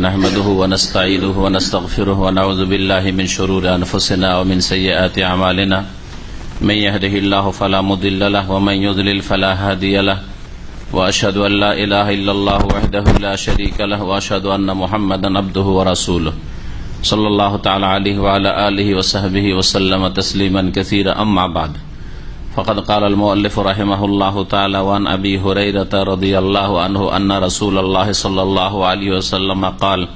نحمده ونستعيده ونستغفره ونعوذ بالله من شرور أنفسنا ومن سيئات أعمالنا. من يهده الله فلا مضل له ومن يضلل فلا هادي له. وأشهد أن لا إله إلا الله وحده لا شريك له وأشهد أن محمدا عبده ورسوله. صلى الله تعالى عليه وعلى آله وصحبه وسلم تسليما كثيرا. أما بعد. فقد قال المؤلف رحمه الله تعالى وعن أبي هريرة رضي الله عنه أن رسول الله صلى الله عليه وسلم قال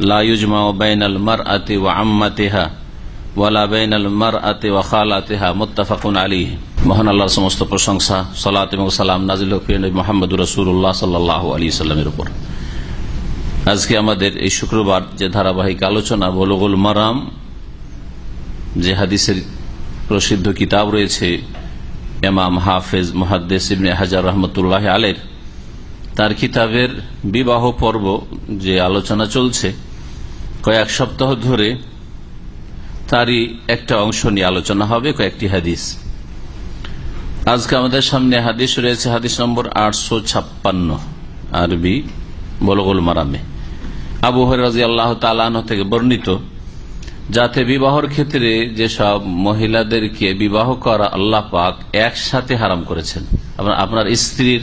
لا يجمع بين المرأة وعمتها ولا بين المرأة وخالاتها متفق عليه মহান আল্লাহর সমস্ত প্রশংসা সালাত এবং সালাম নাজিল মোহাম্মদ রসুল্লাহ সাল্লাহ আলী সাল্লামের উপর আজকে আমাদের এই শুক্রবার যে ধারাবাহিক আলোচনা বলগুল মারাম যে হাদিসের প্রসিদ্ধ কিতাব রয়েছে এমাম হাফেজ মহাদ্দেস ইবনে হাজার রহমতুল্লাহ আলের। তার কিতাবের বিবাহ পর্ব যে আলোচনা চলছে, কয়েক সপ্তাহ ধরে তারই একটা অংশ নিয়ে আলোচনা হবে, কয়েকটি হাদিস। আজকে আমাদের সামনে হাদিস রয়েছে, হাদিস নম্বর আটশো ছাপ্পান্ন, আরবি বলগুল মারামে। আবু হরাজি আল্লাহ তালান থেকে বর্ণিত যাতে বিবাহর ক্ষেত্রে যেসব মহিলাদেরকে বিবাহ করা আল্লাহ পাক একসাথে হারাম করেছেন। আপনার স্ত্রীর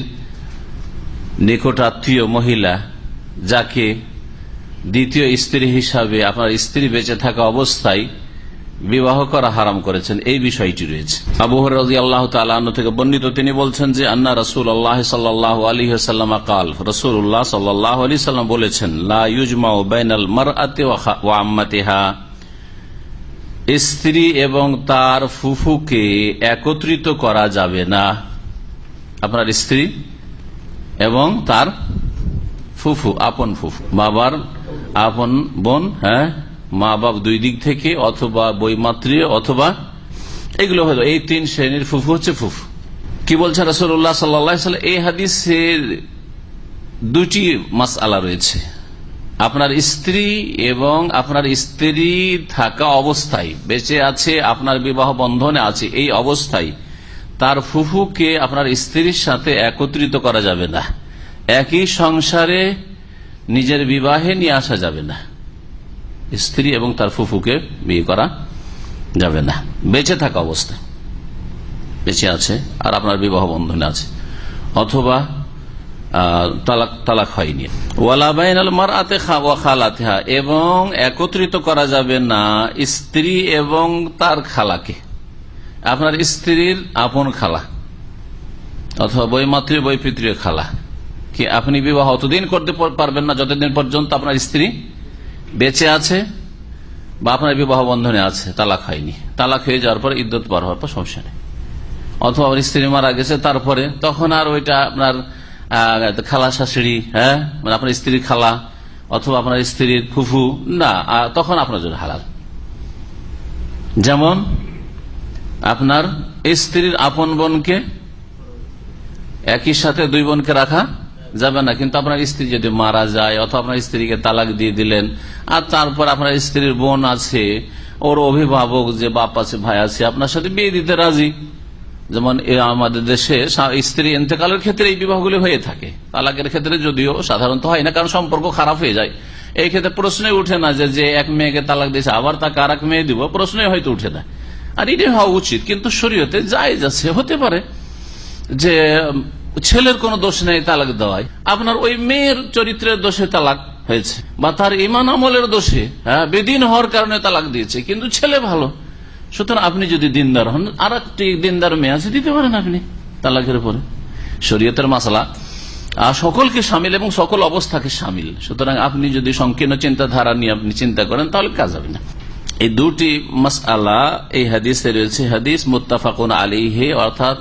নিকট আত্মীয় মহিলা যাকে দ্বিতীয় স্ত্রী হিসাবে আপনার স্ত্রী বেঁচে থাকা অবস্থায় বিবাহ করা হারাম করেছেন, এই বিষয়টি রয়েছে। আবু রাজি আল্লাহ তালন থেকে বর্ণিত, তিনি বলছেন যে, আন্না রসুল আল্লাহ সাল্লাহ আলী সাল্লাম কাল রসুল উল্লাহ সাল্লাহ আলী সাল্লাম বলেছেন, লা ইউজমা বাইনাল মার আতে ও আম্মাতেহা। স্ত্রী এবং তার ফুফুকে একত্রিত করা যাবে না। আপনার স্ত্রী এবং তার ফুফু, আপন ফুফু, বাবার আপন বোন হ্যাঁ? মা বাপ দুই দিক থেকে, অথবা বইমাত্রী অথবা এগুলো হলো, এই তিন শ্রেণির ফুফু হচ্ছে ফুফু। কি বলছেন রসুল্লাহ সাল্লা এই হাদিসের দুটি মাস আলা রয়েছে। আপনার স্ত্রী এবং আপনার স্ত্রী থাকা অবস্থায়, বেঁচে আছে, আপনার বিবাহ বন্ধনে আছে, এই অবস্থায় তার ফুফুকে আপনার স্ত্রীর সাথে একত্রিত করা যাবে না। একই সংসারে নিজের বিবাহে নিয়ে আসা যাবে না। স্ত্রী এবং তার ফুফুকে বিয়ে করা যাবে না। বেঁচে থাকা অবস্থায়। বেঁচে আছে আর আপনার বিবাহ বন্ধনে আছে। অথবা তালাক হয়নি। ওয়ালাবাইন আল মার আতে খাওয়া এবং একত্রিত করা যাবে না স্ত্রী এবং তার খালাকে। আপনার স্ত্রীর আপন খালা, অথবা বইমাতৃ পিতৃ খালা, কি আপনি বিবাহ অতদিন করতে পারবেন না, যতদিন পর্যন্ত আপনার স্ত্রী বেঁচে আছে বা আপনার বিবাহ বন্ধনে আছে, তালাক হয়নি। তালাক হয়ে যাওয়ার পর ইদ্যুৎ পার হওয়ার পর সমস্যা নেই। অথবা আপনার স্ত্রী মারা গেছে, তারপরে তখন আর ওইটা আপনার খালা শাশুড়ি হ্যাঁ? মানে আপনার স্ত্রীর খালা অথবা আপনার স্ত্রীর ফুফু, না তখন আপনার জন্য হালাল। যেমন আপনার স্ত্রীর আপন বোনকে একই সাথে দুই বোনকে রাখা যাবে না, কিন্তু আপনার স্ত্রী যদি মারা যায় অথবা আপনার স্ত্রীকে তালাক দিয়ে দিলেন, আর তারপর আপনার স্ত্রীর বোন আছে, ওর অভিভাবক যে বাপ আছে, ভাই আছে, আপনার সাথে বিয়ে দিতে রাজি। যেমন আমাদের দেশে স্ত্রী ইন্তেকালের ক্ষেত্রে এই বিবাহগুলি হয়ে থাকে। তালাকের ক্ষেত্রে যদিও সাধারণত হয় না, কারণ সম্পর্ক খারাপ হয়ে যায়। এই ক্ষেত্রে প্রশ্নই উঠে না যে এক মেয়েকে তালাক দিয়েছে, আবার তাকে আর এক মেয়ে দিব, প্রশ্নই হয়তো উঠে না। আর এটাই হওয়া উচিত, কিন্তু শরীয়তে যাই যাচ্ছে হতে পারে যে, ছেলের কোনো দোষ নেই তালাক দেওয়ায়। আপনার ওই মেয়ের চরিত্রের দোষে তালাক হয়েছে, বা তার ইমান আমলের দোষে হ্যাঁ বেদিন হওয়ার কারণে তালাক দিয়েছে, কিন্তু ছেলে ভালো। সুতরাং আপনি যদি দিনদার হন আর একটি দিনদার মেয়ে আছে, দিতে পারেন আপনি তালাকের উপরে। শরীয়তের মাসালা সকলকে সামিল এবং সকল অবস্থাকে সামিল। সুতরাং আপনি যদি সংকীর্ণ চিন্তাধারা নিয়ে আপনি চিন্তা করেন, তাহলে কাজ হবে না। এই দুটি মাসআলা এই হাদিসে রয়েছে হাদিস মুত্তাফাকুন আলিহে অর্থাৎ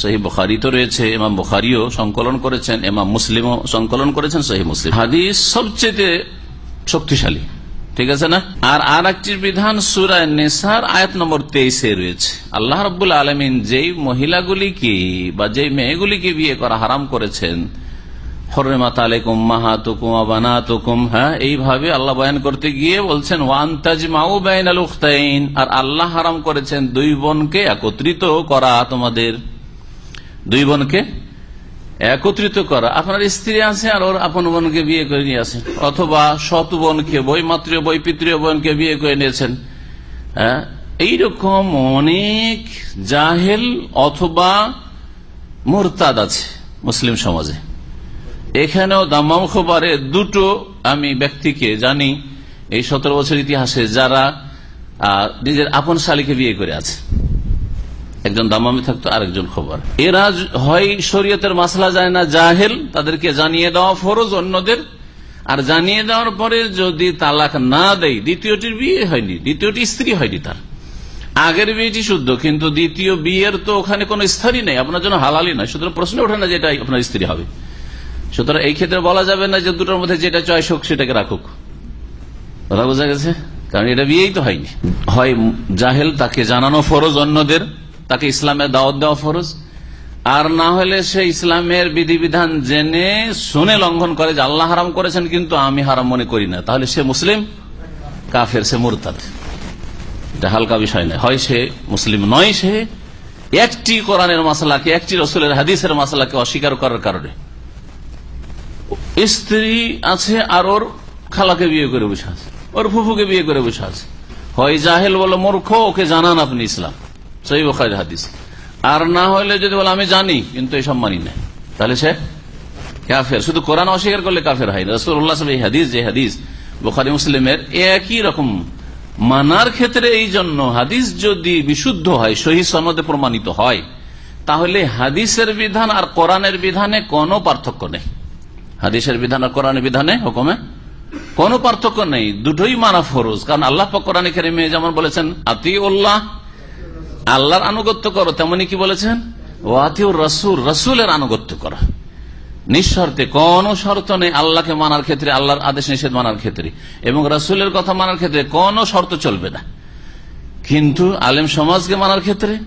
সহি বুখারি তো রয়েছে এমাম বুখারিও সংকলন করেছেন এমাম মুসলিমও সংকলন করেছেন, সহি মুসলিম। হাদিস সবচেয়ে শক্তিশালী। ঠিক আছে না? আর আর একটির বিধান সুরায় নেসার আয়াত নম্বর তেইশে রয়েছে। আল্লাহ রবুল্লা আলমিন যেই মহিলাগুলিকে বা যেই মেয়েগুলিকে বিয়ে করা হারাম করেছেন হরেমাত আলেকুম মাহাতুকুম আবানাতুকুম হ্যাঁ এইভাবে আল্লাহ বয়ান করতে গিয়ে বলছেন ওয়ান্তাজ মাউ বাইন আল উখতাইন আর আল্লাহ হারাম করেছেন দুই বোনকে একত্রিত করা তোমাদের। দুই বোনকে? একত্রিত করা। আপনার স্ত্রী আছে আর ওর আপন বোনকে বিয়ে করে নিয়ে আসেন। অথবা শত বোনকে বৈমাত্রীয় বৈপিত্রীয় বোনকে বিয়ে করে নিয়েছেন। হ্যাঁ? এইরকম অনেক জাহেল অথবা মোরতাদ আছে মুসলিম সমাজে। এখানেও দাম্মাম খবরে দুটো আমি ব্যক্তিকে জানি এই সতেরো বছর ইতিহাসে যারা নিজের আপন শালীকে বিয়ে করে আছে। একজন দামামি থাকতো, আরেকজন খবর। এরা হয় শরীয়তের মাসলা যায় না, জাহেল, তাদেরকে জানিয়ে দেওয়া ফরজ অন্যদের। আর জানিয়ে দেওয়ার পরে যদি তালাক না দেয়, দ্বিতীয়টির বিয়ে হয়নি, দ্বিতীয়টি স্ত্রী হয়নি তার। আগের বিয়েটি শুদ্ধ, কিন্তু দ্বিতীয় বিয়ের তো ওখানে কোন স্থানই নেই, আপনার জন্য হালালি নয়। সুতরাং প্রশ্ন ওঠে না যেটা আপনার স্ত্রী হবে। সুতরাং এই ক্ষেত্রে বলা যাবে না যে দুটোর মধ্যে যেটা চয়েস হোক, সেটাকে রাখুক। কথা বোঝা গেছে? কারণ এটা বিয়েই তো হয়নি। হয় জাহেল, তাকে জানানো ফরজ অন্যদের। তাকে ইসলামের দাওয়াত দেওয়া ফরজ। আর না হলে সে ইসলামের বিধিবিধান জেনে, শুনে লঙ্ঘন করে যে আল্লাহ হারাম করেছেন, কিন্তু আমি হারাম মনে করি না। তাহলে সে মুসলিম, কাফের, সে মুরতাদ। এটা হালকা বিষয় নয়। হয় সে মুসলিম নয়, সে একটি কোরআনের মাসালাকে, একটি রসুলের হাদিসের মাসালাকে অস্বীকার করার কারণে। স্ত্রী আছে আর ওর খালাকে বিয়ে করে বসে আছে। ওর ফুফুকে বিয়ে করে বসে আছে। হয় জাহেল বলো মূর্খ, ওকে জানান আপনি ইসলাম। সেই বোখারি হাদিস। আর না হলে যদি বলে, আমি জানি, কিন্তু এই মানি না। তাহলে সে কাফের। শুধু কোরআন অস্বীকার করলে কাফের হয় রসুল্লাহ এই হাদিস, যে হাদিস বোখারি মুসলিমের, একই রকম মানার ক্ষেত্রে এই জন্য হাদিস যদি বিশুদ্ধ হয়, সহি সনদে প্রমাণিত হয়, তাহলে হাদিসের বিধান আর কোরআনের বিধানে কোনো পার্থক্য নেই। হাদিসের বিধান আর কোরআনের বিধানে হুকুমে কোনো পার্থক্য নেই। দুটোই মানা ফরজ। কারণ আল্লাহ কোরআনে কেরিমে যেমন বলেছেন আতি উল্লাহ আল্লাহর আনুগত্য করো, তেমনি কি বলেছেন? ওয়াতিউর রসুল, রসুলের আনুগত্য করা। নিঃশর্তে কোন শর্ত নেই আল্লাহকে মানার ক্ষেত্রে, আল্লাহর আদেশ নিষেধ মানার ক্ষেত্রে, এবং রসুলের কথা মানার ক্ষেত্রে কোন শর্ত চলবে না। কিন্তু আলেম সমাজকে মানার ক্ষেত্রে,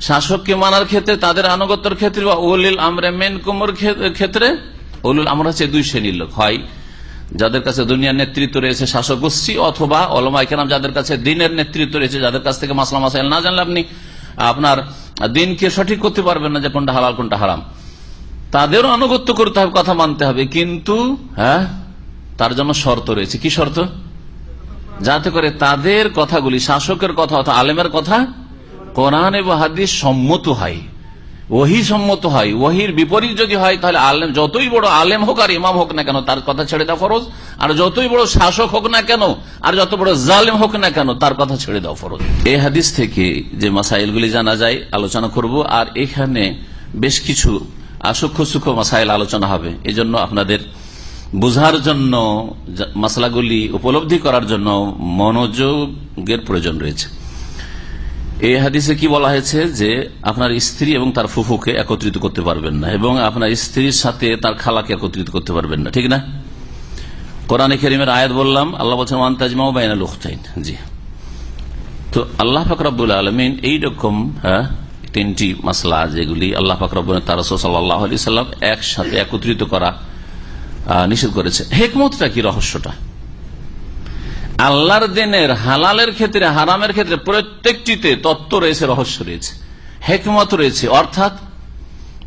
শাসককে মানার ক্ষেত্রে, তাদের আনুগত্যের ক্ষেত্রে বা ওলিল আমরা মেন কুমোর ক্ষেত্রে ওলুল আমরা হচ্ছে দুই শ্রেণির লোক, হয় যাদের কাছে দুনিয়ার নেতৃত্ব রয়েছে শাসক গোষ্ঠী অথবা অলমাইকেরাম যাদের কাছে দিনের নেতৃত্ব রয়েছে, যাদের কাছ থেকে মাসলা মাসাইল না জানলে আপনি আপনার দিনকে সঠিক করতে পারবেন না যে কোনটা হালাল, কোনটা হারাম। তাদেরও আনুগত্য করতে হবে, কথা মানতে হবে। কিন্তু হ্যাঁ তার জন্য শর্ত রয়েছে। কি শর্ত? যাতে করে তাদের কথাগুলি শাসকের কথা অথবা আলেমের কথা কোরআন এবং হাদিস সম্মত হয়। ওহি সম্মত হয়, ওহির বিপরীত যদি হয়, তাহলে আলেম, যতই বড় আলেম হোক আর ইমাম হোক না কেন, তার কথা ছেড়ে দেওয়া ফরজ, আর যতই বড় শাসক হোক না কেন, আর যত বড় জালেম হোক না কেন, তার কথা ছেড়ে দেওয়া ফরজ। এই হাদিস থেকে যে মাসাইলগুলি জানা যায়, আলোচনা করব, আর এখানে বেশ কিছু সূক্ষ্ম সূক্ষ্ম মাসাইল আলোচনা হবে। এই জন্য আপনাদের বুঝার জন্য মশলাগুলি উপলব্ধি করার জন্য মনোযোগের প্রয়োজন রয়েছে। এই হাদিসে কি বলা হয়েছে যে আপনার স্ত্রী এবং তার ফুফুকে একত্রিত করতে পারবেন না এবং আপনার স্ত্রীর সাথে তার খালাকে একত্রিত করতে পারবেন না, ঠিক না? কোরআন করিমের আয়াত বললাম, আল্লাহ বলছেন ওয়ান্তাজমাও বাইনাল উখতাইন জি। তো আল্লাহ ফাকরাবুল আলমিন এইরকম হ্যাঁ তিনটি মাসলা যেগুলি আল্লাহ ফাকরাবুল তার সাল্লাহ আলি সাল্লাম একসাথে একত্রিত করা নিষেধ করেছে। হেকমতটা কি রহস্যটা? আল্লাহর দিনের হালালের ক্ষেত্রে, হারামের ক্ষেত্রে প্রত্যেকটিতে তত্ত্ব রয়েছে, রহস্য রয়েছে, হেকমত রয়েছে। অর্থাৎ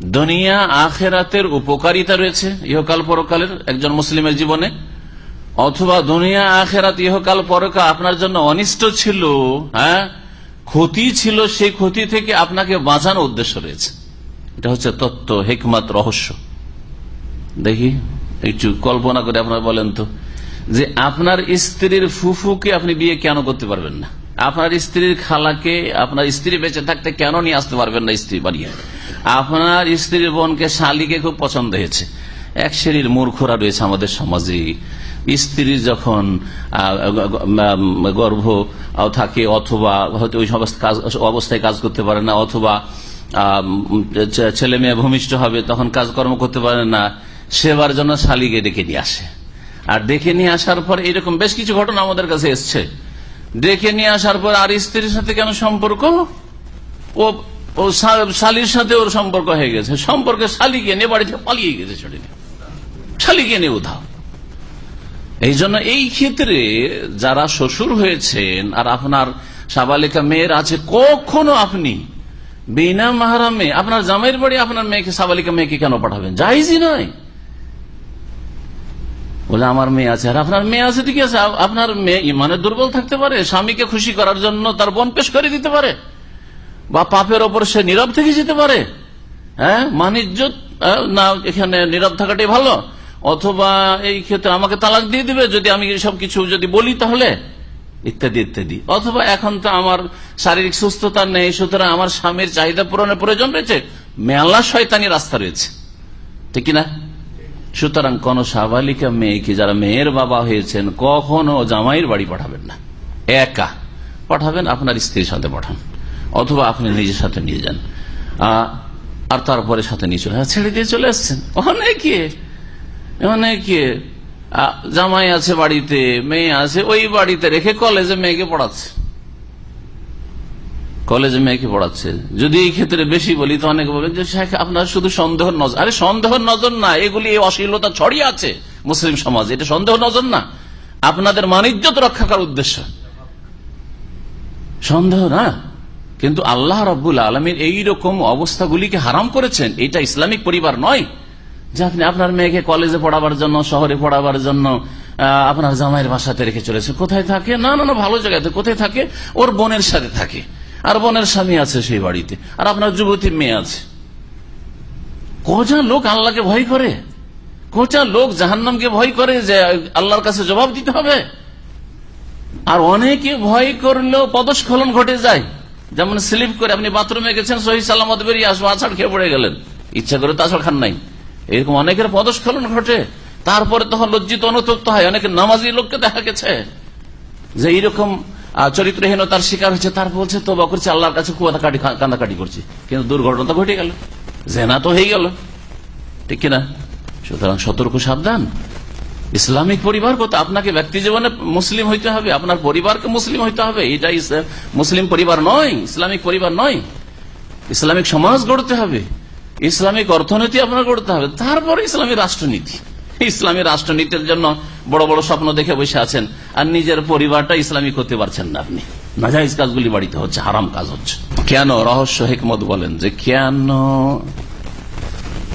দুনিয়া, আখেরাতের উপকারিতা রয়েছে ইহকাল পরকালের একজন মুসলিমের জীবনে। অথবা দুনিয়া, আখেরাত ইহকাল পরকাল আপনার জন্য অনিষ্ট ছিল হ্যাঁ? ক্ষতি ছিল, সেই ক্ষতি থেকে আপনাকে বাঁচানোর উদ্দেশ্য রয়েছে। এটা হচ্ছে তত্ত্ব, হেকমত, রহস্য। দেখি, একটু কল্পনা করে আপনারা বলেন তো। যে আপনার স্ত্রীর ফুফুকে আপনি বিয়ে কেন করতে পারবেন না? আপনার স্ত্রীর খালাকে, আপনার স্ত্রী বেঁচে থাকতে কেন নিয়ে আসতে পারবেন না স্ত্রী বাড়িয়ে আপনার স্ত্রীর বোনকে শালিকে খুব পছন্দ হয়েছে। এক শ্রেণির মূর্খরা রয়েছে আমাদের সমাজে। স্ত্রী যখন গর্ভ থাকে অথবা হয়তো ওই সমস্ত অবস্থায় কাজ করতে পারে না, অথবা ছেলে মেয়ে ভূমিষ্ঠ হবে, তখন কাজকর্ম করতে পারে না, সেবার জন্য শালিকে ডেকে নিয়ে আসে। আর ডেকে নিয়ে আসার পর এরকম বেশ কিছু ঘটনা আমাদের কাছে এসছে। ডেকে নিয়ে আসার পর আর স্ত্রীর সাথে কেন সম্পর্ক? ও ও শালির সাথে ওর সম্পর্ক হয়ে গেছে। সম্পর্কে শালিকে নিয়ে বাড়িতে পালিয়ে গেছে ছেড়ে নিয়ে শালিকে নিয়ে উধাও। এই জন্য এই ক্ষেত্রে যারা শ্বশুর হয়েছেন আর আপনার সাবালিকা মেয়ের আছে, কখনো আপনি বিনা মাহারামে আপনার জামাইয়ের বাড়ি আপনার মেয়েকে, সাবালিকা মেয়েকে কেন পাঠাবেন? যাইজি নয় বলে, আমার মেয়ে আছে। আর আপনার মেয়ে আছে, ঠিক আছে আপনার মেয়ে ইমানের দুর্বল থাকতে পারে, স্বামীকে খুশি করার জন্য তার বোন পেশ করে দিতে পারে, বা পাপের ওপর সে নীরব থেকে যেতে পারে। হ্যাঁ মানিজ্য না, এখানে নীরব থাকাটাই ভালো। অথবা এই ক্ষেত্রে আমাকে তালাক দিয়ে দিবে, যদি আমি সব কিছু যদি বলি তাহলে, ইত্যাদি ইত্যাদি। অথবা এখন তো আমার শারীরিক সুস্থতা নেই, সুতরাং আমার স্বামীর চাহিদা পূরণের প্রয়োজন রয়েছে, মেলা শয়তানি রাস্তা রয়েছে। ঠিক কিনা? সুতরাং কোন সাবালিকা মেয়েকে যারা মেয়ের বাবা হয়েছেন কখনো জামাইয়ের বাড়ি পাঠাবেন না। একা। পাঠাবেন আপনার স্ত্রীর সাথে পাঠান অথবা আপনি নিজের সাথে নিয়ে যান। আর তারপরে সাথে নিয়ে চলে হ্যাঁ, ছেড়ে দিয়ে চলে আসছেন। অনেকে অনেকে জামাই আছে বাড়িতে মেয়ে আছে ওই বাড়িতে রেখে কলেজে মেয়েকে পড়াচ্ছে। কলেজে মেয়েকে পড়াচ্ছে? যদি এই ক্ষেত্রে বেশি বলি, তো অনেকে বলবেন যে, শেখ, আপনার শুধু সন্দেহ নজর আরে সন্দেহ নজর না, এগুলি এই অশ্লীলতা ছড়িয়ে আছে মুসলিম সমাজ। এটা সন্দেহ নজর না। আপনাদের মানিজ্যত রক্ষা করার উদ্দেশ্য। সন্দেহ না। কিন্তু আল্লাহ রব্বুল আলমীর এইরকম অবস্থাগুলিকে হারাম করেছেন। এটা ইসলামিক পরিবার নয় যে আপনি আপনার মেয়েকে কলেজে পড়াবার জন্য, শহরে পড়াবার জন্য আপনার জামাইয়ের বাসাতে রেখে চলেছে। কোথায় থাকে? না না না, ভালো জায়গাতে কোথায় থাকে? ওর বোনের সাথে থাকে। আর বোনের স্বামী আছে সেই বাড়িতে, আর আপনার যুবতীর মেয়ে আছে। কোজা লোক আল্লাহকে ভয় করে? কোচা লোক জাহান্নামকে ভয় করে যে আল্লাহর কাছে জবাব দিতে হবে? আর অনেকে ভয় করলেও পদস্খলন ঘটে যায়। যেমন স্লিপ করে আপনি বাথরুমে গেছেন, সহি সালামত বেরিয়ে আসব, আছাড় খেয়ে পড়ে গেলেন। ইচ্ছা করে তো খান নাই। এরকম অনেকের পদস্খলন ঘটে। তারপরে তখন লজ্জিত অনুতপ্ত হয়, অনেকে নামাজি লোককে দেখা গেছে। যে এইরকম চরিত্রহীনতার শিকার হচ্ছে তার বলছে তো করছে, আল্লাহর কাছে কান্দাকাটি করছি। কিন্তু দুর্ঘটনা তো ঘটে গেল। জেনা তো হয়ে গেল। ঠিক কিনা? সুতরাং সতর্ক, সাবধান। ইসলামিক পরিবার কত? আপনাকে ব্যক্তি জীবনে মুসলিম হইতে হবে, আপনার পরিবারকে মুসলিম হইতে হবে। এটা মুসলিম পরিবার নয়, ইসলামিক পরিবার নয়। ইসলামিক সমাজ গড়তে হবে। ইসলামিক অর্থনীতি আপনার গড়তে হবে। তারপরে ইসলামী রাষ্ট্রনীতি। ইসলামী রাষ্ট্রনীতির জন্য বড় বড় স্বপ্ন দেখে বসে আছেন। আর নিজের পরিবারটা ইসলামিক হতে পারছেন না আপনি। নাজাইজ কাজগুলি বাড়িতে হচ্ছে, হারাম কাজ হচ্ছে। কেন? রহস্য হেকমত বলেন যে কেন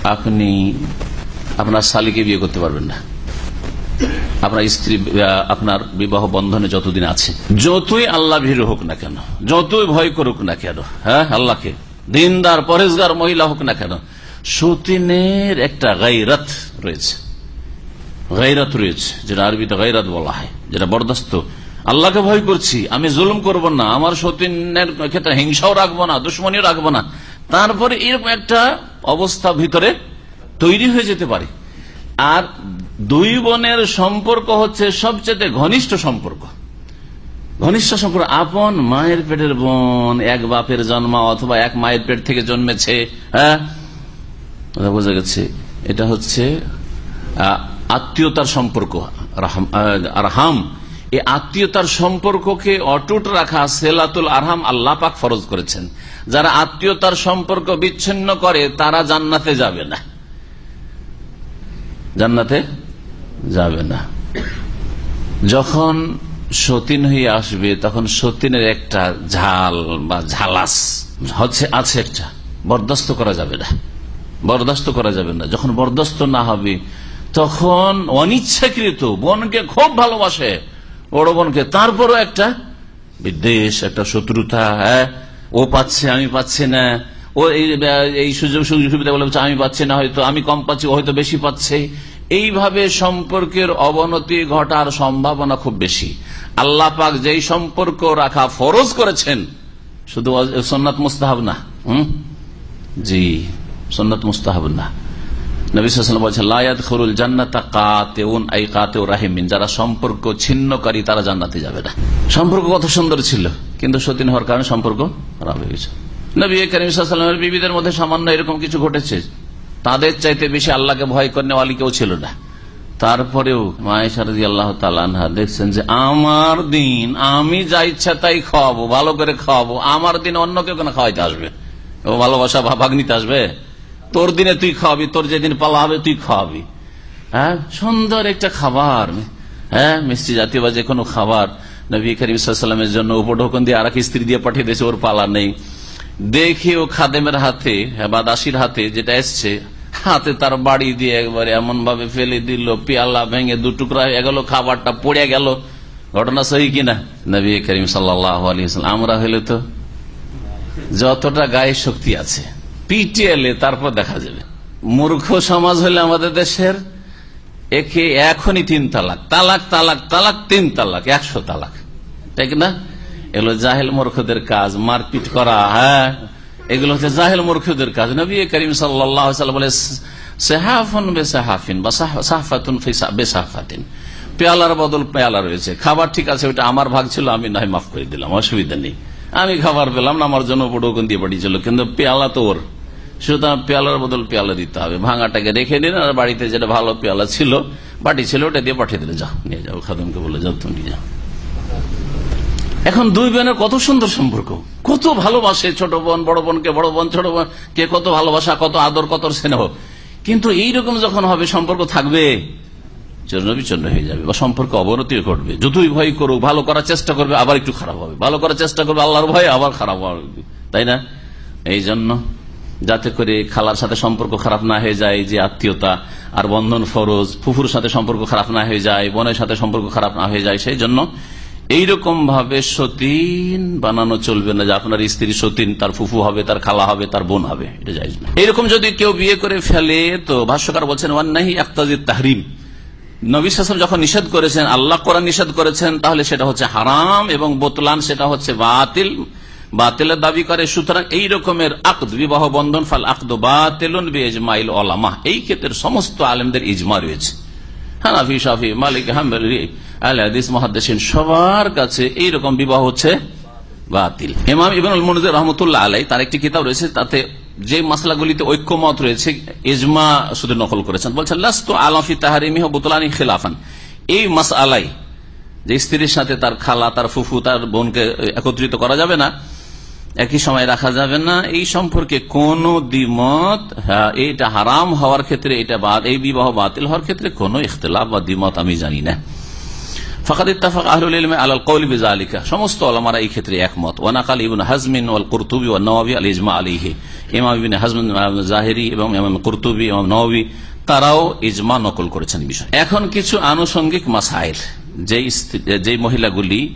আপনি আপনার শালিকে বিয়ে করতে পারবেন না? আপনার স্ত্রী আপনার বিবাহ বন্ধনে যতদিন আছে, যতই আল্লাহ ভীর হোক না কেন, যতই ভয় করুক না কেন হ্যাঁ আল্লাহকে, দিনদার পরেশগার মহিলা হোক না কেন, সতীনের একটা গাইরাত রয়েছে। গাইরাত রয়েছে, যেটা আরবিতে গাইরাত বলা হয়, যেটা বরদাস্ত। আল্লাহকে ভয় করছি, আমি জুলুম করব না, আমার সতীনের ক্ষেত্রে হিংসাও রাখব না, দুশ্মনীও রাখব না। তারপরে এরকম একটা অবস্থা ভিতরে তৈরি হয়ে যেতে পারে। আর দুই বোনের সম্পর্ক হচ্ছে সবচেয়ে ঘনিষ্ঠ সম্পর্ক। ঘনিষ্ঠ সম্পর্ক, আপন মায়ের পেটের বোন, এক বাপের জন্মা অথবা এক মায়ের পেট থেকে জন্মেছে হ্যাঁ? বোঝা গেছে। এটা হচ্ছে আত্মীয়তার সম্পর্ক আরহাম। এই আত্মীয়তার সম্পর্ককে অটুট রাখা সেলাতুল আরহাম আল্লাহ পাক ফরজ করেছেন। যারা আত্মীয়তার সম্পর্ক বিচ্ছিন্ন করে, তারা জান্নাতে যাবে না। জান্নাতে যাবে না। যখন সতীন হয়ে আসবে, তখন সতীনের একটা ঝাল বা ঝালাস হচ্ছে, আছে একটা। বরদাস্ত করা যাবে না। বরদাস্ত করা যাবে না। যখন বরদাস্ত না হবে তখন অনিচ্ছাকৃত বোনকে খুব ভালোবাসে, বড় বোনকে। তারপরও একটা বিদ্বেষ, একটা শত্রুতা হ্যাঁ ও পাচ্ছে, আমি পাচ্ছি না। ও এই- সুযোগ সুযোগ সুবিধা বলে আমি পাচ্ছি না হয়তো, আমি কম পাচ্ছি হয়তো বেশি পাচ্ছে। এইভাবে সম্পর্কের অবনতি ঘটার সম্ভাবনা খুব বেশি। আল্লাহ পাক যেই সম্পর্ক রাখা ফরজ করেছেন, শুধু সন্ন্যাত মুস্তাহাব না জি সন্ন্যত মুস্তাহাব না। নবিসাম বলছেন লায়াত খরুল জান্নাতা কাতেউন আই কাতেউ রাহিমিন, যারা সম্পর্ক ছিন্নকারী, তারা জান্নাতে যাবে না। সম্পর্ক কত সুন্দর ছিল, কিন্তু সতীন হওয়ার কারণে সম্পর্ক খারাপ হয়ে গেছে। নবী করিম সাল্লামের বিবিদের মধ্যে সামান্য এরকম কিছু ঘটেছে, তাদের চাইতে বেশি আল্লাহকে ভয় করে নেওয়ালি কেউ ছিল না। তারপরেও মায়েশারদি আল্লাহ তালানহা দেখছেন যে, আমার দিন, আমি যা ইচ্ছা তাই খাওয়াবো, ভালো করে খাওয়াবো, আমার দিন অন্য কেউ কেন খাওয়াইতে আসবে? ও ভালোবাসা ভাগ নিতে আসবে? তোর দিনে তুই খাওয়াবি তোর যেদিন পালা হবে তুই খাওয়াবি হ্যাঁ? সুন্দর একটা খাবার। হ্যাঁ? মিষ্টি জাতীয় বা যে কোনো খাবার। নবী করিমের জন্য উপঢোকন দিয়ে আর স্ত্রী দিয়ে পাঠিয়ে দিয়েছে, ওর পালা নেই। দেখে ও খাদেমের হাতে, বা দাসির হাতে যেটা এসছে, হাতে তার বাড়ি দিয়ে একবারে এমন ভাবে ফেলে দিল, পেয়ালা ভেঙে দু টুকরা হয়ে গেল, খাবারটা পড়ে গেল। ঘটনা সহি কিনা? নবী করিম সাল্লাহ আলিয়াল্লাম আমরা হইলে তো যতটা গায়ে শক্তি আছে পিটিএলে তারপর দেখা যাবে। মূর্খ সমাজ হলে আমাদের দেশের একে এখনই তিন তালাক তালাক তালাক তালাক, তিন তালাক, একশো তালাক। তাই না? এগুলো জাহেল মূর্খদের কাজ, মারপিট করা হ্যাঁ? এগুলো হচ্ছে জাহেল মূর্খদের কাজ। নবী করিম সাল্লাম বলে, সেহাফন বেসাহাফিন বা সাহফাতুন বেসাহফাতিন। পেয়ালার বদল পেয়ালা রয়েছে। খাবার ঠিক আছে, ওইটা আমার ভাগ ছিল, আমি নয়, মাফ করে দিলাম, অসুবিধা নেই। আমি খাবার পেলাম না আমার জন্য বড় দিয়ে বাড়ি ছিল কিন্তু পেয়ালা তো ওর। সুতরাং পেয়ালার বদল পেয়ালা দিতে হবে। ভাঙাটাকে রেখে নিন আর বাড়িতে যেটা ভালো পেয়ালা ছিল, বাটি ছিল, ওটা দিয়ে পাঠিয়ে দিলে যাও, নিয়ে যাও। খাদমকে বলে যাও তুমি যাও। এখন দুই বোনের কত সুন্দর সম্পর্ক, কত ভালোবাসে ছোট বোন, বড় বোনকে, বড় বোন, ছোট বোন, কে কত ভালোবাসা, কত আদর, কত স্নেহ। কিন্তু এইরকম যখন হবে, সম্পর্ক থাকবে, চূর্ণ বিচন্ন হয়ে যাবে বা সম্পর্ক অবনতি ঘটবে। যতই ভয় করুক, ভালো করার চেষ্টা করবে, আবার একটু খারাপ হবে। ভালো করার চেষ্টা করবে, আল্লাহর ভয় আবার খারাপ হবে। তাই না? এই জন্য যাতে করে খালার সাথে সম্পর্ক খারাপ না হয়ে যায়, যে আত্মীয়তা আর বন্ধন ফরজ, ফুফুর সাথে সম্পর্ক খারাপ না হয়ে যায়, বোনের সাথে সম্পর্ক খারাপ না হয়ে যায়, সেই জন্য এইরকম ভাবে সতীন বানানো চলবে না, যে আপনার স্ত্রী সতীন, তার ফুফু হবে, তার খালা হবে, তার বোন হবে, এটা যাই না। এইরকম যদি কেউ বিয়ে করে ফেলে, তো ভাষ্যকার বলছেন, ওয়ান্নাহি আক্তাজির তাহরিম। নবী শাসন যখন নিষেধ করেছেন, আল্লাহ কোরআন নিষেধ করেছেন, তাহলে সেটা হচ্ছে হারাম এবং বোতলান সেটা হচ্ছে বাতিল। বাতিলের দাবি করে, সুতরাং এই রকমের আকদ, বিবাহ বন্ধন, ফাল আকদ, বাতিলুন ইজমাইল ওলামা। এই ক্ষেত্রে সমস্ত আলেমদের ইজমা রয়েছে। হানাফি, শাফি, মালিক, হাম্বলি, আলহাদিস সবার কাছে এইরকম বিবাহ হচ্ছে বাতিল। ইমাম ইবনুল রহমতুল্লাহ আলাই তার একটি কিতাব রয়েছে, তাতে যে মাসলাগুলিতে ঐক্যমত রয়েছে, ইজমা শুধু নকল করেছেন। বলছেন, লাস্তু আলফি তাহারিমি বুতলানি খিলাফান। এই মাস আলাই যে স্ত্রীর সাথে তার খালা, তার ফুফু, তার বোনকে একত্রিত করা যাবে না একই সময় রাখা যাবে না। এই সম্পর্কে কোন দ্বিমত হ্যাঁ, এটা হারাম হওয়ার ক্ষেত্রে এটা বাদ এই বিবাহ বাতিল হওয়ার ক্ষেত্রে কোন ইখতলাফ বা দ্বিমত আমি জানি না। একমত। হাজমিন এবং তারাও ইজমা নকল করেছেন বিষয়। এখন কিছু আনুষঙ্গিক মাসাইল যে যে মহিলাগুলি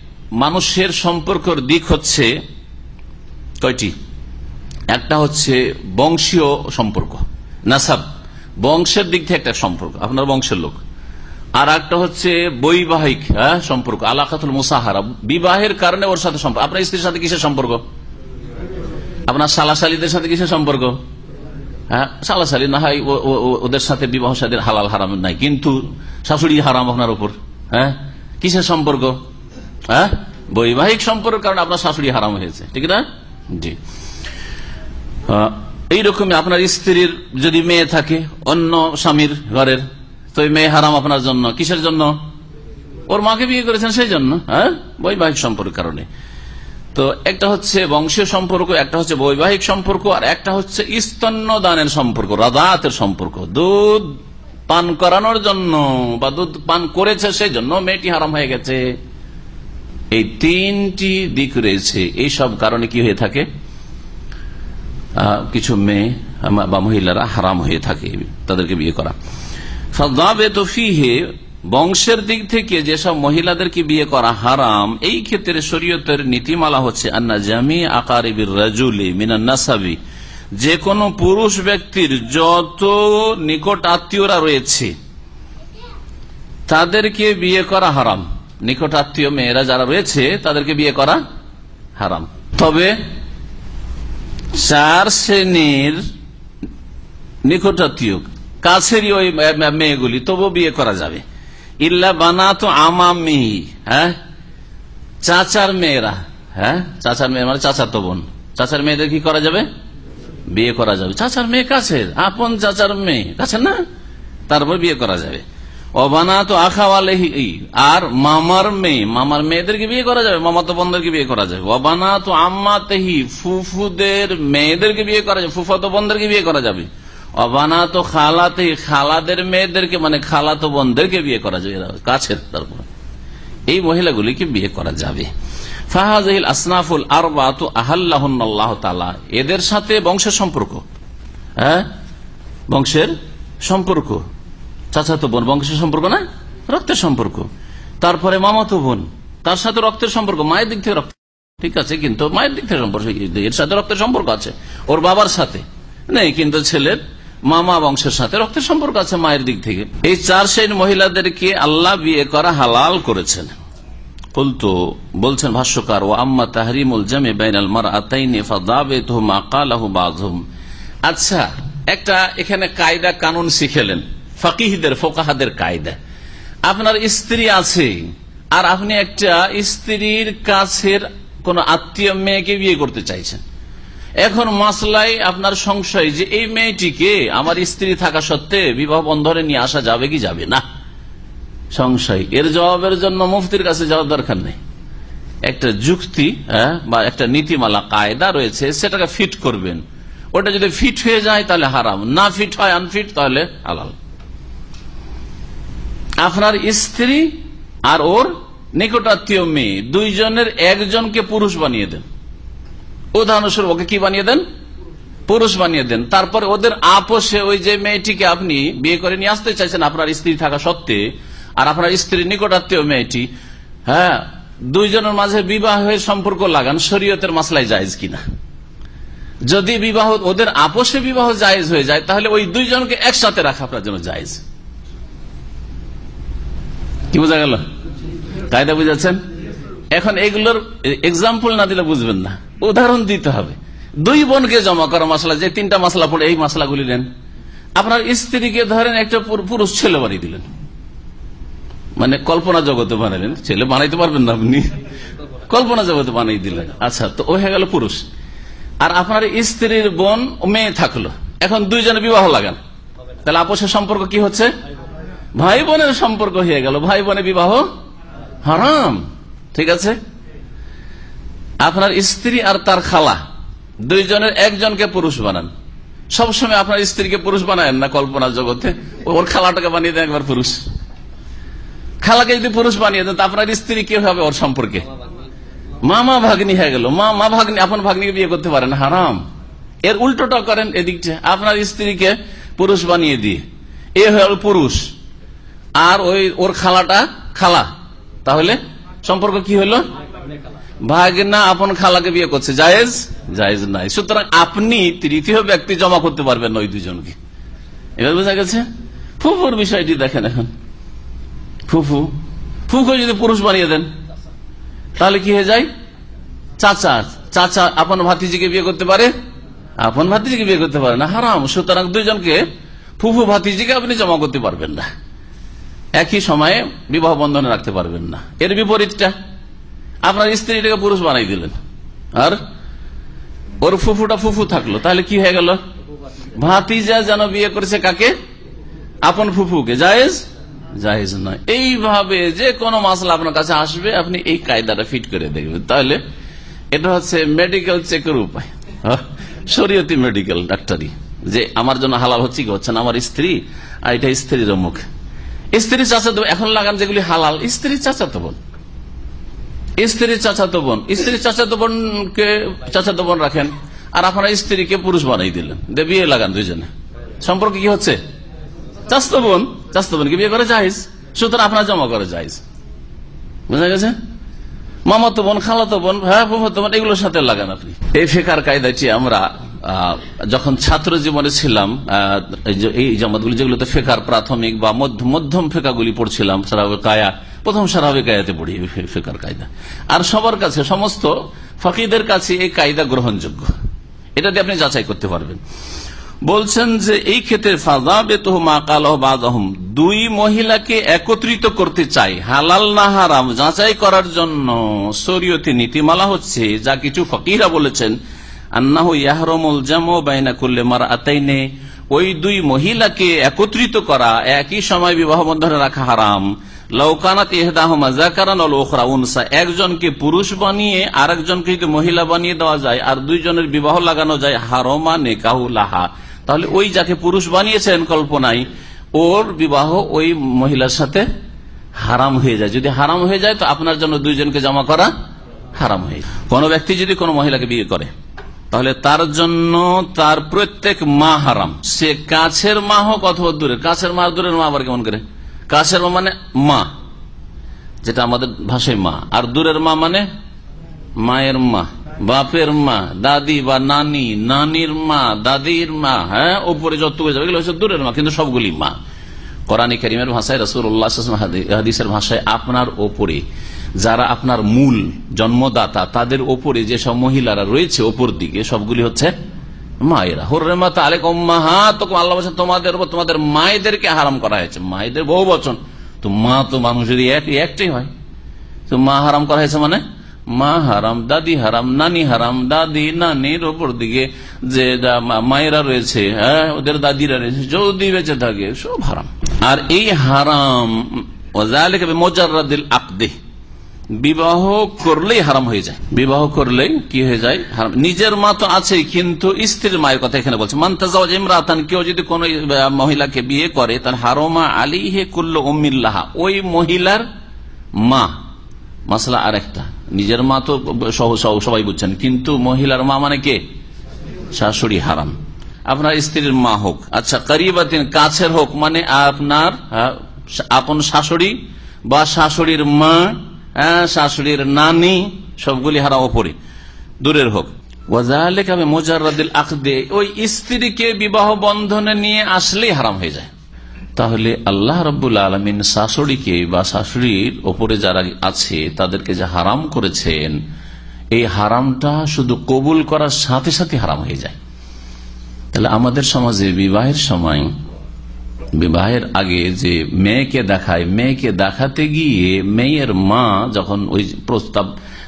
মানুষের সম্পর্কের দিক হচ্ছে কয়টি? একটা হচ্ছে বংশীয় সম্পর্ক, নাসাব। বংশের দিক থেকে একটা সম্পর্ক, আপনার বংশের লোক। আর একটা হচ্ছে বৈবাহিক হ্যাঁ সম্পর্ক, আলাকাতুল মুসাহারা। বিবাহের কারণে ওর সাথে সম্পর্ক। আপনার স্ত্রীর সাথে কিসের সম্পর্ক? আপনার সালাশালীদের সাথে কিসের সম্পর্ক? হ্যাঁ সালাশালী না হয় ওদের সাথে বিবাহ সাথে হালাল হারাম নাই, কিন্তু শাশুড়ি হারাম আপনার উপর হ্যাঁ কিসের সম্পর্ক? হ্যাঁ? বৈবাহিক সম্পর্কের কারণে আপনার শাশুড়ি হারাম হয়েছে। ঠিক না? জি। এইরকমই আপনার স্ত্রীর যদি মেয়ে থাকে, অন্য স্বামীর ঘরের, তো মেয়ে হারাম আপনার জন্য। কিসের জন্য? ওর মাকে বিয়ে করেছেন সেই জন্য হ্যাঁ? বৈবাহিক সম্পর্কের কারণে। তো একটা হচ্ছে বংশীয় সম্পর্ক, একটা হচ্ছে বৈবাহিক সম্পর্ক, আর একটা হচ্ছে স্তন্য দানের সম্পর্ক রাজাতের সম্পর্ক। দুধ পান করানোর জন্য, বা দুধ পান করেছে সেই জন্য মেয়েটি হারাম হয়ে গেছে। এই তিনটি দিক রয়েছে। এই সব কারণে কি হয়ে থাকে? কিছু মেয়ে বা মহিলারা হারাম হয়ে থাকে, তাদেরকে বিয়ে করা। বংশের দিক থেকে যেসব মহিলাদেরকে বিয়ে করা হারাম, এই ক্ষেত্রে শরীয়তের নীতিমালা হচ্ছে, আন্না জামি আকারিবির রাজুলি মিনান নাসাবি। যে কোনো পুরুষ ব্যক্তির যত নিকট আত্মীয়রা রয়েছে, তাদেরকে বিয়ে করা হারাম। নিকট আত্মীয় মেয়েরা যারা রয়েছে, তাদেরকে বিয়ে করা হারাম। তবে চার শ্রেণির নিকটাত্মীয়, কাছেরই ওই মেয়েগুলি তবু বিয়ে করা যাবে। ইল্লা বানা তো আমামি হ্যাঁ? চাচার মেয়েরা হ্যাঁ? চাচার মেয়ে মানে চাচার তো বোন। চাচার মেয়েদের কি করা যাবে? বিয়ে করা যাবে। চাচার মেয়ে কাছের, আপন চাচার মেয়ে কাছে না? তারপর বিয়ে করা যাবে। অবানা তো আখাওয়ালে আর মামার মেয়ে, মামার মেয়েদেরকে বিয়ে করা যাবে মামা তো বিয়ে করা যাবে। অবানা তো আম্মাতেহি, ফুফুদের মেয়েদেরকে বিয়ে করা যাবে, ফুফাতো বোনদেরকে বিয়ে করা যাবে। অবানা তো খালাতে, খালাদের মেয়েদেরকে মানে খালাতো বোনদেরকে বিয়ে করা যাবে কাছের তারপর। এই মহিলাগুলিকে বিয়ে করা যাবে। ফাহাজিল আসনাফুল আর আহাল্লাহ তালা এদের সাথে বংশের সম্পর্ক। হ্যাঁ? বংশের সম্পর্ক। চাচাতো বোন, বংশের সম্পর্ক না? রক্তের সম্পর্ক। তারপরে মামাতো বোন, তার সাথে রক্তের সম্পর্ক, মায়ের দিক থেকে রক্ত ঠিক আছে, কিন্তু মায়ের দিক থেকে সম্পর্ক এর সাথে রক্তের সম্পর্ক আছে, ওর বাবার সাথে। নেই, কিন্তু ছেলের মামা বংশের সাথে রক্তের সম্পর্ক আছে মায়ের দিক থেকে। এই চার শ্রেণির মহিলাদেরকে আল্লাহ বিয়ে করা হালাল করেছেন। বলতো বলছেন, ভাষ্যকার ও আম্মা তাহরিমুল জামে বাইনাল মার আতাইনে আচ্ছা একটা এখানে কায়দা কানুন শিখেলেন ফকিহিদের, ফোকাহাদের কায়দা। আপনার স্ত্রী আছে, আর আপনি একটা স্ত্রীর কাছের কোন আত্মীয় মেয়েকে বিয়ে করতে চাইছেন। এখন মাসলাই আপনার সংশয় যে এই মেয়েটিকে আমার স্ত্রী থাকা সত্ত্বে বিবাহ বন্ধনে নিয়ে আসা যাবে কি যাবে না? সংশয়। এর জবাবের জন্য মুফতির কাছে যাওয়ার দরকার নেই। একটা যুক্তি বা একটা নীতিমালা, কায়দা রয়েছে, সেটাকে ফিট করবেন। ওটা যদি ফিট হয়ে যায় তাহলে হারাম। না ফিট হয় আনফিট তাহলে হালাল। আপনার স্ত্রী আর ওর নিকটাত্মীয় মেয়ে, দুইজনের একজনকে পুরুষ বানিয়ে দেন। উদাহরণস্বরূপ ওকে কি বানিয়ে দেন? পুরুষ বানিয়ে দেন। তারপরে ওদের আপোষে ওই যে মেয়েটিকে আপনি বিয়ে করে নিয়ে আসতে চাইছেন, আপনার স্ত্রী থাকা সত্ত্বে, আর আপনার স্ত্রীর নিকটাত্মীয় মেয়েটি হ্যাঁ দুইজনের মাঝে বিবাহ হয়ে সম্পর্ক লাগান, শরীয়তের মাসলায় জায়েজ কিনা? যদি বিবাহ, ওদের আপোষে বিবাহ জায়েজ হয়ে যায়, তাহলে ওই দুইজনকে একসাথে রাখা আপনার জন্য জায়েজ। কি বোঝা গেল? কায়দা বুঝাচ্ছেন এখন এগুলোর এক্সাম্পল না দিলে বুঝবেন না। উদাহরণ দিতে হবে। দুই বোনকে জমা করা মশলা, যে তিনটা মশলা পড়ে, এই মশলাগুলি নেন। আপনার স্ত্রীকে ধরেন একটা পুরুষ ছেলে বানিয়ে দিলেন। মানে কল্পনা জগতে বানালেন। ছেলে বানাইতে পারবেন না আপনি। কল্পনা জগতে বানিয়ে দিলেন। আচ্ছা তো ও হয়ে গেল পুরুষ। আর আপনার স্ত্রীর বোন, মেয়ে থাকল। এখন দুইজনে বিবাহ লাগান। তাহলে আপোষের সম্পর্ক কি হচ্ছে? ভাই বোনের সম্পর্ক হয়ে গেল। ভাই বোনের বিবাহ হারাম। ঠিক আছে? আপনার স্ত্রী আর তার খালা, দুইজনের একজনকে পুরুষ বানান। সবসময় আপনার স্ত্রীকে পুরুষ বানায় না কল্পনা জগতে? ওর খালাটাকে বানিয়ে দেন একবার পুরুষ। খালাকে যদি পুরুষ বানিয়ে দেন আপনার স্ত্রী কি হবে ওর সম্পর্কে? মামা ভাগ্নি হয়ে গেল। মা মা ভাগ্নি আপনার ভাগ্নিকে বিয়ে করতে পারেন, হারাম। এর উল্টোটা করেন এদিকটা। আপনার স্ত্রীকে পুরুষ বানিয়ে দিয়ে। এ হল পুরুষ। আর ওই ওর খালাটা খালা। তাহলে সম্পর্ক কি হলো? ভাগনা আপন খালাকে বিয়ে করছে। জায়েজ? জায়েজ নাই। সুতরাং আপনি তৃতীয় ব্যক্তি জমা করতে পারবেন ওই দুজনকে। এবার বোঝা গেছে? ফুফুর বিষয়টি দেখেন এখন। ফুফু ফুফু যদি পুরুষ বানিয়ে দেন, তাহলে কি হয়ে যায়? চাচা চাচা আপন ভাতিজিকে বিয়ে করতে পারে? আপন ভাতিজিকে বিয়ে করতে পারে না। হারাম। সুতরাং দুইজনকে ফুফু ভাতিজিকে আপনি জমা করতে পারবেন না। একই সময়ে বিবাহ বন্ধনে রাখতে পারবেন না। এর বিপরীতটা, আপনার স্ত্রীটাকে পুরুষ বানাই দিলেন। আর ওর ফুফুটা ফুফু থাকল, তাহলে কি হয়ে গেল? ভাতিজা যেন বিয়ে করেছে কাকে? আপন ফুফুকে। জায়েজ? জায়েজ নয়। এইভাবে যে কোনো মাসলা আপনার কাছে আসবে, আপনি এই কায়দাটা ফিট করে দেখবেন। তাহলে এটা হচ্ছে মেডিকেল চেকের উপায়। শরীয়তি মেডিকেল ডাক্তারি। যে আমার জন্য হালাল হচ্ছে কি হচ্ছে না? আমার স্ত্রী, আর এটা স্ত্রীর মুখ। স্ত্রী চাচাতো এখন লাগান যেগুলি হালাল, স্ত্রী চাচাতো বোন। স্ত্রীর চাচাতো বোন স্ত্রীর চাচাতো বোনকে চাচাতো বোন রাখেন, আর আপনার স্ত্রীকে পুরুষ বানাই দিলেন। বিয়ে লাগান দুইজনে। সম্পর্কে কি হচ্ছে? চাচাতো বোন চাস্ত বোনকে বিয়ে করে যাইজ সুতরাং আপনার জমা করে যাইজ বুঝা গেছে? মামাতো বোন, খালাতো বোন হ্যাঁ বোন, এগুলোর সাথে লাগান আপনি। এই ফেকার কায়দাটি আমরা যখন ছাত্র জীবনে ছিলাম এই জামাতগুলি যেগুলোতে ফেকার, প্রাথমিক বা মধ্য- মধ্যম ফেকাগুলি পড়ছিলাম সারাবে কায়া, প্রথম সারাবে কায়াতে পড়ি ফেকার কায়দা। আর সবার কাছে, সমস্ত ফকিদের কাছে এই কায়দা গ্রহণযোগ্য। এটা দিয়ে আপনি যাচাই করতে পারবেন। বলছেন যে, এই ক্ষেত্রে দুই মহিলাকে একত্রিত করতে চাই, হালাল না হারাম, যাচাই করার জন্য শরীয়তে নীতিমালা হচ্ছে, যা কিছু ফকিরা বলেছেন জামো মার ওই দুই মহিলাকে একত্রিত করা একই সময় বিবাহ বন্ধনে রাখা হারাম। লৌকানাত একজনকে পুরুষ বানিয়ে আরেকজনকে যদি মহিলা বানিয়ে দেওয়া যায় আর দুইজনের বিবাহ লাগানো যায়, হারমা নেকাহু লাহা। তাহলে ওই যাকে পুরুষ বানিয়েছেন কল্পনায় ওর বিবাহ ওই মহিলার সাথে হারাম হয়ে যায়। যদি হারাম হয়ে যায়, তো আপনার জন্য দুইজনকে জমা করা হারাম হয়ে যায়। কোনো ব্যক্তি যদি কোনো মহিলাকে বিয়ে করে তাহলে তার জন্য তার প্রত্যেক মা হারাম। সে কাছের মা হোক অথবা দূরের। কাছের মা দূরের মা আবার কেমন করে? কাছের মা মানে মা, যেটা আমাদের ভাষায় মা। আর দূরের মা মানে মায়ের মা, বাপের মা, দাদি বা নানি, নানির মা, দাদির মা হ্যাঁ ওপরে যত যাবে হচ্ছে দূরের মা, কিন্তু সবগুলি মা। কোরআন করিমের ভাষায় রসুল্লাহ হাদিসের ভাষায় আপনার ওপরে। যারা আপনার মূল জন্মদাতা, তাদের ওপরে যেসব মহিলারা রয়েছে ওপর দিকে, সবগুলি হচ্ছে মায়েরা। হর্রে মাতা আলেক মা তখন আল্লাহ বলছেন, তোমাদের উপর তোমাদের মায়েদেরকে হারাম করা হয়েছে। মায়েদের বহু বচন। তো মা তো মানুষের এক- একটাই হয়। তো মা হারাম করা হয়েছে মানে? মা হারাম, দাদি হারাম, নানি হারাম, দাদি, নানির ওপর দিকে যে মায়েরা রয়েছে হ্যাঁ ওদের দাদিরা রয়েছে, যদি বেঁচে থাকে, সব হারাম। আর এই হারাম মোজারদিল আকদে। বিবাহ করলেই হারাম হয়ে যায়। বিবাহ করলেই কি হয়ে যায়? হারাম। নিজের মা তো আছে কিন্তু স্ত্রীর মায়ের কথা এখানে বলছে মান্তাজাওয়াজ ইমরাতান কেউ যদি কোন মহিলাকে বিয়ে করে তার হারমা আলী হে কুল্ল উম্মিল্লাহা ওই মহিলার মা। মাসলা আর একটা নিজের মা তো সবাই বুঝছেন, কিন্তু মহিলার মা মানে কে? শাশুড়ি, হারাম। আপনার স্ত্রীর মা হোক। আচ্ছা করিবাতিন কাছের হোক মানে আপনার আপন শাশুড়ি বা শাশুড়ির মা শাশুড়ির নানি সবগুলি হারা ওপরে দূরের হোক। ওয়াজালিকাবে মোজারদিল আকদে, ওই স্ত্রীকে বিবাহ বন্ধনে নিয়ে আসলেই হারাম হয়ে যায়। তাহলে আল্লাহ রব্বুল আলমিন শাশুড়িকে বা শাশুড়ির ওপরে যারা আছে, তাদেরকে যে হারাম করেছেন, এই হারামটা শুধু কবুল করার সাথে সাথে হারাম হয়ে যায়। তাহলে আমাদের সমাজে বিবাহের সময় বিবাহের আগে যে মেয়েকে দেখায়, মেয়েকে দেখাতে গিয়ে মেয়ের মা যখন ওই প্রস্তাব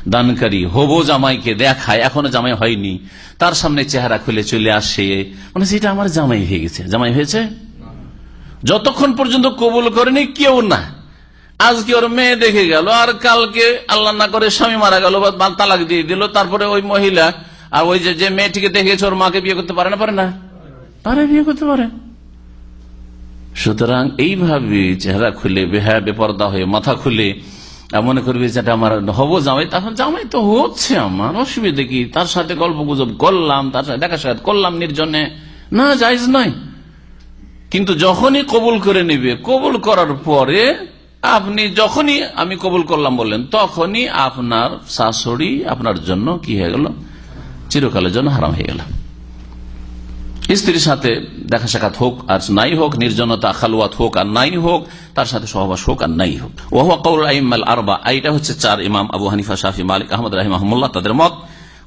দানকারী হব জামাইকে দেখায়, এখনও জামাই হয়নি, তার সামনে চেহারা খুলে চলে আসে মানে সেটা আমার জামাই হয়ে গেছে। জামাই হয়েছে? যতক্ষণ পর্যন্ত কবুল করেনি কেউ না। আজকে ওর মেয়ে দেখে গেল, আর কালকে আল্লাহ না করে স্বামী মারা গেল, বা তালাক দিয়ে দিল, তারপরে ওই মহিলা, আর ওই যে মেয়েটিকে দেখেছে, ওর মাকে বিয়ে করতে পারে না পারে না? পারে, বিয়ে করতে পারে। সুতরাং এইভাবে চেহারা খুলে বেহা বেপর্দা হয়ে মাথা খুলে মনে করবে যেটা আমার হব জামাই তখন জামাই তো হচ্ছে আমার, অসুবিধা কি? তার সাথে গল্প গুজব করলাম, তার সাথে দেখা সাক্ষাৎ করলাম নির্জনে। না যাইজ নয়। কিন্তু যখনই কবুল করে নিবে, কবুল করার পরে আপনি যখনই আমি কবুল করলাম বললেন, তখনই আপনার শাশুড়ি আপনার জন্য কি হয়ে গেল? চিরকালের জন্য হারাম হয়ে গেল। স্ত্রীর সাথে দেখা সাক্ষাৎ হোক আর নাই হোক, নির্জনতা খালুয়াত হোক আর নাই হোক, তার সাথে সহবাস হোক আর নাই হোক। আইমাল আরবা হচ্ছে চার ইমাম আবু হানিফা, শাফি, মালিক, আহমদ রাহিমাহমুল্লাহ তাদের মত।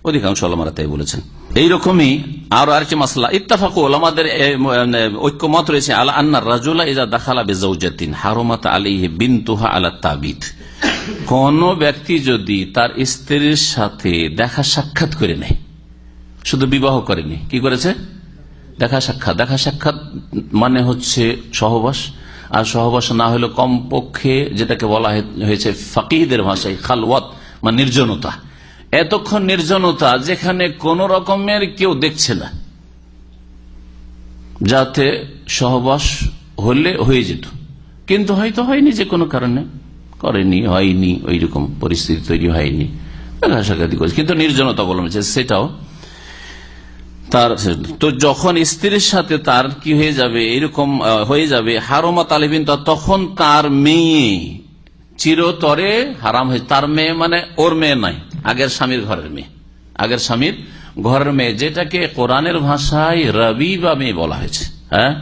অধিকাংশ আলমারা তাই বলেছেন। এইরকমই আরও আরেকটি মাসলা ইত্তাফাকুল আমাদের ঐক্যমত রয়েছে, আলা আন্না রাজুলা ইজা দাখালা বেজাউজাতিন হারমাত আলিহি বিনতুহা আলা তাবিদ কোন ব্যক্তি যদি তার স্ত্রীর সাথে দেখা সাক্ষাৎ করে নেয়, শুধু বিবাহ করেনি, কি করেছে? দেখা সাক্ষাৎ। দেখা সাক্ষাৎ মানে হচ্ছে সহবাস। আর সহবাস না হলে কমপক্ষে যেটাকে বলা হয়েছে ফাকিদের ভাষায় খালওয়াত বা নির্জনতা। এতক্ষণ নির্জনতা যেখানে কোন রকমের কেউ দেখছে না। যাতে সহবাস হলে হয়ে যেত। কিন্তু হয়তো হয়নি যে কোনো কারণে। করেনি, হয়নি ওই রকম পরিস্থিতি তৈরি হয়নি। দেখা সাক্ষাৎ কিন্তু নির্জনতা বলা হয়েছে, সেটাও তার তো যখন স্ত্রীর সাথে তার কি হয়ে যাবে, এরকম হয়ে যাবে, হারমা তালিবিন তখন তার মেয়ে চিরতরে হারাম হয়ে তার মেয়ে মানে ওর মেয়ে নাই, আগের স্বামীর ঘরের মেয়ে। আগের স্বামীর ঘরের মেয়ে, যেটাকে কোরআনের ভাষায় রবি বা মেয়ে বলা হয়েছে হ্যাঁ?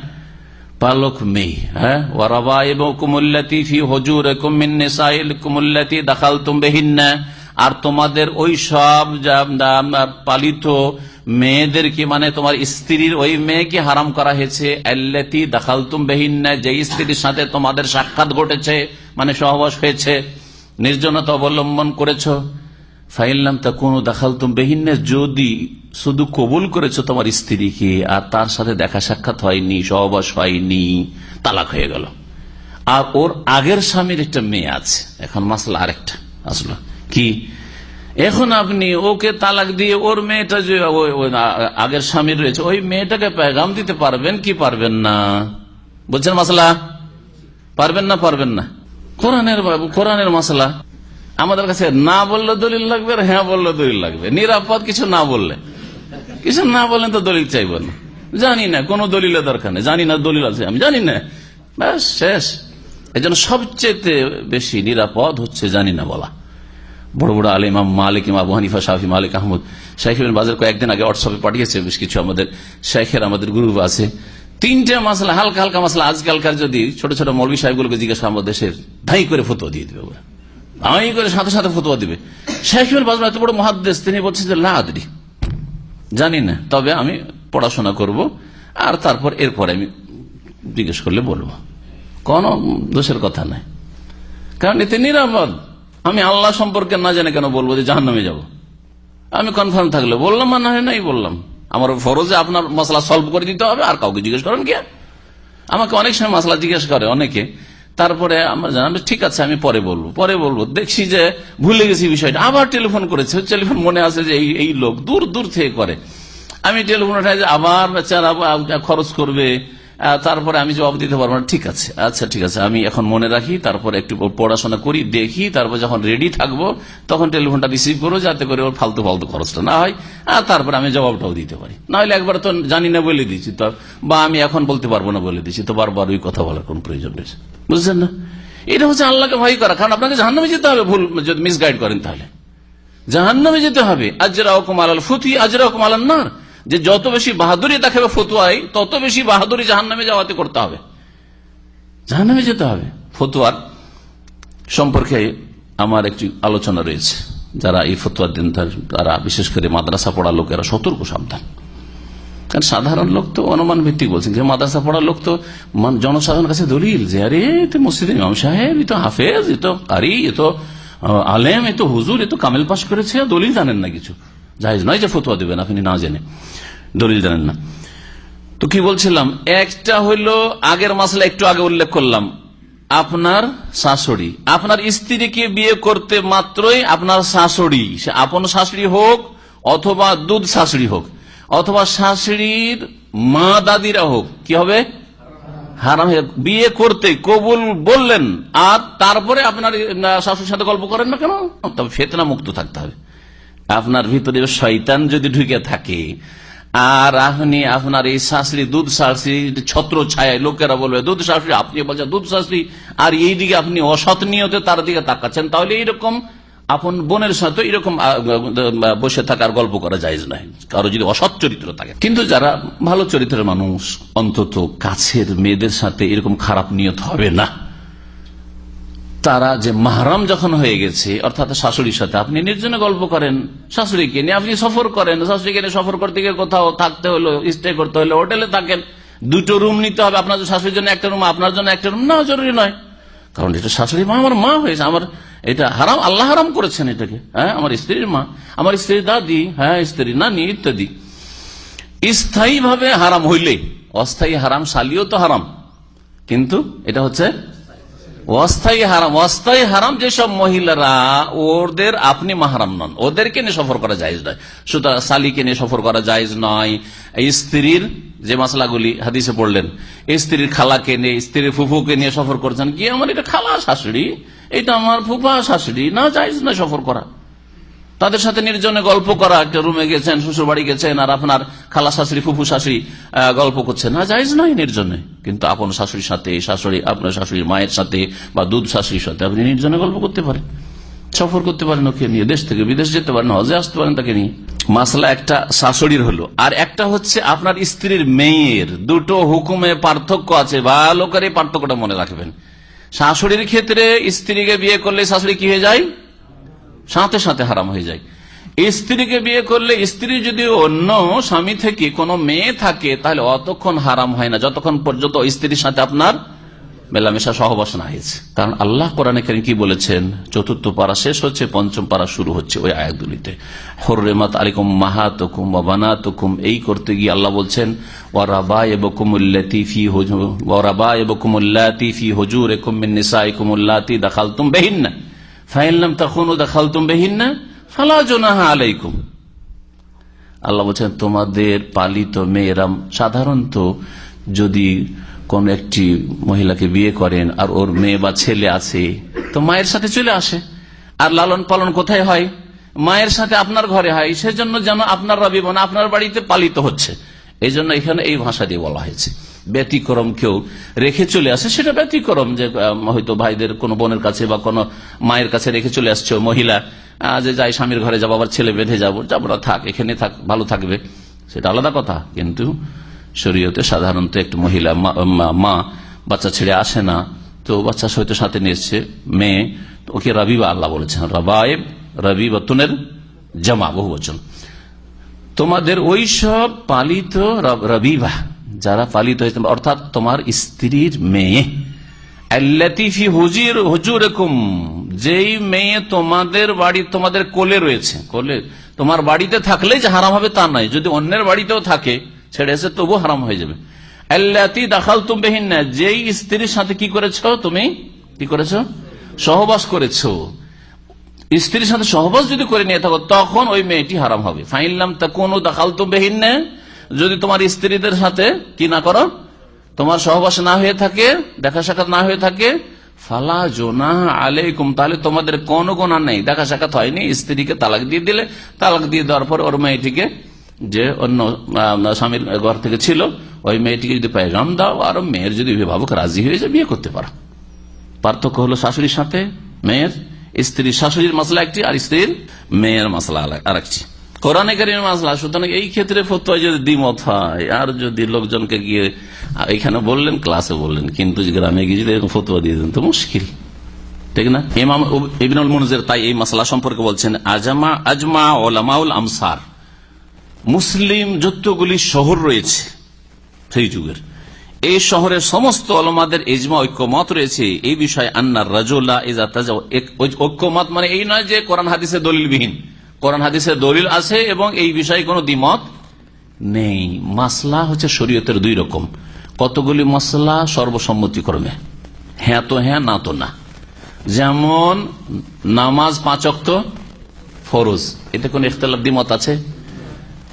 পালক মেয়ে হ্যাঁ? ওয়ারাবা এবং কুমুল্লাতি ফি হজুর কুমিন নিসাইল কুমুল্লাতি দাখাল তুমবেহিন্না আর তোমাদের ওই সব পালিত মেয়েদেরকে মানে তোমার স্ত্রীর ওই মেয়েকে হারাম করা হয়েছে? আল্লাতি দাখাল তুমবেহিন্না যে স্ত্রীর সাথে তোমাদের সাক্ষাৎ ঘটেছে মানে সহবাস হয়েছে, নির্জনতা অবলম্বন করেছ ফাইল্লাম তা কোনো দেখাল তুমবেহিন্না যদি শুধু কবুল করেছ তোমার স্ত্রীকে, আর তার সাথে দেখা সাক্ষাৎ হয়নি, সহবাস হয়নি, তালাক হয়ে গেল। আর ওর আগের স্বামীর একটা মেয়ে আছে। এখন মাসলা আরেকটা, আসলো। কি? এখন আপনি ওকে তালাক দিয়ে ওর মেয়েটা যে আগের স্বামীর রয়েছে, ওই মেয়েটাকে প্যাগাম দিতে পারবেন কি পারবেন না? বলছেন মাসলা পারবেন না পারবেন না? কোরআনের কোরআনের মশলা? আমাদের কাছে না বললে দলিল লাগবে আর হ্যাঁ বললে দলিল লাগবে। নিরাপদ কিছু না বললে। কিছু না বললেন তো দলিল চাইব না। জানি না, কোন দলিলের দরকার নেই। জানি না দলিল আছে, আমি জানি না। ব্যাস, শেষ। এই সবচেয়ে বেশি নিরাপদ হচ্ছে জানি না বলা। বড় বড় আলিম ইমাম মালিক, ইমাম হানিফা শাহি মালিক আহমদ। ইবিন বাজার কয়েকদিন আগে হোয়াটসঅ্যাপে পাঠিয়েছে, বেশ কিছু আমাদের শাইখের, আমাদের গ্রুপ আছে। তিনটে মাসলা, হালকা হালকা মাসলা, আজকালকার যদি ছোট ছোট মৌলী সাহেবগুলোকে জিজ্ঞাসা আমাদের দেশের, ধাই করে ফতুয়া দিয়ে দেবে ওরা। ধাই করে সাথে সাথে ফতুয়া দিবে। ইবিন বাজার এত বড় মহাদ্দেশ, তিনি বলছেন যে লাদরি জানি না, তবে আমি পড়াশোনা করব, আর তারপর এরপরে আমি জিজ্ঞেস করলে বলব। কোন দোষের কথা নাই। কারণ এতে নিরাপদ। আমি আল্লাহ সম্পর্কে না জানে কেন বলব যে জাহান নামে যাব? আমি কনফার্ম থাকলে বললাম না হয় নাই বললাম। আমার ফরজে আপনার মশলা সলভ করে দিতে হবে, আর কাউকে জিজ্ঞেস করেন কি? আমাকে অনেক সময় মশলা জিজ্ঞেস করে অনেকে। তারপরে আমার জানান ঠিক আছে, আমি পরে বলব। পরে বলব, দেখছি যে ভুলে গেছি বিষয়টা। আবার টেলিফোন করেছে টেলিফোন মনে আছে যে এই এই লোক দূর দূর থেকে করে। আমি টেলিফোন উঠাই যে আবার খরচ করবে। তারপরে আমি জবাব দিতে পারব না। ঠিক আছে আচ্ছা ঠিক আছে। আমি এখন মনে রাখি, তারপরে একটু পড়াশোনা করি, দেখি, তারপর যখন রেডি থাকব, তখন টেলিফোনটা রিসিভ করব, যাতে করে ওর ফালতু ফালতু খরচটা না হয়। আর তারপরে আমি জবাবটাও দিতে পারি। না হলে একবার তো জানি না বলে দিচ্ছি তো, বা আমি এখন বলতে পারব না বলে দিচ্ছি, তো বারবার ওই কথা বলার কোন প্রয়োজন রয়েছে বুঝছেন না? এটা হচ্ছে আল্লাহকে ভয় করা, কারণ আপনাকে জাহান্নামে যেতে হবে, ভুল যদি মিসগাইড করেন তাহলে। জাহান্নামে যেতে হবে। আজরা হুকুম আলাল ফুতি আজরা হুকুম আলাল নার। যে যত বেশি বাহাদুরি দেখাবে ফতুয়াই, তত বেশি বাহাদুরি জাহান্নামে যাওয়াতে করতে হবে। জাহান্নামে যেতে হবে। ফতুয়ার সম্পর্কে আমার একটি আলোচনা রয়েছে। যারা এই ফতুয়ার দিন তারা বিশেষ করে মাদ্রাসা পড়া লোকেরা সতর্ক, সাবধান। কারণ সাধারণ লোক তো অনুমান ভিত্তিক বলছেন যে মাদ্রাসা পড়ার লোক তো জনসাধারণের কাছে দলিল যে, আরে তো মসজিদ ইমাম সাহেব, এ তো হাফেজ, এ তো কারি এ তো আলেম, এ তো হুজুর, এ তো কামেল পাশ করেছে দলিল জানেন না কিছু। জাহেজ নয় যে ফতুয়া দেবেন, আপনি না জেনে। দলিল জানেন না। তো কি বলছিলাম? একটা হইল, আগের মাসলা একটু আগে উল্লেখ করলাম, আপনার শাশুড়ি, আপনার স্ত্রীকে বিয়ে করতে মাত্রই আপনার শাশুড়ি, সে আপন শাশুড়ি হোক অথবা দুধ শাশুড়ি হোক, অথবা শাশুড়ির মা দাদিরা হোক, কি হবে? হারাম বিয়ে করতে কবুল বললেন, আর তারপরে আপনার শাশুর সাথে গল্প করেন না কেন? তবে ফেতনা মুক্ত থাকতে হবে। আপনার ভিতরে শয়তান যদি ঢুকে থাকে, আর আপনি আপনার এই শাশুড়ি দুধ শাশুড়ি ছত্র ছায়, লোকেরা বলবে, দুধ শাশুড়ি আপনি বলছেন দুধ শাশুড়ি আর এই দিকে আপনি অসৎ নিয়তে তার দিকে তাকাচ্ছেন, তাহলে এইরকম আপন বোনের সাথে এরকম বসে থাকার গল্প করা যায় না। কারও যদি অসৎ চরিত্র থাকে। কিন্তু যারা ভালো চরিত্রের মানুষ, অন্তত কাছের মেয়েদের সাথে এরকম খারাপ নিয়ত হবে না। তারা যে মাহারাম যখন হয়ে গেছে, অর্থাৎ শাশুড়ির সাথে, আপনি নির্জনে গল্প করেন শাশুড়িকে নিয়ে, আপনি সফর করেন, শাশুড়িকে নিয়ে সফর করতে গিয়ে কোথাও থাকতে হলো স্টে করতে হলো, হোটেলে থাকেন, দুটো রুম নিতে হবে, আপনার শাশুড়ির জন্য একটা রুম আপনার জন্য একটা রুম না, জরুরি নয়। কারণ এটা শাশুড়ি মা, আমার মা হয়েছে, আমার এটা হারাম, আল্লাহ হারাম করেছেন এটাকে হ্যাঁ আমার স্ত্রীর মা, আমার স্ত্রীর দাদি হ্যাঁ স্ত্রী, নানি ইত্যাদি। স্থায়ী ভাবে হারাম হইলে অস্থায়ী হারাম সালিও তো হারাম, কিন্তু এটা হচ্ছে অস্থায়ী হারাম অস্থায়ী হারাম যেসব মহিলারা, ওদের আপনি মাহারাম নন। ওদেরকে নিয়ে সফর করা যায় নয়। সুতরাং সালিকে নিয়ে সফর করা যায় নয়। স্ত্রীর যে মশলাগুলি হাদিসে পড়লেন স্ত্রীর খালাকে নিয়ে, স্ত্রীর ফুফুকে নিয়ে সফর করছেন, কি আমার এটা খালা শাশুড়ি? এটা আমার ফুফা শাশুড়ি? না যাইজ না সফর করা। তাদের সাথে নির্জনে গল্প করা, একটা রুমে গেছেন শ্বশুর বাড়ি গেছেন, আর আপনার খালা শাশুড়ি, ফুফু শাশুড়ি গল্প করছেন। না যাইজ নাই নির্জনে। কিন্তু আপন শাশুড়ির সাথে, শাশুড়ি, আপনার শাশুড়ির মায়ের সাথে, বা দুধ শাশুড়ির সাথে আপনি নির্জনে গল্প করতে পারেন। সফর করতে পারেন ওকে নিয়ে, দেশ থেকে বিদেশ যেতে পারেন, হজে আসতে পারেন তাকে নিয়ে। মাসলা একটা শাশুড়ির হলো। আর একটা হচ্ছে আপনার স্ত্রীর মেয়ের। দুটো হুকুমে পার্থক্য আছে, ভালো করে পার্থক্যটা মনে রাখবেন। শাশুড়ির ক্ষেত্রে স্ত্রীকে বিয়ে করলে শাশুড়ি কি হয়ে যায়? সাথে সাথে হারাম হয়ে যায়। স্ত্রীকে বিয়ে করলে স্ত্রী যদি অন্য স্বামী থেকে কোনো মেয়ে থাকে, তাহলে অতক্ষণ হারাম হয় না। যতক্ষণ পর্যন্ত স্ত্রীর সাথে আপনার মেলামেশা, সহবাস না হয়েছে। কারণ আল্লাহ কোরআনে কারিম কি বলেছেন? চতুর্থ পারা শেষ হচ্ছে, পঞ্চম পারা শুরু হচ্ছে ওই আয়াতগুলিতে। হর্রেমাত আলিকুম মাহাতকুম বানাতকুম। এই করতে গিয়ে আল্লাহ বলছেন ওয়ারাবা এবকুমুল্লাতি ফি ওয়ারাবা এবকুমুল্লাতি ফি বিহিন্না। ফাইন লাম তাকুনু দাখালতুম বিহিন্না ফালা জুনাহা আলাইকুম। আল্লাহ বলছেন, তোমাদের পালিত মেয়েরা সাধারণত যদি কোন একটি মহিলাকে বিয়ে করেন আর ওর মেয়ে বা ছেলে আছে, তো মায়ের সাথে চলে আসে। আর লালন পালন কোথায় হয়? মায়ের সাথে আপনার ঘরে হয়, সেজন্য যেন আপনার রবি আপনার বাড়িতে পালিত হচ্ছে। এই জন্য এখানে এই ভাষা দিয়ে বলা হয়েছে। ব্যতিক্রম কেউ রেখে চলে আসে, সেটা ব্যতিক্রম যে হয়তো ভাইদের কোনো বোনের কাছে বা কোনো মায়ের কাছে রেখে চলে আসছে মহিলা যে যাই স্বামীর ঘরে যাব, আবার ছেলে বেঁধে যাব যাব থাক, এখানে থাক, ভালো থাকবে। সেটা আলাদা কথা, কিন্তু শরীয়তে সাধারণত একটু মহিলা, মা- বাচ্চা ছেড়ে আসে না, তো বাচ্চা হয়তো সাথে নিয়ে এসছে, মেয়ে ওকে রবিবা আল্লাহ বলেছেন, রবায়েব রবি বতনের জামা, বহু বচন। তোমাদের ওই সব পালিত রব- রবিবা যারা পালিত হয়েছে, অর্থাৎ তোমার স্ত্রীর মেয়ে। যেই মেয়ে তোমাদের বাড়ি, তোমাদের কোলে রয়েছে, কোলে। তোমার বাড়িতে থাকলেই যে হারাম হবে তা নয়, যদি অন্যের বাড়িতেও থাকে, ছেড়ে এসে তবু হারাম হয়ে যাবে। আল্লাতি দাখাল তুমবেহীন না যেই স্ত্রীর সাথে কি করেছ তুমি? কি করেছ? সহবাস করেছ। স্ত্রীর সাথে সহবাস যদি করে নিয়ে থাকো, তখন ওই মেয়েটি হারাম হবে। ফাইনলাম তা কোন দাখাল তো বেহীন যদি তোমার স্ত্রীদের সাথে কি না করো? তোমার সহবাস না হয়ে থাকে, দেখা সাক্ষাৎ না হয়ে থাকে, ফালা জোনা আলাইকুম, তাহলে তোমাদের কোনো গোনা নেই। দেখা সাক্ষাৎ হয়নি, স্ত্রীকে তালাক দিয়ে দিলে। তালাক দিয়ে দেওয়ার পর ওর মেয়েটিকে যে অন্য স্বামীর ঘর থেকে ছিল, ওই মেয়েটিকে যদি পেগাম দাও, আর মেয়ের যদি অভিভাবক রাজি হয়ে যায়, বিয়ে করতে পারো। পার্থক্য হলো শাশুড়ির সাথে মেয়ের, স্ত্রীর শাশুড়ির মশলা একটি, আর স্ত্রীর মেয়ের মশলা আর একটি কোরআনে কারিমের মাসলা, সুতরাং এই ক্ষেত্রে ফতোয়া যদি দ্বিমত হয়, আর যদি লোকজনকে গিয়ে এখানে বললেন ক্লাসে বললেন, কিন্তু গ্রামে গিয়ে যদি ফতোয়া দিয়ে দেন, তো মুশকিল। না? তাই এই সম্পর্কে বলছেন, আজমা ওলামাউল আমসার, মুসলিম যতগুলি শহর রয়েছে সেই যুগের। এই শহরের সমস্ত অলমাদের ইজমা, ঐক্যমত রয়েছে। এই বিষয়ে আন্নার ইজা ঐক্যমত মানে এই নয় যে কোরআন হাদিসে দলিলবিহীন। কোরআন হাদিসের দলিল আছে এবং এই বিষয়ে কোনো দ্বিমত নেই। মাসলা হচ্ছে শরীয়তের দুই রকম। কতগুলি মশলা সর্বসম্মতিক্রমে। হ্যাঁ তো হ্যাঁ না তো না। যেমন নামাজ পাঁচক্ত ফরজ। এতে কোন ইখতলাফ দ্বিমত আছে?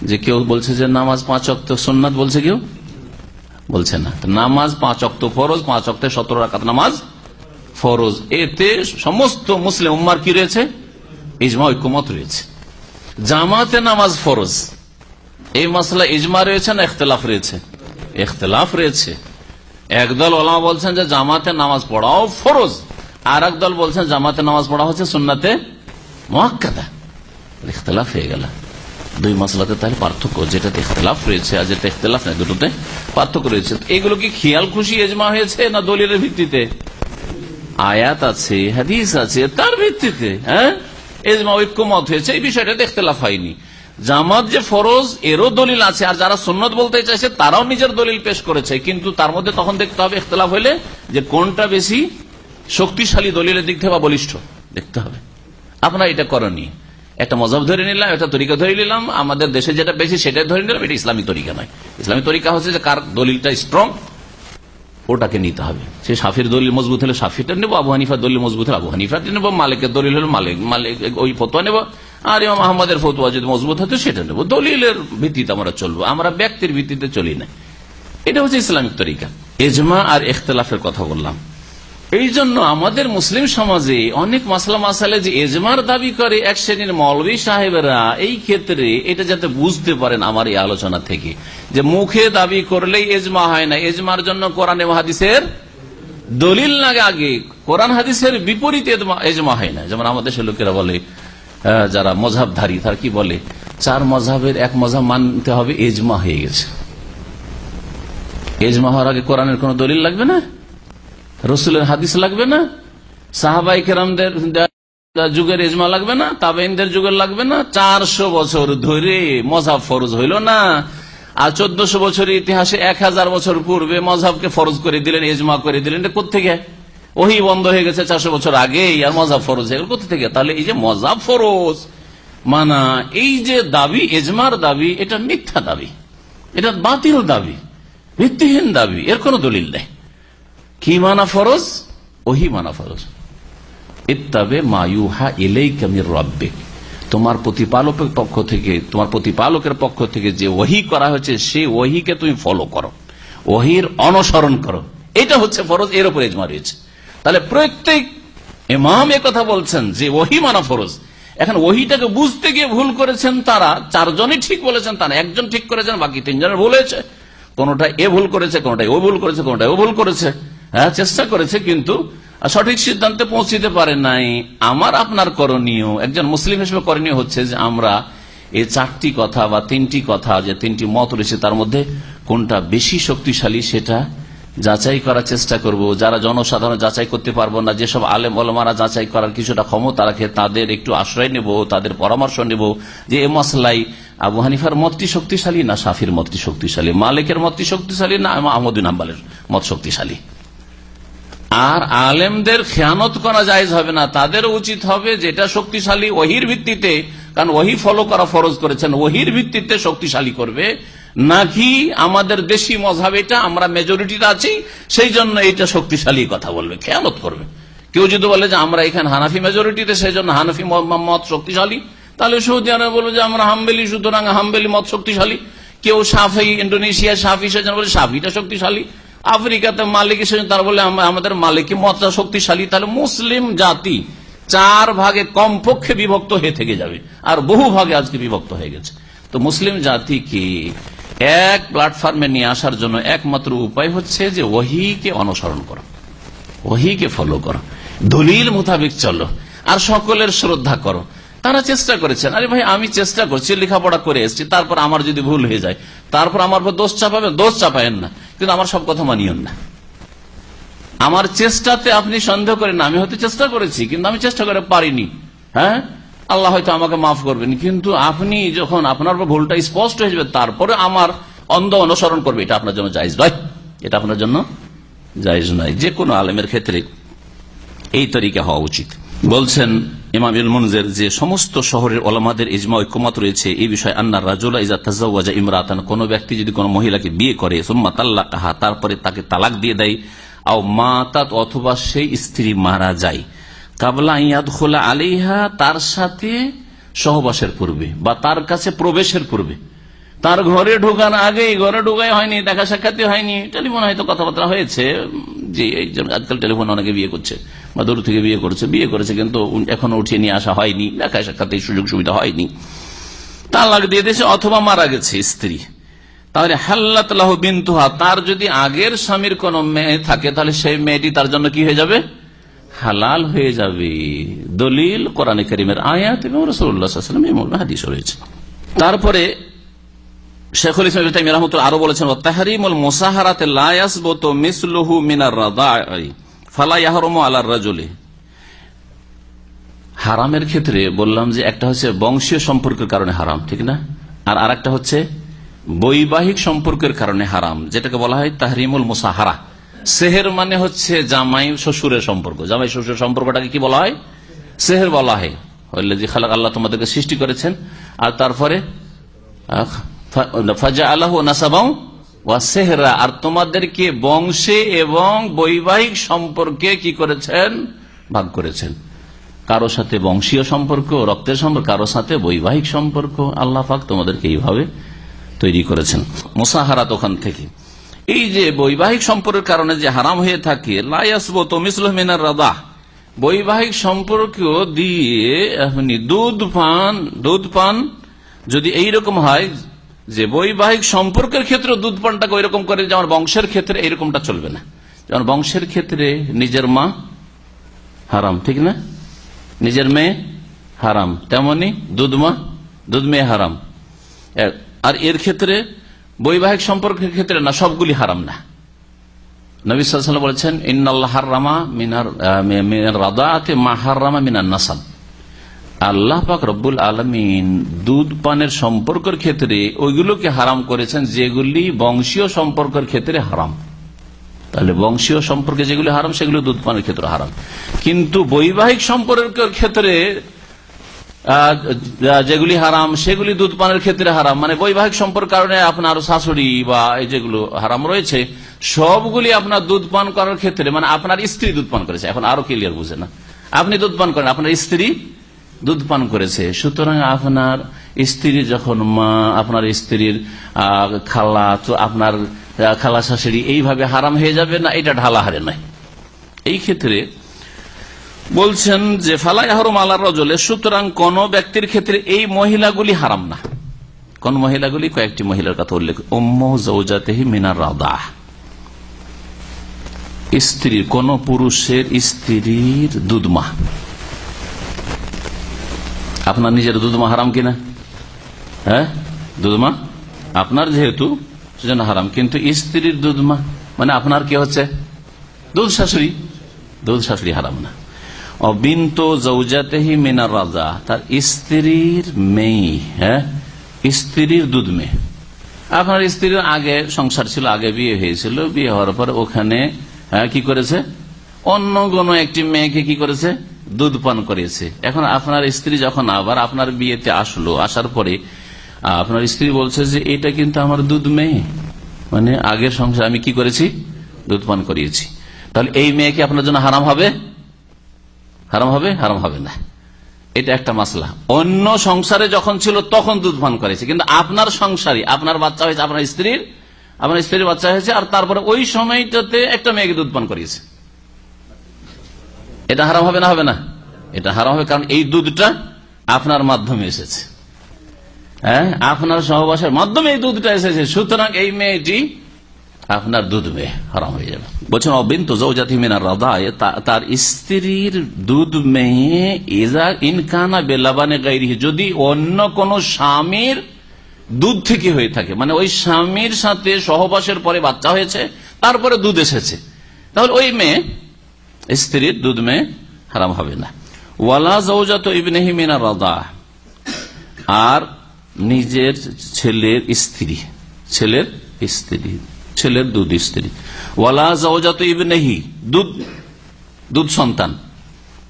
যে কেউ বলছে যে নামাজ পাঁচ অক্ত সোননাথ বলছে কেউ? বলছে না। নামাজ পাঁচ অক্ত ফরজ, পাঁচ অক্টে সতেরো রাকাত নামাজ ফরজ। এতে সমস্ত মুসলিম উম্মার কি রয়েছে? ইজমা ঐক্যমত রয়েছে। জামাতে নামাজ ফরজ। এই মশলা ইজমা রয়েছে না ইখতলাফ রয়েছে? ইখতলাফ রয়েছে। একদল ওলামা বলছেন যে জামাতে নামাজ পড়াও ফরজ। আর দল বলছেন জামাতে নামাজ পড়া হচ্ছে সুন্নাতে মহাক্কাদা ইখতলাফ হয়ে গেল। দুই মশলাতে তাহলে পার্থক্য, যেটাতে ইখতলাফ রয়েছে আর যেটা ইখতলাফ নেই, দুটোতে পার্থক্য রয়েছে। এগুলো কি খেয়াল খুশি এজমা হয়েছে না দলিলের ভিত্তিতে? আয়াত আছে, হাদিস আছে, তার ভিত্তিতে হ্যাঁ? এজমা ঐক্যমত হয়েছে, এই বিষয়টাতে ইখতলাফ হয়নি। জামাত যে ফরজ, এরও দলিল আছে, আর যারা সুন্নত বলতে চাইছে, তারাও নিজের দলিল পেশ করেছে, কিন্তু তার মধ্যে তখন দেখতে হবে, ইখতলাফ হলে যে কোনটা বেশি শক্তিশালী দলিলের দিক থেকে বা বলিষ্ঠ, দেখতে হবে। আপনারা এটা করনি। একটা মজাব ধরে নিলাম, একটা তরিকা ধরে নিলাম, আমাদের দেশে যেটা বেশি সেটাই ধরে নিলাম, এটা ইসলামী তরিকা নয়। ইসলামী তরিকা হচ্ছে যে কার দলিলটা স্ট্রং ওটাকে নিতে হবে। সে সাফির দলিল মজবুত হলে সাফিটা নেব, আবু হানিফার দলিল মজবুত হলে আবু হানিফার নেব, মালিকের দলিল হলে মালিক মালিক ওই ফতোয়া নেব। আর ইমাম আহমদের ফতোয়া যদি মজবুত হতো সেটা নেব। দলিলের ভিত্তিতে আমরা চলবো, আমরা ব্যক্তির ভিত্তিতে চলি না। এটা হচ্ছে ইসলামিক তরিকা। এজমা আর ইখতলাফের কথা বললাম। এই জন্য আমাদের মুসলিম সমাজে অনেক মাসলা মাসালে যে এজমার দাবি করে এক শ্রেণির মৌলবী সাহেবেরা, এই ক্ষেত্রে এটা যাতে বুঝতে পারেন আমার এই আলোচনা থেকে, যে মুখে দাবি করলেই এজমা হয় না, এজমার জন্য কোরআন হাদিসের দলিল লাগে আগে, কোরআন হাদিসের বিপরীত এজমা- হয় না। যেমন আমাদের দেশের লোকেরা বলে যারা মজাবধারী, তারা কি বলে? চার মজাবের এক মজাব মানতে হবে, এজমা হয়ে গেছে। এজমা হওয়ার আগে কোরআনের কোন দলিল লাগবে না? রসুলের হাদিস লাগবে না? সাহাবাই কেরামদের যুগের এজমা লাগবে না? তাবেইনদের যুগের লাগবে না? চারশো বছর ধরে মজাব ফরজ হইল না? আর চোদ্দশো বছরের ইতিহাসে এক হাজার বছর পূর্বে মজাবকে ফরজ করে দিলেন এজমা করে দিলেন, এটা কোথেকে ওহি বন্ধ হয়ে গেছে চারশো বছর আগেই, আর মজাব ফরজ হয়ে গেল কোথেকে তাহলে এই যে মজাব ফরজ, মানা, এই যে দাবি এজমার দাবি, এটা মিথ্যা দাবি। এটা বাতিল দাবি, ভিত্তিহীন দাবি, এর কোন দলিল নেই। কি মানা ফরজ? ওহি মানা ফরজ। ইত্তাবে মায়ুহা এলেই কামির রব্বে তোমার প্রতিপালকের পক্ষ থেকে, তোমার প্রতিপালকের পক্ষ থেকে যে ওহি করা হয়েছে, সে ওহিকে তুমি ফলো করো। ওহির অনুসরণ করো। এটা হচ্ছে ফরজ, এর উপর এজমা রয়েছে। তাহলে প্রত্যেক এমাম কথা বলছেন যে ওহি মানা ফরজ। এখন ওহিটাকে বুঝতে গিয়ে ভুল করেছেন তারা, চারজনই ঠিক বলেছেন, তারা একজন ঠিক করেছেন, বাকি তিনজনের ভুল হয়েছে। কোনটা এ ভুল করেছে কোনটা ও ভুল করেছে কোনটা ও ভুল করেছে। চেষ্টা করেছে, কিন্তু সঠিক সিদ্ধান্তে পৌঁছিতে পারে নাই। আমার আপনার করণীয়, একজন মুসলিম হিসেবে করণীয় হচ্ছে যে আমরা এই চারটি কথা বা তিনটি কথা, যে তিনটি মত রয়েছে, তার মধ্যে কোনটা বেশি শক্তিশালী সেটা যাচাই করার চেষ্টা করব। যারা জনসাধারণ যাচাই করতে পারব না, যেসব আলেম অলমারা যাচাই করার কিছুটা ক্ষমতা রাখে, তাদের একটু আশ্রয় নেব, তাদের পরামর্শ নেব যে এ মশলাই আবু হানিফার মতটি শক্তিশালী না সাফির মতটি শক্তিশালী, মালিকের মতটি শক্তিশালী না আহমদিন হাম্বালের মত শক্তিশালী। আর আলেমদের খেয়ানত করা জায়জ হবে না। তাদের উচিত হবে যেটা শক্তিশালী ওহির ভিত্তিতে, কারণ ওহি ফলো করা ফরজ করেছেন, ওহির ভিত্তিতে শক্তিশালী করবে। নাকি আমাদের দেশি মজাব এটা, আমরা মেজরিটিতে আছি, সেই জন্য এটা শক্তিশালী কথা বলবে, খেয়ানত করবে। কেউ যদি বলে যে আমরা এখানে হানাফি মেজরিটিতে সেই জন্য হানাফি মত শক্তিশালী, তাহলে সৌদি আরব বলবে যে আমরা হামবেলি, সুতরাং হামবেলি মত শক্তিশালী। কেউ সাফি ইন্ডোনেশিয়া সাফি সেজন্য বলে সাফিটা শক্তিশালী। আফ্রিকাতে মালিক তারা বলে আমাদের মালিকি মতটা শক্তিশালী, তাহলে মুসলিম জাতি চার ভাগে কমপক্ষে বিভক্ত হয়ে থেকে যাবে, আর বহু ভাগে আজকে বিভক্ত হয়ে গেছে। তো মুসলিম জাতিকে এক প্ল্যাটফর্মে নিয়ে আসার জন্য একমাত্র উপায় হচ্ছে যে ওহিকে অনুসরণ করো, ওহিকে ফলো করো। দলিল মোতাবেক চলো, আর সকলের শ্রদ্ধা করো। তারা চেষ্টা করেছেন, আরে ভাই, আমি চেষ্টা করছি, লেখাপড়া করে এসছি, তারপর আমার যদি ভুল হয়ে যায়, তারপর আমার দোষ চাপাবেন দোষ চাপাবেন না, কিন্তু আমার সব কথা মানিয়েন না। আমার চেষ্টাতে আপনি সন্দেহ করেন আমি হয়তো চেষ্টা করেছি, কিন্তু আমি চেষ্টা করে পারিনি হ্যাঁ? আল্লাহ হয়তো আমাকে মাফ করবেন, কিন্তু আপনি যখন আপনার ভুলটা স্পষ্ট হয়ে যাবে, তারপরে আমার অন্ধ অনুসরণ করবে, এটা আপনার জন্য জায়জ নয়। এটা আপনার জন্য জায়জ নয়। যে কোনো আলেমের ক্ষেত্রে এই তরিকা হওয়া উচিত। বলছেন ইমাম মনজের যে সমস্ত শহরের ওলামাদের ইজমা, ঐক্যমত রয়েছে, এই বিষয়ে আন্নার রাজুল্লাহ ইজা তাজা ইমরাতান, কোন ব্যক্তি যদি কোন মহিলাকে বিয়ে করে, সুম্মা তাল্লা কাহা তারপরে তাকে তালাক দিয়ে দেয়, আও মা তাত অথবা সেই স্ত্রী মারা যায়। কাবলা ইয়াদ খোলা আলিহা তার সাথে সহবাসের পূর্বে বা তার কাছে প্রবেশের পূর্বে। তার ঘরে ঢোকার আগেই ঘরে ঢোকাই হয়নি, দেখা সাক্ষাৎ হয়নি। টেলিফোন হয়তো কথাবার্তা হয়েছে। যে আজকাল টেলিফোন অনেকে বিয়ে করছে বা দূর থেকে বিয়ে করছে, বিয়ে করেছে কিন্তু এখনও উঠিয়ে নিয়ে আসা হয়নি দেখা সাক্ষাৎ সুযোগ সুবিধা হয়নি। তালাক দিয়ে দিয়েছে, অথবা মারা গেছে স্ত্রী। তাহলে হাল্লাত বিন্তুহা, তার যদি আগের স্বামীর কোন মেয়ে থাকে, তাহলে সেই মেয়েটি তার জন্য কি হয়ে যাবে? হালাল হয়ে যাবে। দলিল কোরআন করিমের আয়াত এবং রসুল্লাহাম হাদিস রয়েছে। তারপরে শেখুল ইসলাম রহমত আরও বলেছেন তাহারিমুল মোসাহারাতে লায়াসবত মিসলুহু মিনার রাদাই, ফালা ইয়াহরম আলার রাজুলি। হারামের ক্ষেত্রে বললাম যে একটা হচ্ছে বংশীয় সম্পর্কের কারণে হারাম, ঠিক না? আর আরেকটা হচ্ছে বৈবাহিক সম্পর্কের কারণে হারাম, যেটাকে বলা হয় তাহরিমুল মুসাহারা। সেহের মানে হচ্ছে জামাই শ্বশুরের সম্পর্ক। জামাই শ্বশুরের সম্পর্কটাকে কি বলা হয়? সেহের বলা হয়। যে খালাক আল্লাহ তোমাদেরকে সৃষ্টি করেছেন। আর তারপরে ওয়া সেহরা। আর তোমাদেরকে বংশে এবং বৈবাহিক সম্পর্কে কি করেছেন? ভাগ করেছেন। কারও সাথে বংশীয় সম্পর্ক, রক্তের সম্পর্ক, কারও সাথে বৈবাহিক সম্পর্ক। আল্লাহ পাক তোমাদেরকে এইভাবে তৈরি করেছেন। মোসাহারাত ওখান থেকে। এই যে বৈবাহিক সম্পর্কের কারণে যে হারাম হয়ে থাকে বৈবাহিক সম্পর্ক দিয়ে দুধ পান দুধ পান, যদি এইরকম হয় যে বৈবাহিক সম্পর্কের ক্ষেত্রে দুধ পানটাকে ওই রকম করে, যেমন বংশের ক্ষেত্রে এইরকমটা চলবে না। যেমন বংশের ক্ষেত্রে নিজের মা হারাম, ঠিক না? নিজের মেয়ে হারাম, তেমনি দুধ মা, দুধ মেয়ে হারাম। আর এর ক্ষেত্রে বৈবাহিক সম্পর্কের ক্ষেত্রে না, সবগুলি হারাম না। নবী সাল্লাম বলেছেন, ইন্নাল্লাহ হারামা মিনার রাদাতে মা হারামা মিনার নাসাব। আল্লাহ পাক রব্বুল আলমিন দুধ পানের সম্পর্কের ক্ষেত্রে ওইগুলোকে হারাম করেছেন যেগুলি বংশীয় সম্পর্কের ক্ষেত্রে হারাম। তাহলে বংশীয় সম্পর্কে যেগুলি হারাম, সেগুলো দুধ পানের ক্ষেত্রে হারাম। কিন্তু বৈবাহিক সম্পর্কের ক্ষেত্রে যেগুলি হারাম, সেগুলি দুধ পানের ক্ষেত্রে হারাম। মানে বৈবাহিক সম্পর্ক কারণে আপনার শাশুড়ি বা এই যেগুলো হারাম রয়েছে, সবগুলি আপনার দুধ পান করার ক্ষেত্রে মানে আপনার স্ত্রী দুধ পান করেছে। এখন আরও ক্লিয়ার বুঝে না। আপনি দুধ পান করেন, আপনার স্ত্রী দুধ পান করেছে। সুতরাং আপনার স্ত্রী যখন মা, আপনার স্ত্রীর খালা, তো আপনার খালা শাশুড়ি এইভাবে হারাম হয়ে যাবে না? এটা ঢালা হারে নাই এই ক্ষেত্রে বলছেন যে ফালাই আহরম আল্লাহ রজলে সুতরাং কোন ব্যক্তির ক্ষেত্রে এই মহিলাগুলি হারাম না। কোন মহিলাগুলি? কয়েকটি মহিলার কথা উল্লেখ। উম্ম জৌজাতেহি মিনার রাদাহ। স্ত্রীর, কোন পুরুষের স্ত্রীর দুধমা আপনার নিজের দুধমা হারাম কিনা? হ্যাঁ? দুধমা? আপনার যেহেতু সেজন্য হারাম। কিন্তু স্ত্রীর দুধমা মানে আপনার কি হচ্ছে? দুধ শাশুড়ি। দুধ শাশুড়ি হারাম না। অবিন্ত জৌজাতেহি মিনার রাজা তার স্ত্রীর মেয়ে হ্যাঁ? স্ত্রীর দুধ মেয়ে। আপনার স্ত্রীর আগে সংসার ছিল আগে বিয়ে হয়েছিল। বিয়ে হওয়ার পর ওখানে হ্যাঁ, কি করেছে? অন্য কোন একটি মেয়েকে কি করেছে? দুধ পান করেছে। এখন আপনার স্ত্রী যখন আবার আপনার বিয়েতে আসলো, আসার পরে আপনার স্ত্রী বলছে যে, এটা কিন্তু আমার দুধ মেয়ে। মানে আগের সংসার, আমি কি করেছি? দুধ পান করিয়েছি। তাহলে এই মেয়ে কি আপনার জন্য হারাম হবে? হারাম হবে? হারাম হবে না। এটা একটা মাসলা। অন্য সংসারে যখন ছিল, তখন দুধ পান করেছে। কিন্তু আপনার সংসারে আপনার বাচ্চা হয়েছে আপনার স্ত্রীর আপনার স্ত্রীর বাচ্চা হয়েছে, আর তারপরে ওই সময়টাতে একটা মেয়েকে দুধ পান করিয়েছে। এটা হারাম হবে না হবে না? এটা হারাম হবে কারণ এই দুধটা আপনার মাধ্যমে এসেছে। হ্যাঁ? আপনার সহবাসের মাধ্যমে এই দুধটা এসেছে। সুতরাং এই মেয়েটি আপনার দুধ মেয়ে, হারাম হয়ে যাবে। বলছেন অবিন তো জৌজাতি মিনার রাধায় তার স্ত্রীর দুধ মেয়ে ইজা ইনকানা বেলাবানে গাইরি যদি অন্য কোন স্বামীর দুধ থেকে হয়ে থাকে মানে ওই স্বামীর সাথে সহবাসের পরে বাচ্চা হয়েছে, তারপরে দুধ এসেছে। তাহলে ওই মেয়ে স্ত্রীর দুধ মেয়ে হারাম হবে না। ওয়ালা জৌজাত আর নিজের ছেলের স্ত্রী ছেলের স্ত্রী, ছেলের দুধ স্ত্রী। ওয়ালা জৌজাত ইবনেহি, দুধ দুধ সন্তান,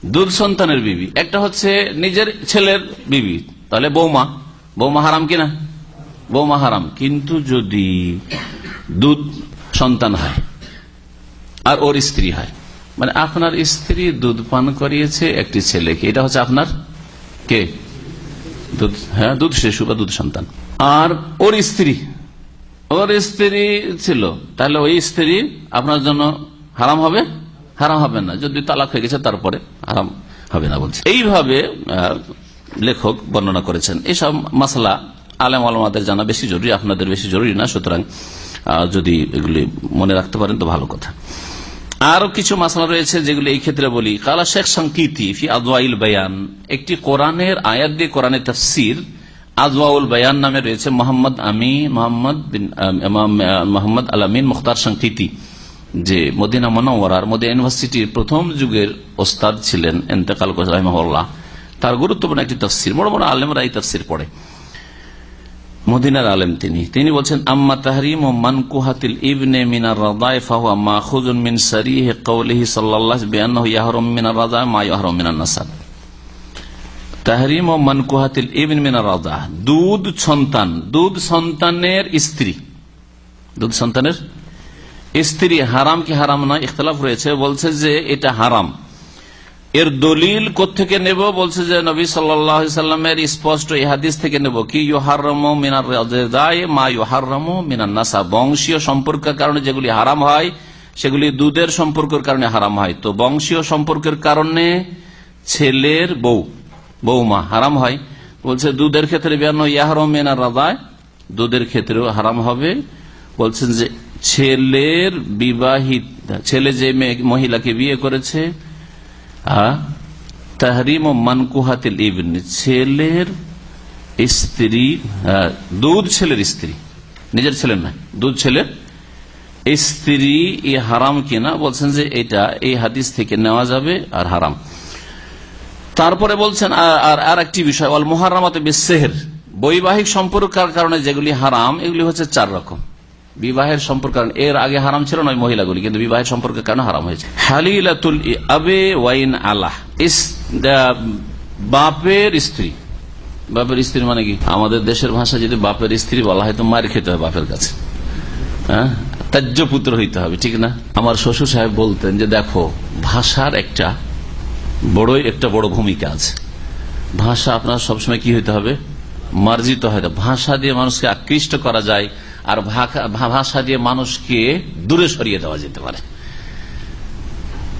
দুধ সন্তানের বিবি। একটা হচ্ছে নিজের ছেলের বিবি, তাহলে বৌমা। বৌমা হারাম কিনা? বৌমা হারাম। কিন্তু যদি দুধ সন্তান হয়, আর ওর স্ত্রী হয় মানে আপনার স্ত্রী দুধ পান করিয়েছে একটি ছেলেকে। এটা হচ্ছে আপনার কে? দুধ হ্যাঁ দুধ শিশু বা দুধ সন্তান। আর ওর স্ত্রী ওর স্ত্রী ছিল, তাহলে ওই স্ত্রী আপনার জন্য হারাম হবে? হারাম হবে না। যদি তালাক হয়ে গেছে, তারপরে হারাম হবে না বলছে। এইভাবে লেখক বর্ণনা করেছেন। এসব মাসলা আলেম আলমাদের জানা বেশি জরুরি, আপনাদের বেশি জরুরি না। সুতরাং যদি এগুলি মনে রাখতে পারেন, তো ভালো কথা। আরও কিছু মাসলা রয়েছে যেগুলো এই ক্ষেত্রে বলি। কালা শেখ সংকীতি ফি আজওয়াইল বয়ান। একটি কোরআনের আয়াত দিয়ে কোরআনের তফসির আজওয়াউল বয়ান নামে রয়েছে মোহাম্মদ আমি, মোহাম্মদ বিন মোহাম্মদ আলামিন মুখতার সংকীতি, যে মদিনা মনোয়ার মদিনা ইউনিভার্সিটির প্রথম যুগের ওস্তাদ ছিলেন এন্তেকাল রহমল্লাহ তার গুরুত্বপূর্ণ একটি তফসির। বড় বড় আলেমরা এই তফসির পড়ে। মদিনার আলেম তিনি। তিনি বলছেন, আম্মা তাহরিম ও মানকুহাতিল ইবনে মিনার রাদায় ফাহুয়া মাখুজুন মিন সারিহ সাল্লাল্লাহু বিআন্নাহু ইয়াহরুম মিনার রাদায় মা ইয়াহরুম মিনান নাসাব তাহরিম ও মানকুহাতিল ইবন মিনার রাদা দুধ সন্তান, দুধ সন্তানের স্ত্রী। দুধ সন্তানের স্ত্রী, হারাম কি হারাম না ইখতলাফ রয়েছে। বলছে যে এটা হারাম। এর দলিল থেকে নেব? বলছে যে নবী সাল্লামের স্পষ্ট এই হাদিস থেকে নেব কি? ইহারম মিনার মা ইহারম মিনার নাসা। বংশীয় সম্পর্কের কারণে যেগুলি হারাম হয়, সেগুলি দুধের সম্পর্কের কারণে হারাম হয়। তো বংশীয় সম্পর্কের কারণে ছেলের বউ বৌমা হারাম হয়। বলছে দুধের ক্ষেত্রে বেয়ানো ইয়াহরম মিনার রাজায় দুধের ক্ষেত্রেও হারাম হবে। বলছেন যে ছেলের বিবাহিত, ছেলে যে মহিলাকে বিয়ে করেছে তাহরিম ও মানকুহাতিল ইবন, ছেলের স্ত্রী দুধ ছেলের স্ত্রী, নিজের ছেলের নয়, দুধ ছেলের স্ত্রী, এ হারাম কিনা? বলছেন যে এটা এই হাদিস থেকে নেওয়া যাবে আর হারাম। তারপরে বলছেন আর আর একটি বিষয় অল মোহারামাতে বেসেহের, বৈবাহিক সম্পর্কের কারণে যেগুলি হারাম, এগুলি হচ্ছে চার রকম। বিবাহের সম্পর্ক, কারণ এর আগে হারাম ছিল নয় মহিলাগুলি, কিন্তু বিবাহের সম্পর্কে কেন হারাম হয়েছে? হালিলাতুল আবে ওয়াইন আলাহ। বাপের স্ত্রী। বাপের স্ত্রী মানে কি? আমাদের দেশের ভাষা যদি বাপের স্ত্রী বলা হয়, তো মার খেতে হয় বাপের কাছে। হ্যাঁ? ত্যায্য পুত্র হইতে হবে, ঠিক না? আমার শ্বশুর সাহেব বলতেন যে, দেখো, ভাষার একটা বড়ই, একটা বড় ভূমিকা আছে। ভাষা আপনার সবসময় কি হইতে হবে? মার্জিত হয়তো ভাষা দিয়ে মানুষকে আকৃষ্ট করা যায় আর ভাষা দিয়ে মানুষকে দূরে সরিয়ে দেওয়া যেতে পারে।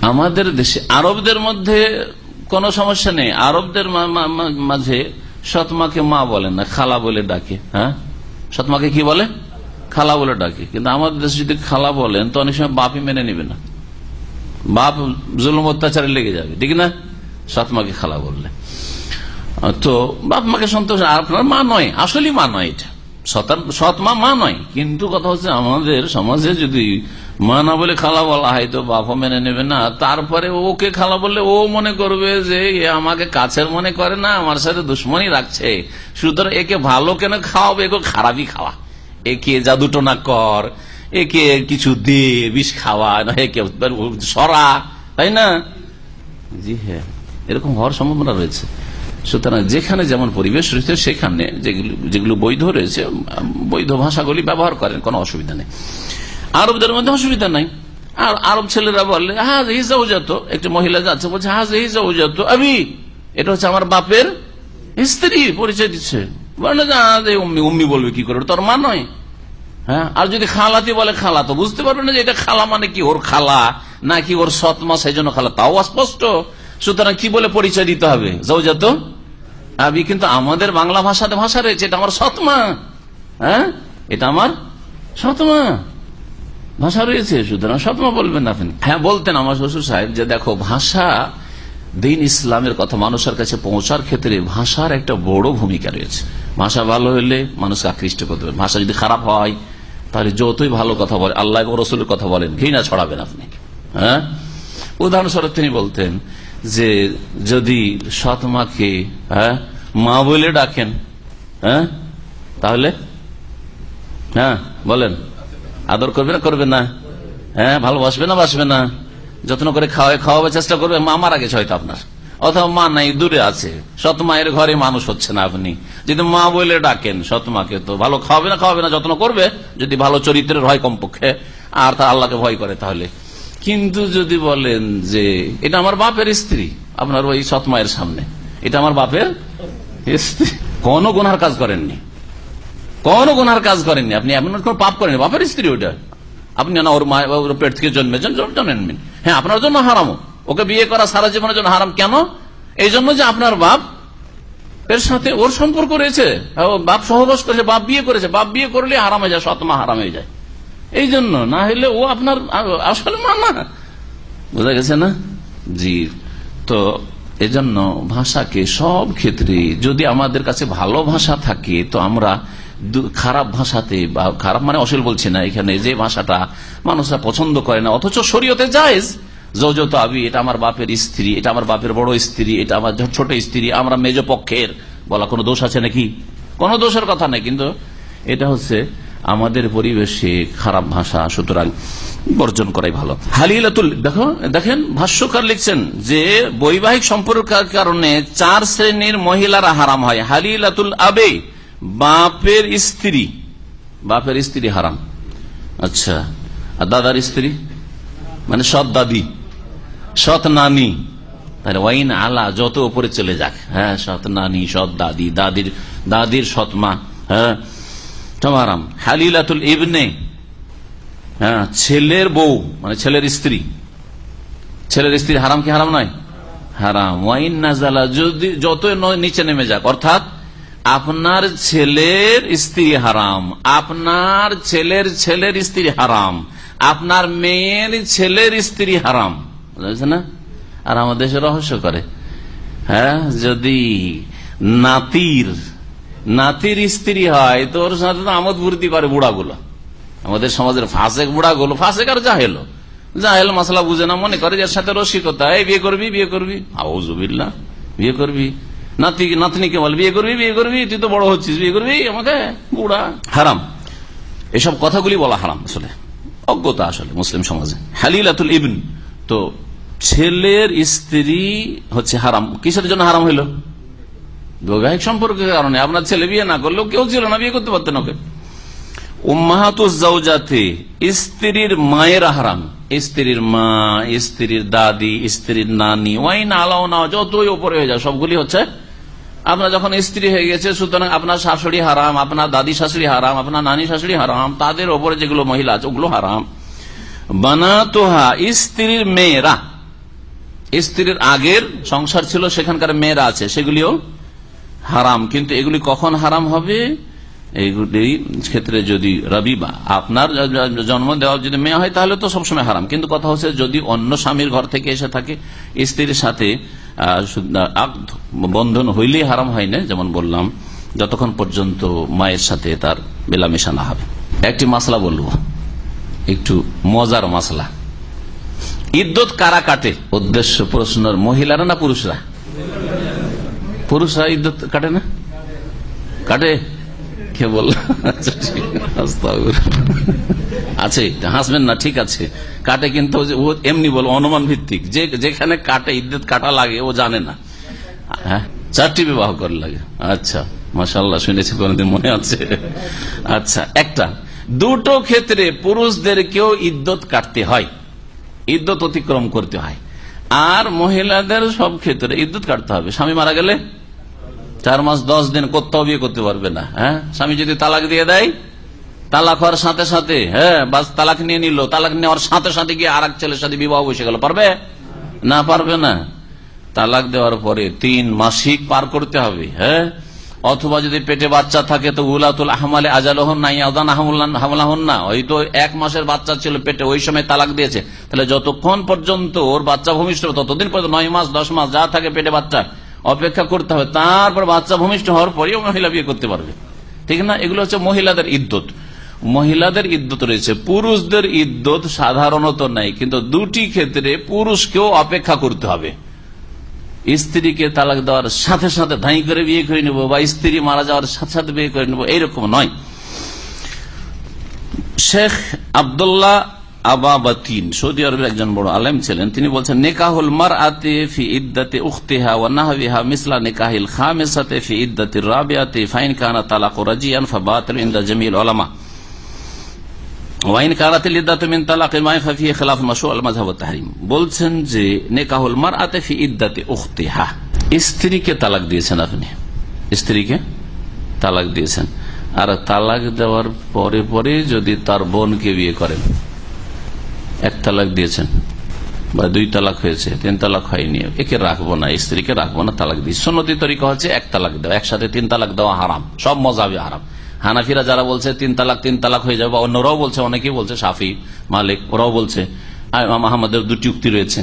আমাদের দেশে আরবদের মধ্যে কোন সমস্যা নেই। আরবদের মাঝে সৎমাকে মা বলেন না, খালা বলে ডাকে হ্যাঁ? সৎমাকে কি বলে? খালা বলে ডাকে। কিন্তু আমাদের দেশে যদি খালা বলেন, তো অনেক সময় বাপই মেনে নিবে না। বাপ জুলুম অত্যাচারে লেগে যাবে, ঠিক না? সৎমাকে খালা বললে। তো বাপ মাকে সন্তোষ আপনার মা নয়, আসলেই মা নয় এটা। মা নয়। কিন্তু কথা হচ্ছে আমাদের সমাজে যদি মা না বলে খালা বলা হয়, তো মেনে নেবে না। তারপরে ওকে খালা বললে ও মনে করবে যে আমাকে কাছের মনে করে না, আমার সাথে দুশ্মনী রাখছে। সুতরাং একে ভালো কেন খাওয়াবে? একে খারাপই খাওয়া। একে জাদুটনা কর, একে কিছু দে, বিষ খাওয়া একে সরা, তাই না? জি হ্যাঁ। এরকম হওয়ার সম্ভাবনা রয়েছে। সুতরাং যেখানে যেমন পরিবেশ রয়েছে, সেখানে যেগুলো বৈধ রয়েছে বৈধ ভাষাগুলি ব্যবহার করেন, কোনো অসুবিধা নেই। আরবদের মধ্যে অসুবিধা নাই। আর আরব ছেলেরা বললে হাজ হিজাও যেত একটি মহিলা যাচ্ছে, বলছে, হাজ হিজাও যেত আবি। এটা হচ্ছে আমার বাপের স্ত্রী পরিচয় দিচ্ছে। উম্মি বলবে কি করে? তোর মা নয়। হ্যাঁ? আর যদি খালাতি বলে, খালা তো বুঝতে পারবে না যে এটা খালা মানে কি? ওর খালা নাকি ওর সৎ মা, সেই জন্য খালা। তাও অস্পষ্ট। সুতরাং কি বলে পরিচয় দিতে হবে? যৌজাত আবি, কিন্তু আমাদের বাংলা ভাষাতে ভাষা রয়েছে, এটা আমার সৎমা। হ্যাঁ? এটা আমার সৎমা। ভাষা রয়েছে, সুতরাং সৎমা বলবেন আপনি। হ্যাঁ বলতেন আমার শ্বশুর সাহেব যে, দেখো, ভাষা, দিন ইসলামের কথা মানুষের কাছে পৌঁছার ক্ষেত্রে ভাষার একটা বড় ভূমিকা রয়েছে। ভাষা ভালো হলে মানুষকে আকৃষ্ট করতে পারে ভাষা যদি খারাপ হয়, তাহলে যতই ভালো কথা বলে, আল্লাহ রসুলের কথা বলেন, ঘৃণা ছড়াবেন আপনি। হ্যাঁ? উদাহরণস্বরূপ তিনি বলতেন যে যদি সৎ মাকে হ্যাঁ মা বলে ডাকেন হ্যাঁ তাহলে হ্যাঁ বলেন। আদর করবে না? করবে না। হ্যাঁ ভালোবাসবে না? বাসবে না। যত্ন করে খাওয়াই খাওয়াবার চেষ্টা করবে, মা মারা গেছে হয়তো আপনার। অথবা মা নাই, দূরে আছে। সৎ মায়ের ঘরে মানুষ হচ্ছে না আপনি। যদি মা বলে ডাকেন সৎ মাকে তো ভালো খাওয়াবে না? খাওয়াবে না, যত্ন করবে? যদি ভালো চরিত্রের হয় কমপক্ষে, আর তা আল্লাহকে ভয় করে তাহলে। কিন্তু যদি বলেন যে, এটা আমার বাপের স্ত্রী, আপনার ওই সৎ মায়ের সামনে, এটা আমার বাপের স্ত্রী। কোন গুনার কাজ করেননি। কোন গুনার কাজ করেননি। আপনি এমন কোন পাপ করেন বাপের স্ত্রী ওটা আপনি না ওর মা, ওর পেট থেকে জন্মেছেন জন্মেন হ্যাঁ আপনার জন্য হারামো। ওকে বিয়ে করা সারা জীবনের জন্য হারাম। কেন? এই জন্য যে আপনার বাপ, এর সাথে ওর সম্পর্ক রয়েছে। বাপ সহবাস করেছে, বাপ বিয়ে করেছে। বাপ বিয়ে করলে হারাম হয়ে যায় সৎমা হারাম হয়ে যায়। এই জন্য না হলে ও আপনার আসলে মা না বোঝা গেছে না? জি। তো এজন্য ভাষাকে সব ক্ষেত্রে যদি আমাদের কাছে ভালো ভাষা থাকে, তো আমরা খারাপ ভাষাতে বা খারাপ মানে অশীল বলছি না এখানে, যে ভাষাটা মানুষরা পছন্দ করে না, অথচ শরীয়তে যায়জ যৌজত আবি, এটা আমার বাপের স্ত্রী, এটা আমার বাপের বড় স্ত্রী, এটা আমার ছোট স্ত্রী, আমরা মেজ পক্ষের বলা কোনো দোষ আছে নাকি? কোনো দোষের কথা নেই, কিন্তু এটা হচ্ছে আমাদের পরিবেশে খারাপ ভাষা, সুতরাং বর্জন করাই ভালো। হালিলাতুল, দেখো, দেখেন, ভাষ্যকার লিখছেন যে, বৈবাহিক সম্পর্কের কারণে চার শ্রেণির মহিলারা হারাম হয়। হালিলাতুল আবে, বাপের স্ত্রী। বাপের স্ত্রী হারাম। আচ্ছা আর দাদার স্ত্রী? মানে সৎ দাদি, সৎ নানি। তাহলে ওয়াইন আলা, যত উপরে চলে যাক। হ্যাঁ সৎ নানি, সৎ দাদি, দাদির দাদির সৎমা হ্যাঁ হারাম হালিলাতুল ইবনে হ্যাঁ ছেলের বউ মানে ছেলের স্ত্রী। ছেলের স্ত্রী হারাম কি হারাম নয়? হারাম। ওয়াইন নাজালা যদি যত নিচে নেমে যাক, অর্থাৎ আপনার ছেলের স্ত্রী হারাম, আপনার ছেলের ছেলের স্ত্রী হারাম, আপনার মেয়ের ছেলের স্ত্রী হারাম। বুঝেছে না? আর আমাদের রহস্য করে। হ্যাঁ যদি নাতির নাতির স্ত্রী হয়, তো ওর সাথে তো আমোদ ফুর্তি করে বুড়াগুলো। আমাদের সমাজের ফাঁসেক বুড়াগুলো, ফাঁসেক আর জাহেল। জাহেল মশলা বুঝে না, মনে করে যার সাথে রসিকতা। এই বিয়ে করবি বিয়ে করবি। আউজুবিল্লা বিয়ে করবি। নাতি, নাতনিকে বল, বিয়ে করবি বিয়ে করবি, তুই তো বড় হচ্ছিস, বিয়ে করবি? আমাকে বুড়া। হারাম। এসব কথাগুলি বলা হারাম আসলে। অজ্ঞতা আসলে মুসলিম সমাজে। হালিলাতুল ইবন। তো ছেলের স্ত্রী হচ্ছে হারাম। কিসের জন্য হারাম হইল? বৈবাহিক সম্পর্কের কারণে আপনার ছেলে বিয়ে না করলেও কেউ ছিল না, বিয়ে করতে পারতেন ওকে। উম্মাহাতুজাতে স্ত্রীর মায়ের হারাম স্ত্রীর মা, স্ত্রীর দাদি, স্ত্রীর নানি, ওয়াইন, আলাও না যতই ওপরে হয়ে যায় সবগুলি হচ্ছে আপনার যখন স্ত্রী হয়ে গেছে, সুতরাং আপনার শাশুড়ি হারাম, আপনার দাদি শাশুড়ি হারাম, আপনার নানি শাশুড়ি হারাম, তাদের ওপরে যেগুলো মহিলা আছে, ওগুলো হারাম। বানাতোহা, স্ত্রীর মেয়েরা, স্ত্রীর আগের সংসার ছিল, সেখানকার মেয়েরা আছে, সেগুলিও হারাম। কিন্তু এগুলি কখন হারাম হবে? এইগুলি ক্ষেত্রে যদি রবি আপনার জন্ম দেওয়া যদি মেয়ে হয়, তাহলে তো সবসময় হারাম। কিন্তু কথা হচ্ছে যদি অন্য স্বামীর ঘর থেকে এসে থাকে, স্ত্রীর সাথে বন্ধন হইলেই হারাম হয় না? যেমন বললাম, যতক্ষণ পর্যন্ত মায়ের সাথে তার মেলামেশা না হবে। একটি মাসলা বলব। একটু মজার মাসলা। ইদ্যত কারা কাটে? উদ্দেশ্য প্রশ্নের মহিলারা না পুরুষরা? পুরুষরা ইদ্যত কাটে না? কাটে? কে বল আছে হাসবেন না, ঠিক আছে। কাটে কিন্তু ও এমনি বল, অনুমান ভিত্তিক। যে, যেখানে কাটে ইদ্যত কাটা লাগে, ও জানে না। হ্যাঁ? চারটি বিবাহ করে লাগে। আচ্ছা মাসাল্লাহ শুনেছি কোনদিন মনে আছে। আচ্ছা একটা। দুটো ক্ষেত্রে পুরুষদেরকেও ইদ্যত কাটতে হয়। ইদ্যত অতিক্রম করতে হয়। আর মহিলাদের সব ক্ষেত্রে ইদ্যুৎ কাটতে হবে। স্বামী মারা গেলে চার মাস দশ দিন কোথাও বিয়ে করতে পারবে না হ্যাঁ? স্বামী যদি তালাক দিয়ে দেয়, তালাক হওয়ার সাথে সাথে হ্যাঁ বাস তালাক নিয়ে নিল, তালাক নেওয়ার সাথে সাথে গিয়ে আর ছেলের সাথে বিবাহ বসে গেল, পারবে? না পারবে না। তালাক দেওয়ার পরে তিন মাসিক পার করতে হবে হ্যাঁ? অথবা যদি পেটে বাচ্চা থাকে, তো উলাতুল আহমালে আজাল হন না, ইয়াদান হামলা হন না। ওই তো এক মাসের বাচ্চা ছিল পেটে, ওই সময় তালাক দিয়েছে। তাহলে যতক্ষণ পর্যন্ত ওর বাচ্চা ভূমিষ্ঠ, ততদিন পর্যন্ত নয় মাস, দশ মাস যা থাকে পেটে বাচ্চা অপেক্ষা করতে হবে। তারপর বাচ্চা ভূমিষ্ঠ হওয়ার পরেও মহিলা বিয়ে করতে পারবে। ঠিক না? এগুলো হচ্ছে মহিলাদের ইদ্যত। মহিলাদের ইদ্যত রয়েছে। পুরুষদের ইদ্যত সাধারণত নাই, কিন্তু দুটি ক্ষেত্রে পুরুষকেও অপেক্ষা করতে হবে। স্ত্রীকে তালাক দেওয়ার সাথে সাথে ধাই করে বিয়ে করে নেব বা স্ত্রী মারা যাওয়ার সাথে সাথে বিয়ে করে নেব, এইরকম নয়। শেখ আবদুল্লাহ আবাবাতিন। সৌদি আরবের একজন বড় আলেম ছিলেন। তিনি বলছেন, নেকাহুল মার আতে ফি উখতেহা নাহবিহা মিসলা নেকাহিল খামেসাতে ফি ফাইন কানা তালাক রাজিয়ান ইনদা উলামা। ওয়াইন মিন তালাকিল মাই ফাফি মাশু আল তাহরিম। বলছেন যে, নেকাহুল মার আতে ফি উখতেহা। স্ত্রীকে তালাক দিয়েছেন আপনি? স্ত্রীকে তালাক দিয়েছেন। আর তালাক দেওয়ার পরে পরে যদি তার বোনকে বিয়ে করেন? এক তালাক দিয়েছেন বা দুই তালাক হয়েছে, তিন তালাক হয়নি। একে রাখব না, স্ত্রীকে রাখব না, তালাক দিই সন্নতি তরিকা হচ্ছে এক তালাক দেওয়া, একসাথে তিন তালাক দেওয়া হারাম। সব মজাবি হারাম। হানাফিরা যারা বলছে তিন তালাক তিন তালাক হয়ে যাবে, বা অন্যরাও বলছে, অনেকেই বলছে সাফি মালিক, ওরাও বলছে আমাদের দুটি উক্তি রয়েছে।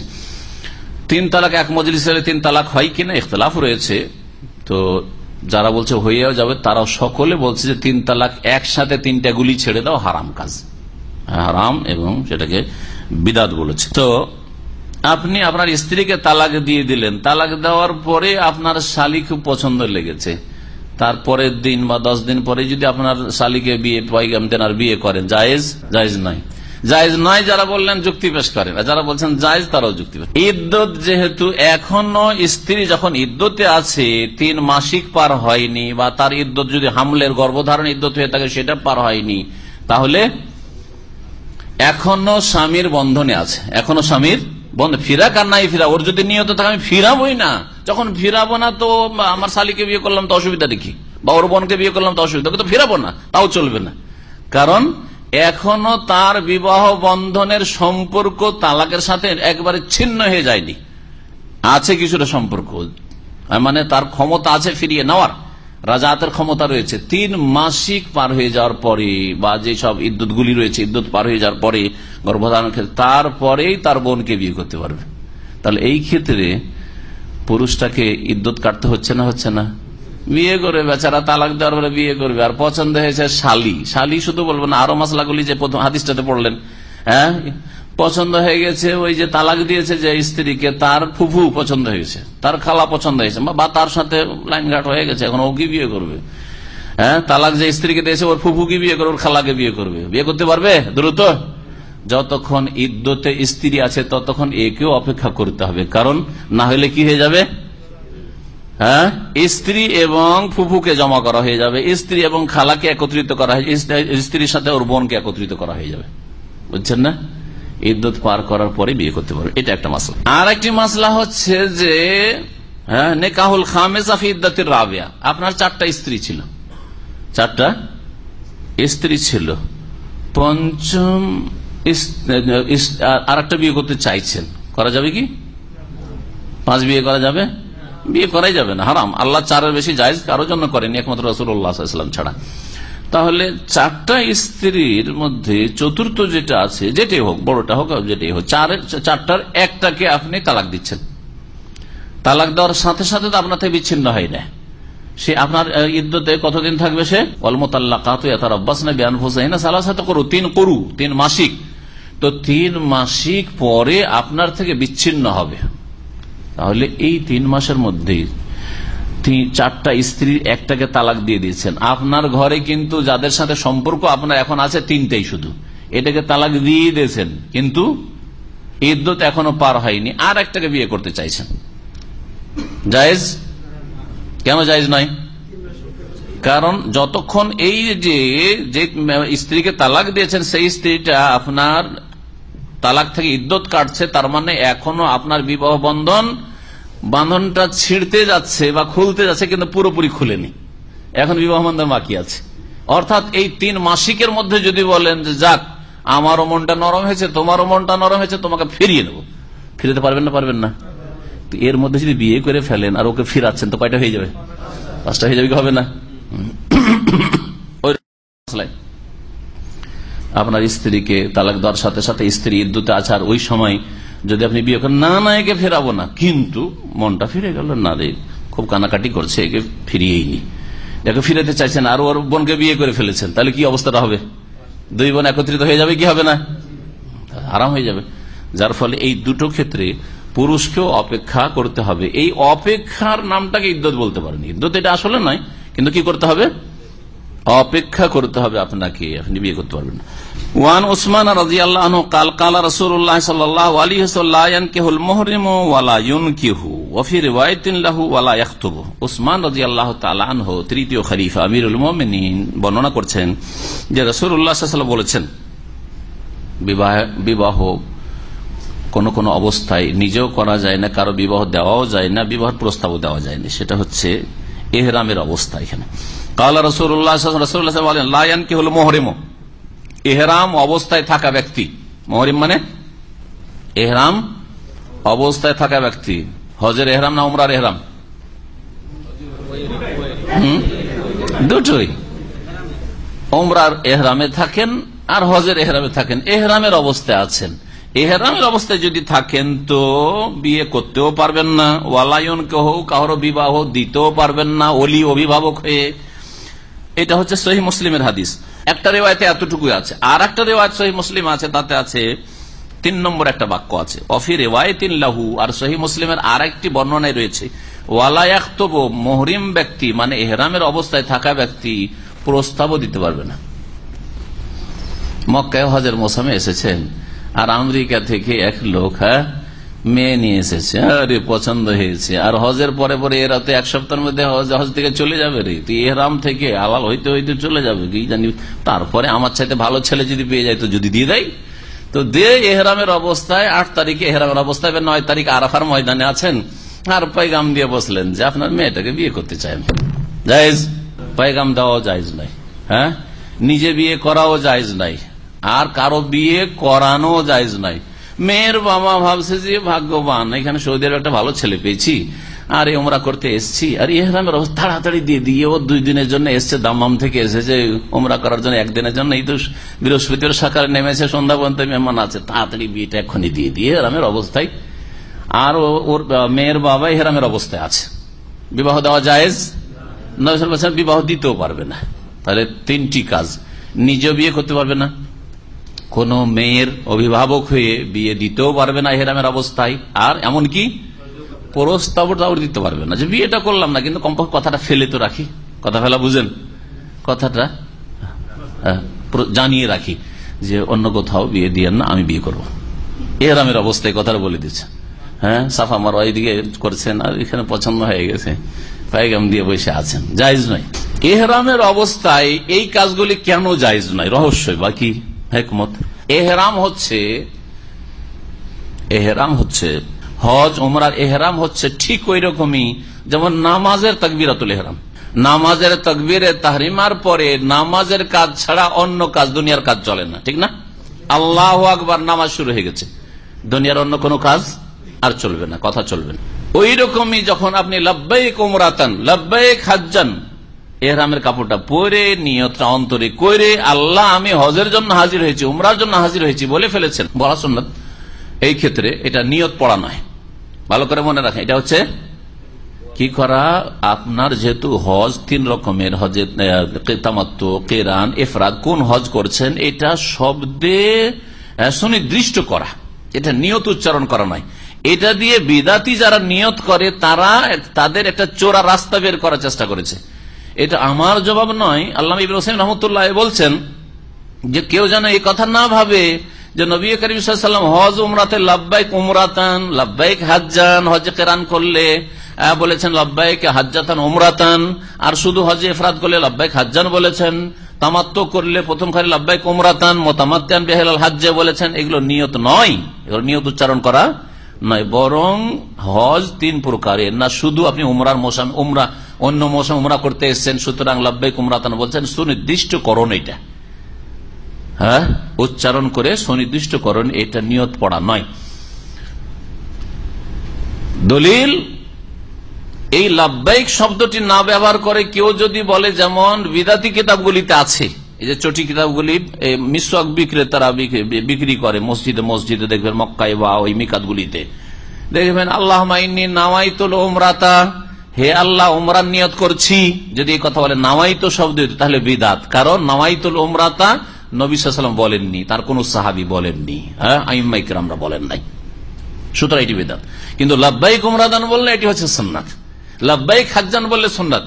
তিন তালাক এক মজলিস তিন তালাক হয় কিনা? ইখতলাফ রয়েছে। তো যারা বলছে হইয়াও যাবে, তারাও সকলে বলছে যে তিন তালাক একসাথে তিনটা গুলি ছেড়ে দাও, হারাম কাজ। হারাম এবং সেটাকে বিদাত বলেছে। তো আপনি আপনার স্ত্রীকে তালাক দিয়ে দিলেন। তালাক দেওয়ার পরে আপনার শালি খুব পছন্দ লেগেছে। তারপরের দিন বা দশ দিন পরে যদি আপনার শালিকে বিয়ে পয়গাম দেন আর বিয়ে করেন, জায়েজ? জায়েজ নয়। জায়েজ নয় যারা বললেন যুক্তি পেশ করেন। আর যারা বলছেন জায়েজ, তারাও যুক্তি পেশ ইদ্যত যেহেতু এখনও স্ত্রী যখন ইদ্যতে আছে, তিন মাসিক পার হয়নি বা তার ইদ্যত যদি হামলের গর্ভধারণ ইদ্যত হয়ে থাকে, সেটা পার হয়নি, তাহলে এখনও স্বামীর বন্ধনে আছে। এখনও স্বামীর বন্ধ। ফিরাক আর নাই ফিরা? ওর যদি নিয়ত থাকে, আমি ফিরাবোই না। যখন ফিরাবো না তো আমার শালিকে বিয়ে করলাম তো অসুবিধা দেখি। বা ওর বোনকে বিয়ে করলাম তো অসুবিধা। তো ফিরাবো না, তাও চলবে না। কারণ এখনও তার বিবাহ বন্ধনের সম্পর্ক তালাকের সাথে একবারে ছিন্ন হয়ে যায়নি। আছে কিছুটা সম্পর্ক। মানে তার ক্ষমতা আছে ফিরিয়ে নেওয়ার। রাজাতের ক্ষমতা রয়েছে। তিন মাসিক পার হয়ে যাওয়ার পরে বা যে সব ইদ্যুৎ গুলি রয়েছে ইদ্যুৎ পার হয়ে যাওয়ার পরে গর্ভধারণ ক্ষেত্রে, তারপরেই তার বোনকে বিয়ে করতে পারবে। তাহলে এই ক্ষেত্রে পুরুষটাকে ইদ্যুৎ কাটতে হচ্ছে না হচ্ছে না? বিয়ে করবে, বেচারা তালাক দেওয়ার পরে বিয়ে করবে। আর পছন্দ হয়েছে শালি। শালি শুধু বলব না, আরও মশলাগুলি যে প্রথম হাদিসটাতে পড়লেন হ্যাঁ? পছন্দ হয়ে গেছে, ওই যে তালাক দিয়েছে যে স্ত্রীকে তার ফুফু পছন্দ হয়েছে তার খালা পছন্দ হয়েছে, বা তার সাথে লাইনঘাট হয়ে গেছে, এখন ও কি বিয়ে করবে? হ্যাঁ তালাক যে স্ত্রীকে দিয়েছে, ওর ফুফু কি বিয়ে করবে, ওর খালাকে বিয়ে করবে, বিয়ে করতে পারবে? দ্রুত। যতক্ষণ ইদ্যতে স্ত্রী আছে, ততক্ষণ একেও অপেক্ষা করতে হবে, কারণ না হলে কি হয়ে যাবে? হ্যাঁ স্ত্রী এবং ফুফুকে জমা করা হয়ে যাবে, স্ত্রী এবং খালাকে একত্রিত করা হয়ে স্ত্রীর সাথে ওর বোনকে একত্রিত করা হয়ে যাবে, বুঝছেন না? ইদ্যুৎ পার করার পরে বিয়ে করতে পারবে। এটা একটা মাসলা। আর একটি মাসলা হচ্ছে যে হ্যাঁ নেকাহুল খামেজাফি ইদ্দাতির রাবিয়া। আপনার চারটা স্ত্রী ছিল। চারটা স্ত্রী ছিল। পঞ্চম আর একটা বিয়ে করতে চাইছেন। করা যাবে কি? পাঁচ বিয়ে করা যাবে? বিয়ে করাই যাবে না। হারাম। আল্লাহ চারের বেশি জায়জ কারোর জন্য করেনি একমাত্র রসুল্লাহাম ছাড়া। তাহলে চারটা স্ত্রীর মধ্যে চতুর্থ যেটা আছে, যেটাই হোক, বড়টা হোক যেটাই হোক চারটার একটাকে আপনি তালাক দিচ্ছেন। তালাক দেওয়ার সাথে সাথে তো আপনার থেকে বিচ্ছিন্ন হয় না। সে আপনার ইদ্যতে কতদিন থাকবে সে? অলমতাল্লাহ করু, তিন করু, তিন মাসিক। তো তিন মাসিক পরে আপনার থেকে বিচ্ছিন্ন হবে। তাহলে এই তিন মাসের মধ্যে চারটা স্ত্রীর একটাকে তালাক দিয়ে দিয়েছেন। আপনার ঘরে কিন্তু যাদের সাথে সম্পর্ক আপনার এখন আছে তিনটাই শুধু। এটাকে তালাক দিয়ে দিয়েছেন, কিন্তু ইদ্যত এখনও পার হয়নি। আর একটাকে বিয়ে করতে চাইছেন। জায়েজ? কেন জায়েজ নয়? কারণ যতক্ষণ এই যে যে স্ত্রীকে তালাক দিয়েছেন, সেই স্ত্রীটা আপনার তালাক থেকে ইদ্যত কাটছে, তার মানে এখনও আপনার বিবাহ বন্ধন বাঁধনটা ছিঁড়তে যাচ্ছে বা খুলতে যাচ্ছে, কিন্তু পুরোপুরি খুলেনি। এখন বিবাহ বন্ধন বাকি আছে। অর্থাৎ এই তিন মাসিকের মধ্যে যদি বলেন যে, যাক, আমারও মনটা নরম হয়েছে, তোমারও মনটা নরম হয়েছে, তোমাকে ফিরিয়ে নেব। ফিরতে পারবেন না পারবেন না। এর মধ্যে যদি বিয়ে করে ফেলেন আর ওকে ফিরাচ্ছেন, তো কয়টা হয়ে যাবে? পাঁচটা হয়ে যাবে কি হবে না? আপনার স্ত্রীকে তালাক দেওয়ার সাথে সাথে স্ত্রী ইদ্যুতে আছে আর ওই সময় যদি আপনি বিয়ে করেন, না না, একে ফেরাবো না। কিন্তু মনটা ফিরে গেল, না রে, খুব কানাকাটি করছে, একে ফিরিয়েই নি। একে ফিরাতে চাইছেন, আর ওর বোনকে বিয়ে করে ফেলেছেন, তাহলে কি অবস্থাটা হবে? দুই বোন একত্রিত হয়ে যাবে, কি হবে না? আরাম হয়ে যাবে। যার ফলে এই দুটো ক্ষেত্রে পুরুষকেও অপেক্ষা করতে হবে। এই অপেক্ষার নামটাকে ইদ্যত বলতে পারেন। ইদ্যত এটা আসলে নয়, কিন্তু কি করতে হবে? অপেক্ষা করতে হবে আপনাকে, আপনি বিয়ে করতে পারবেন ওয়ান ওসমান রাজি আল্লাহ কাল কালা রসুল্লাহ সাল্লাহ আলী কেহুল মোহরিম ওফির তৃতীয় বর্ণনা করছেন যে বলেছেন, বিবাহ বিবাহ কোন কোন অবস্থায় নিজেও করা যায় না, কারও বিবাহ দেওয়াও যায় না বিবাহ প্রস্তাবও দেওয়া যায় না। সেটা হচ্ছে এহরামের অবস্থা এখানে। কালা রসুল্লাহ বলেন কি হলো এহরাম অবস্থায় থাকা ব্যক্তি। মোহরিম মানে? এহরাম অবস্থায় থাকা ব্যক্তি। হজের এহরাম না উমরার এহরাম? দুটোই। ওমরার এহরামে থাকেন আর হজের এহরামে থাকেন। এহরামের অবস্থায় আছেন। এহরামের অবস্থায় যদি থাকেন তো বিয়ে করতেও পারবেন না। ওয়ালায়ন কেহ কাহর বিবাহ দিতেও পারবেন না। অলি অভিভাবক হয়ে এটা হচ্ছে সহি মুসলিমের হাদিস। একটা রেওয়ায়তে এতটুকু আছে। আর একটা রেওয়ায়ত সহি মুসলিম আছে, তাতে আছে তিন নম্বর একটা বাক্য আছে। অফি রেওয়ায়তিন লাহু, আর সহি মুসলিমের আর একটি বর্ণনায় রয়েছে ওয়ালায়াক্তব মহরিম ব্যক্তি মানে এহরামের অবস্থায় থাকা ব্যক্তি প্রস্তাবও দিতে পারবে না। মক্কায় হজের মৌসুমে এসেছেন, আর আমেরিকা থেকে এক লোক হ্যাঁ মেয়ে নিয়ে এসেছে। আরে, পছন্দ হয়েছে। আর হজের পরে পরে এরা তো এক সপ্তাহের মধ্যে হজ থেকে চলে যাবে রে। তুই এহরাম থেকে আলাল হইতে হইতে চলে যাবে। কি জানি, তারপরে আমার চাইতে ভালো ছেলে যদি পেয়ে যায়, তো যদি দিয়ে দেয়? তো দে এহরামের অবস্থায় আট তারিখে, এহরামের অবস্থায় নয় তারিখ আরাফার ময়দানে আছেন। আর পাইগাম দিয়ে বসলেন যে, আপনার মেয়েটাকে বিয়ে করতে চান জায়েজ? পাইগাম দেওয়াও জায়েজ নাই। হ্যাঁ? নিজে বিয়ে করাও জায়েজ নাই। আর কারও বিয়ে করানো জায়েজ নাই। মেয়ের বাবা ভাবছে যে, ভাগ্যবান, এখানে সৌদি আরবে একটা ভালো ছেলে পেয়েছি। আর ওমরা করতে এসছি। আর ইহরামের অবস্থা তাড়াতাড়ি দিয়ে দিয়ে ও দুই দিনের জন্য এসছে দামাম থেকে এসেছে ওমরা করার জন্য একদিনের জন্য। এই তো বৃহস্পতির সকালে নেমেছে, সন্ধ্যা পর্যন্ত মেহমান আছে। তাড়াতাড়ি বিয়েটা এক্ষুনি দিয়ে দিয়ে হেরামের অবস্থায়। আর ওর মেয়ের বাবা হেরামের অবস্থায় আছে। বিবাহ দেওয়া জায়েজ? বছর বিবাহ দিতেও পারবে না। তাহলে তিনটি কাজ। নিজেও বিয়ে করতে পারবে না। কোন মেয়ের অভিভাবক হয়ে বিয়ে দিতেও পারবে না হেরামের অবস্থায়। আর এমনকি প্রস্তাব দিতে পারবে না যে বিয়েটা করলাম না, কিন্তু কমপক্ষে কথাটা ফেলে তো রাখি। কথা ফেলা বুঝেন? কথাটা জানিয়ে রাখি যে অন্য কোথাও বিয়ে দিয়ে না, আমি বিয়ে করব। এহরামের অবস্থায় কথাটা বলে দিচ্ছে। হ্যাঁ সাফা মারা এদিকে করছেন আর এখানে পছন্দ হয়ে গেছে। পায়গাম দিয়ে বসে আছেন। জায়জ নয়। এহরামের অবস্থায় এই কাজগুলি কেন জায়জ নয়? রহস্যই বাকি হেকমত। এহরাম হচ্ছে এহরাম হচ্ছে, হজ ওমরার এহরাম হচ্ছে ঠিক ওই রকমই যেমন নামাজের তকবিরাতুল এহরাম। নামাজের তকবিরে তাহরিমার পরে নামাজের কাজ ছাড়া অন্য কাজ দুনিয়ার কাজ চলে না, ঠিক না? আল্লাহ আকবার, নামাজ শুরু হয়ে গেছে। দুনিয়ার অন্য কোনো কাজ আর চলবে না, কথা চলবে না। ওই রকমই যখন আপনি লব্বাইক উমরাতান, লব্বাইক হাজান এহরামের কাপড়টা পরে, নিয়তটা অন্তরে করে আল্লাহ, আমি হজের জন্য হাজির হয়েছি, উমরার জন্য হাজির হয়েছি বলে ফেলেছেন। বলা সুন্নত। এই ক্ষেত্রে এটা নিয়ত পড়া নয়। ভালো করে মনে রাখেন, এটা হচ্ছে কি করা? আপনার যেহেতু হজ তিন রকমের, হজে কেতামাত্ম কেরান, এফরাদ, কোন হজ করছেন, এটা শব্দে সুনির্দিষ্ট করা। এটা নিয়ত উচ্চারণ করা নয়। এটা দিয়ে বিদাতি যারা নিয়ত করে, তারা তাদের একটা চোরা রাস্তা বের করার চেষ্টা করেছে। এটা আমার জবাব নয়। আল্লাহ ইব্রাহিম রহমতুল্লাহ বলছেন যে কেউ যেন এই কথা না ভাবে যে নবী করিম সাল্লাম হজ উমরাতে লাভবাইক উমরাতান লাভবাইক হাজান হজ কেরান করলে বলেছেন লাভবাইক হাজাতান উমরাতান, আর শুধু হজে এফরাত করলে লাভবাইক হাজান বলেছেন। তামাত্ম করলে প্রথম খালি লাভবাইক উমরাতান, মোতামাত্তান বেহেল হাজ্জে বলেছেন। এগুলো নিয়ত নয়। এগুলো নিয়ত উচ্চারণ করা নয়। বরং হজ তিন প্রকারের। না শুধু আপনি উমরার মৌসুম উমরা অন্য মৌসুম উমরা করতে এসছেন, সুতরাং লাভবাইক উমরাতান বলছেন, সুনির্দিষ্ট করণ এটা। হ্যাঁ? উচ্চারণ করে সুনির্দিষ্ট করণ, এটা নিয়ত পড়া নয়। দলিল, এই লাভবাহিক শব্দটি না ব্যবহার করে কেউ যদি বলে, যেমন বিদাতি কিতাবগুলিতে আছে, এই যে চটি কিতাবগুলি মিসক বিক্রেতারা বিক্রি করে মসজিদে মসজিদে দেখবেন মক্কাই বা ওই মিকাতগুলিতে। দেখবেন আল্লাহ মাইনি নামাইতুল ওমরাতা হে আল্লাহ উমরান নিয়ত করছি। যদি এই কথা বলে নামাইতো শব্দ তাহলে বিদাত। কারণ নামাইতুল ওমরাতা নবিসাম বলেননি, তার কোন সাহাবি বলেননি। হ্যাঁ আমরা বলেন নাই। সুতরাং এটি বেদাত। কিন্তু লাভবাইক উমরাদান বললে এটি হচ্ছে সোননাথ লাভবাইক হাজান বললে সোননাথ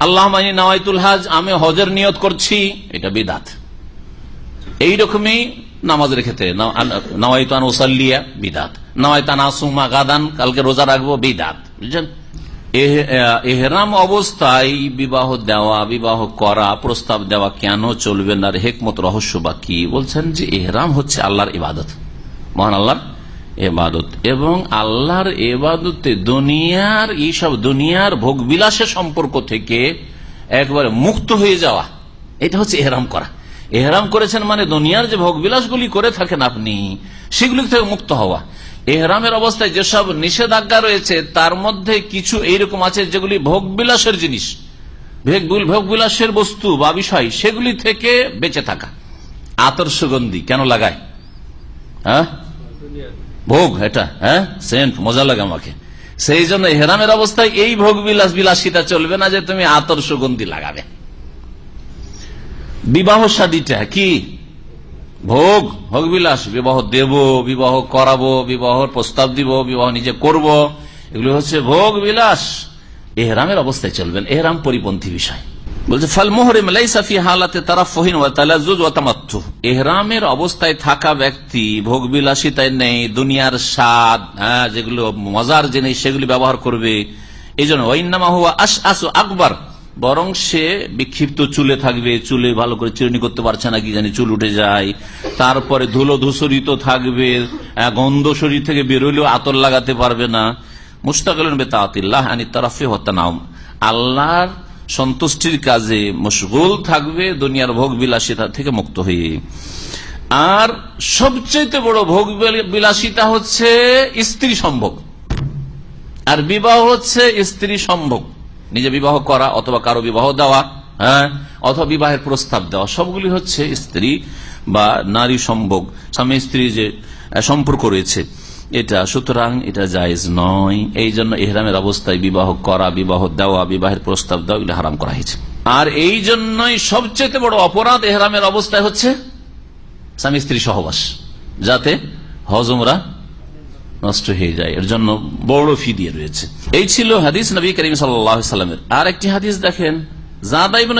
আল্লাহ মানি নওয়াইতুল হাজ, আমি হজের নিয়ত করছি, এটা বিদাত। এইরকমই নামাজের ক্ষেত্রে নওয়াইতান ওসাল্লিয়া বিদাত। নওয়াইতান আসুমা গাদান, কালকে রোজা রাখব, বিদাত। বুঝছেন? এহরাম অবস্থায় বিবাহ দেওয়া, বিবাহ করা, প্রস্তাব দেওয়া কেন চলবে না হেকমত রহস্য বা কি? বলছেন যে এহরাম হচ্ছে আল্লাহর ইবাদত। মহান আল্লাহর এবাদত এবং আল্লাহর এবাদতে দুনিয়ার এইসব দুনিয়ার ভোগ বিলাসের সম্পর্ক থেকে একবারে মুক্ত হয়ে যাওয়া, এটা হচ্ছে এহরাম করা। এহরাম করেছেন মানে দুনিয়ার যে ভোগ বিলাসগুলি করে থাকেন আপনি, সেগুলি থেকে মুক্ত হওয়া। এহরামের অবস্থায় যেসব নিষেধাজ্ঞা রয়েছে, তার মধ্যে কিছু এইরকম আছে যেগুলি ভোগ বিলাসের জিনিস। ভোগ বিলাসের বস্তু বা বিষয়, সেগুলি থেকে বেঁচে থাকা। আতর সুগন্ধি কেন লাগায়? হ্যাঁ? ভোগ, এটা হ্যাঁ? সেন্ট, মজা লাগে আমাকে। সেই জন্য হেরামের অবস্থায় এই ভোগ বিলাস বিলাসিতা চলবে না যে তুমি আতর সুগন্ধি লাগাবে। বিবাহ সাদীটা কি? ভোগ ভোগ বিলাস বিবাহ দেব, বিবাহ করাবো বিবাহ প্রস্তাব দিব, বিবাহ নিজে করব, এগুলো হচ্ছে ভোগ বিলাস এহরামের অবস্থায় চলবেন, এহরাম পরিপন্থী বিষয়। বলছে, ফল লাইসাফি হালাতে তারা ফহিন এহরামের অবস্থায় থাকা ব্যক্তি ভোগ বিলাসিতায় নেই, দুনিয়ার স্বাদ হ্যাঁ যেগুলো মজার জিনিস, সেগুলি ব্যবহার করবে। এই জন্য ওইনামা হুয়া আস আসু আকবর। বরং সে বিক্ষিপ্ত চুলে থাকবে, চুলে ভালো করে চিরুনি করতে পারছে না, কি জানি চুল উঠে যায়। তারপরে ধুলো ধূসরিত থাকবে গন্ধ শরীর থেকে বেরোলেও আতর লাগাতে পারবে না। মুস্তাকিল বেতাতিল্লাহ আনি তরফে আল্লাহর সন্তুষ্টির কাজে মশগুল থাকবে, দুনিয়ার ভোগ বিলাসিতা থেকে মুক্ত হয়ে। আর সবচেয়ে বড় ভোগ বিলাসিতা হচ্ছে স্ত্রী সম্ভোগ। আর বিবাহ হচ্ছে স্ত্রী সম্ভোগ। নিজে বিবাহ করা অথবা কারও বিবাহ দেওয়া হ্যাঁ অথবা বিবাহের প্রস্তাব দেওয়া, সবগুলি হচ্ছে স্ত্রী বা নারী সম্ভোগ, স্বামী স্ত্রী যে সম্পর্ক রয়েছে, এটা সুতরাং এটা জায়েজ নয়। এই জন্য এহরামের অবস্থায় বিবাহ করা, বিবাহ দেওয়া, বিবাহের প্রস্তাব দেওয়া, এগুলো হারাম করা হয়েছে। আর এই জন্যই সবচেয়ে বড় অপরাধ এহরামের অবস্থায় হচ্ছে স্বামী স্ত্রী সহবাস, যাতে হজমরা নষ্ট হয়ে যায়। এর জন্য বড় ফি দিয়ে রয়েছে। এই ছিল হাদিস নবী করিম সাল্লামের আর একটি হাদিস দেখেন, জাদা ইবিন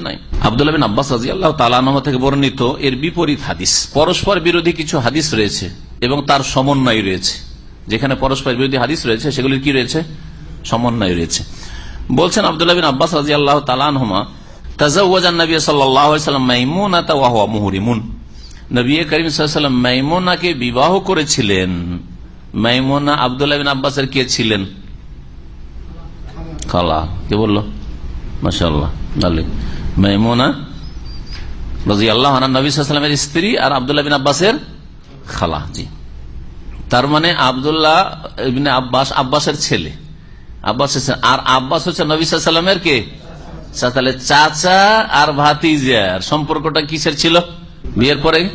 নাই। থেকে বর্ণিত এর বিপরীত হাদিস। পরস্পর বিরোধী কিছু হাদিস রয়েছে এবং তার সমন্বয় রয়েছে। যেখানে পরস্পর বিরোধী হাদিস রয়েছে, সেগুলির কি রয়েছে? সমন্বয় রয়েছে। বলছেন আব্দুল্লাহ বিন আব্বাস রাজি আল্লাহ তালানহমা তাজাওয়াজান নবী নবী বিবাহ করেছিলেন। আব্বাসের কে ছিলেন? খালা, কে বলল? স্ত্রী আর আবদুল্লাহ বিন আব্বাসের খালা, জি। তার মানে আবদুল্লাহ আব্বাস আব্বাসের ছেলে। আব্বাস হচ্ছে- আর আব্বাস হচ্ছে নবী সাল্লামের কে? আচ্ছা, তাহলে চাচা আর ভাতিজার সম্পর্কটা কিসের ছিল? বিয়ের পরে?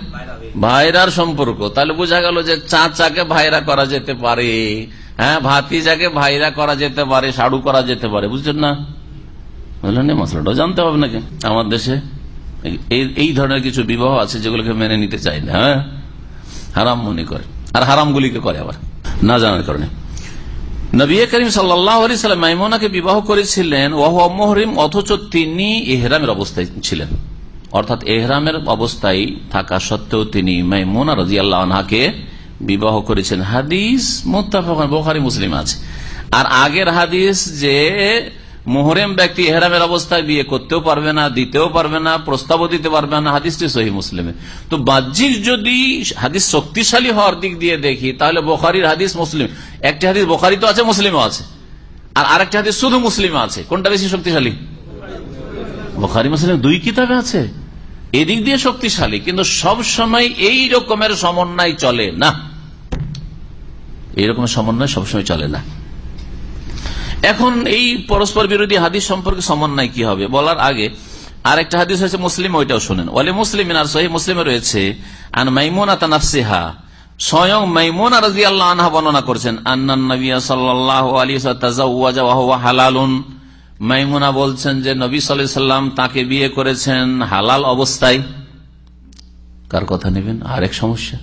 ভাইরার সম্পর্ক। তাহলে বোঝা গেল যে চাচাকে ভাইরা করা যেতে পারে হ্যাঁ ভাতিজাকে ভাইরা করা যেতে পারে সাড়ু করা যেতে পারে বুঝছেন না? বুঝলেন মশলাটাও জানতে হবে নাকি? আমার দেশে এই ধরনের কিছু বিবাহ আছে যেগুলোকে মেনে নিতে চাই না হ্যাঁ? হারাম মনে করে। আর হারামগুলিকে করে আবার। না জানার কারণে। নবী করিম সাল্লাম মাইমোনাকে বিবাহ করেছিলেন, ওয়াহুয়া মোহরিম, অথচ তিনি এহরামের অবস্থায় ছিলেন। অর্থাৎ এহরামের অবস্থায় থাকা সত্ত্বেও তিনি মাইমোনা রাজি আল্লাহকে বিবাহ করেছেন। হাদিস মোত্তাফাক বোখারি, মুসলিম আছে। আর আগের হাদিস যে মোহরেম ব্যক্তি এহরামের অবস্থায় বিয়ে করতেও পারবে না, দিতেও পারবে না, প্রস্তাবও দিতে পারবে না, হাদিসটি সহি মুসলিমে। তো বাহ্যিক যদি হাদিস শক্তিশালী হওয়ার দিক দিয়ে দেখি, তাহলে বোখারির হাদিস মুসলিম। একটি হাদিস বোখারি তো আছে, মুসলিমও আছে। আর আরেকটি হাদিস শুধু মুসলিমে আছে। কোনটা বেশি শক্তিশালী? বোখারি, মুসলিম দুই কিতাবে আছে। এদিক দিয়ে শক্তিশালী, কিন্তু সব সময় এই রকমের সমন্বয় চলে না। এই রকমের সমন্বয় সবসময় চলে না। এখন এই পরস্পর বিরোধী হাদিস সম্পর্কে সমন্বয় কি হবে? বলার আগে আর একটা হাদিস হয়েছে, মুসলিম ওইটাও শোনেন। ওয়ালে মুসলিম আর সহি মুসলিমে রয়েছে, আন মাইমুনা তানাফসিহা, স্বয়ং মাইমুনা রাজি আল্লাহ আনহা বর্ণনা করছেন আন্নান নবিয়া সাল্লাহ আলী তাজাওয়া হালালুন। মাইমুনা বলছেন যে নবী সাল্লাম তাকে বিয়ে করেছেন হালাল অবস্থায়। কার কথা নেবেন? আরেক সমস্যা।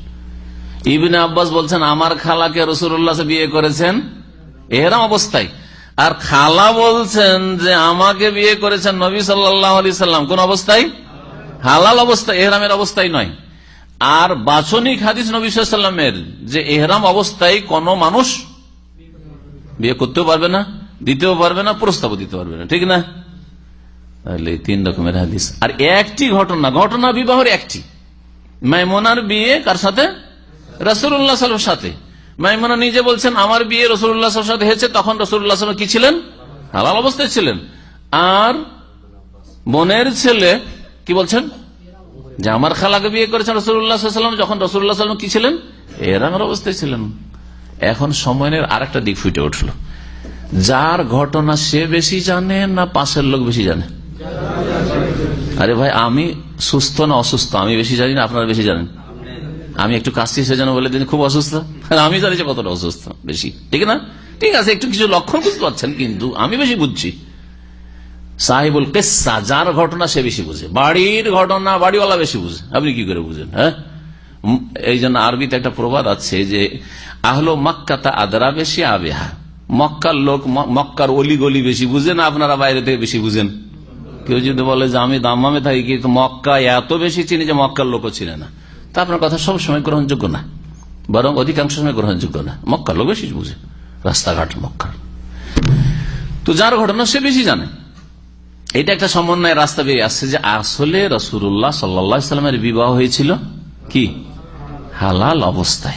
ইবিনে আব্বাস বলছেন, আমার খালাকে রসুল্লাহ বিয়ে করেছেন এরম অবস্থায়। আর খালা বলছেন যে আমাকে বিয়ে করেছেন নবী সাল্লাম। কোন অবস্থায়? হালাল অবস্থায় এহরামের অবস্থায় নয়। আর বাচনিক হাদিস নবী সাল্লামের যে এহরাম অবস্থায় কোন মানুষ বিয়ে করতেও পারবে না, দিতেও পারবে না, প্রস্তাবও দিতে পারবে না। ঠিক না? তাহলে তিন রকমের হাদিস। আর একটি ঘটনা ঘটনা বিবাহের একটি। মাইমোনার বিয়ে কার সাথে? রসুল্লাহ সাল্লামের সাথে। মাইমোনা নিজে বলছেন, আমার বিয়ে রসুল্লাহ সাথে হয়েছে, তখন রসুল্লাহ কি ছিলেন? হালাল অবস্থায় ছিলেন। আর বোনের ছেলে কি বলছেন? যে আমার খালাকে বিয়ে করেছেন রসুল্লাহ সাল্লাম যখন রসুল্লাহ সাল্লাম কি ছিলেন? এরামের অবস্থায় ছিলেন। এখন সময়ের আরেকটা দিক ফুটে উঠল। যার ঘটনা সে বেশি জানে না পাশের লোক বেশি জানে? আরে ভাই, আমি সুস্থ না অসুস্থ? আমি বেশি জানি না, আপনারা বেশি জানেন। আমি একটু কাশছি সে যেন বলে দিন, খুব অসুস্থ। আমি জানি যে কতটা অসুস্থ? বেশি। ঠিক না? ঠিক আছে, একটু কিছু লক্ষণ বুঝতে পারছেন, কিন্তু আমি বেশি বুঝছি। সাহেবুল কেসা যার ঘটনা সে বেশি বুঝে। বাড়ির ঘটনা বাড়িওয়ালা বেশি বুঝে। আপনি কি করে বুঝেন হ্যাঁ? এই জন্য আরবিতে একটা প্রবাদ আছে যে, আহলো মক্কাতা আদরা বেশি আবেহা মক্কার লোক মক্কার অলি গলি বেশি বুঝেন আপনারা বাইরে থেকে বেশি বুঝেন? কেউ যদি বলে যে, আমি দামামে থাকি, কিন্তু মক্কা এত বেশি চিনি যে মক্কার লোকও চিনে না। তা আপনার কথা সবসময় গ্রহণযোগ্য না। বরং অধিকাংশ সময় গ্রহণযোগ্য না। মক্কা লোক বেশি বুঝে। রাস্তাঘাট মক্কার। তো যার ঘটনা সে বেশি জানে। এটা একটা সমন্বয় রাস্তা বেরিয়ে আসছে যে আসলে রসুল্লাহ সাল্লামের বিবাহ হয়েছিল কি? হালাল অবস্থায়।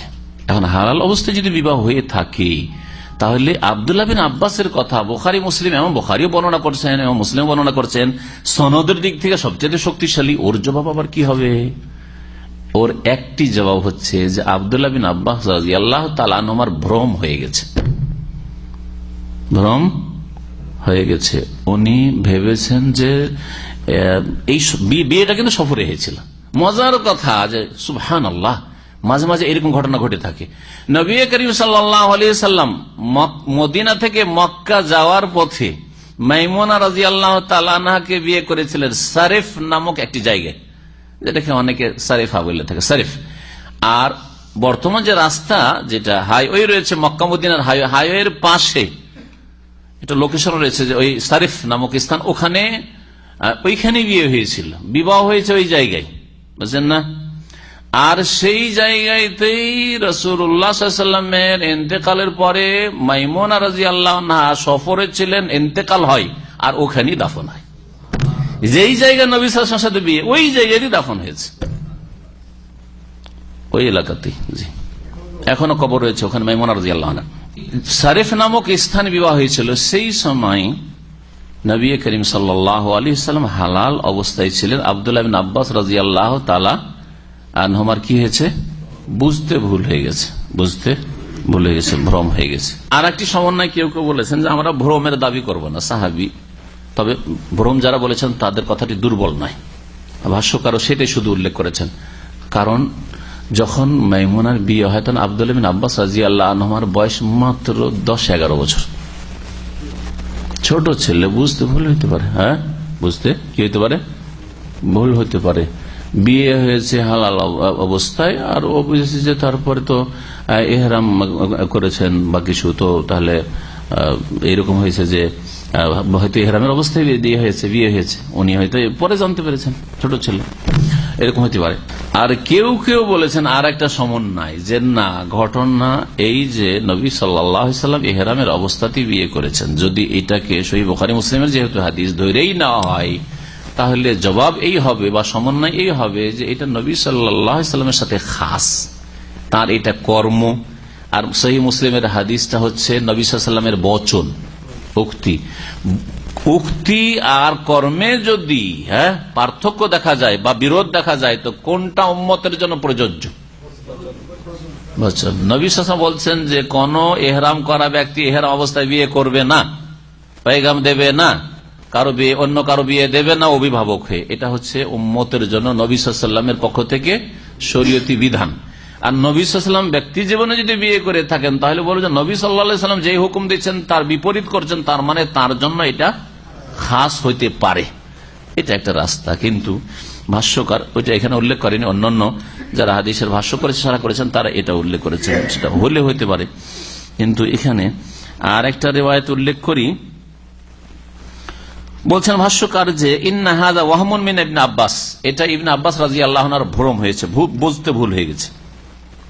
এখন হালাল অবস্থায় যদি বিবাহ হয়ে থাকে, তাহলে আবদুল্লাহ বিন আব্বাসের কথা বোখারি, মুসলিম এবং বোখারিও বর্ণনা করছেন এবং মুসলিম বর্ণনা করছেন, সনদের দিক থেকে সবচেয়ে শক্তিশালী, ওর জবাব আবার কি হবে? ওর একটি জবাব হচ্ছে যে আবদুল্লাহ বিন আব্বাস আল্লাহ তালানোমার ভ্রম হয়ে গেছে। ভ্রম হয়ে গেছে। উনি ভেবেছেন যে এই বিয়েটা কিন্তু সফরে হয়েছিল। মজার কথা যে সুবহান আল্লাহ মাঝে মাঝে এরকম ঘটনা ঘটে থাকে। নবী করিম সাল্লাম মদিনা থেকে মক্কা যাওয়ার পথে মাইমোনা রাজি আল্লাহ বিয়ে করেছিলেন সারেফ নামক একটি জায়গায়। যেটাকে অনেকে সারেফা বলে থাকে, সারেফ। আর বর্তমান যে রাস্তা যেটা, হাইওয়ে রয়েছে মক্কা মদিনার হাইওয়ে, হাইওয়ের পাশে এটা লোকেশন রয়েছে যে ওই সারিফ নামক স্থান, ওখানে ওইখানে বিয়ে হয়েছিল, বিবাহ হয়েছে ওই জায়গায় বুঝলেন না? আর সেই জায়গাতেই রসুল্লাহামের এতেকালের পরে মাইমোনা রাজি আল্লাহ সফরে ছিলেন এতেকাল হয়, আর ওখানেই দাফন হয়। যেই জায়গা নবী সাথে বিয়ে, ওই জায়গায় দাফন হয়েছে। ওই এলাকাতেই জি। এখনও কবর রয়েছে ওখানে মাইমোনা রাজি সারেফ নামক স্থান বিবাহ হয়েছিল, সেই সময় নবী করিম সাল্লাম হালাল অবস্থায় ছিলেন। আবদুল্লাহ আব্বাস রাজি আল্লাহ তালা কি হয়েছে? বুঝতে ভুল হয়ে গেছে, বুঝতে ভুল হয়ে গেছে, ভ্রম হয়ে গেছে। আর একটি সমন্বয় কেউ কেউ বলেছেন যে আমরা ভ্রমের দাবি করব না, সাহাবি। তবে ভ্রম যারা বলেছেন তাদের কথাটি দুর্বল নয়। ভাষ্যকারও সেটাই শুধু উল্লেখ করেছেন। কারণ যখন মাইমুনার বিয়ে হয়, তখন আব্দুল বিন আব্বাস রাজি আল্লাহ আনহমার বয়স মাত্র দশ এগারো বছর। ছোট ছেলে, বুঝতে ভুল হইতে পারে হ্যাঁ? বুঝতে কি হইতে পারে? ভুল হইতে পারে। বিয়ে হয়েছে হালাল অবস্থায়, আর ও বুঝেছে যে তারপরে তো এহরাম করেছেন বা কিছু, তো তাহলে এইরকম হয়েছে যে হয়তো এহরামের অবস্থায় বিয়ে হয়েছে বিয়ে হয়েছে। উনি হয়তো পরে জানতে পেরেছেন, ছোট ছেলে। এরকম হতে পারে। আর কেউ কেউ বলেছেন আর একটা সমন্বয়, যে না, ঘটনা এই যে নবী সাল্লাম এহরামের অবস্থাতেই বিয়ে করেছেন। যদি এটাকে সহি বোখারি মুসলিমের যেহেতু হাদিস ধরেই নেওয়া হয়, তাহলে জবাব এই হবে বা সমন্বয় এই হবে যে এটা নবী সাল্লামের সাথে খাস। তার এটা কর্ম। আর সহি মুসলিমের হাদিসটা হচ্ছে নবী সাল্লামের বচন। উক্তি। উক্তি আর কর্মে যদি হ্যাঁ পার্থক্য দেখা যায় বা বিরোধ দেখা যায়, তো কোনটা উম্মতের জন্য প্রযোজ্য? নবী বলছেন যে, কোন এহরাম করা ব্যক্তি এহরাম অবস্থায় বিয়ে করবে না পেগাম দেবে না, কারও বিয়ে, অন্য কারও বিয়ে দেবে না, অভিভাবক হয়ে। এটা হচ্ছে উম্মতের জন্য নবী সাল্লামের পক্ষ থেকে শরীয়তি বিধান। আর নবী সাল্লাম ব্যক্তি জীবনে যদি বিয়ে করে থাকেন, তাহলে বলব যে নবী সাল্লা সাল্লাম যে হুকুম দিচ্ছেন, তার বিপরীত করছেন, তার মানে তার জন্য এটা খাস হইতে পারে। এটা একটা রাস্তা। কিন্তু ভাষ্যকার ওইটা এখানে উল্লেখ করেনি, অন্যান্য যারা হাদিসের ভাষ্য করেছে সারা করেছেন, তারা এটা উল্লেখ করেছেন, সেটা হলে হইতে পারে। কিন্তু এখানে আর একটা রেওয়ায়ত উল্লেখ করি। বলছেন ভাষ্যকার যে ইন্নাহাদা ওয়াহমন মিন ইবনে আব্বাস। এটা ইবনে আব্বাস রাজি আল্লাহনার ভ্রম হয়েছে বুঝতে ভুল হয়ে গেছে।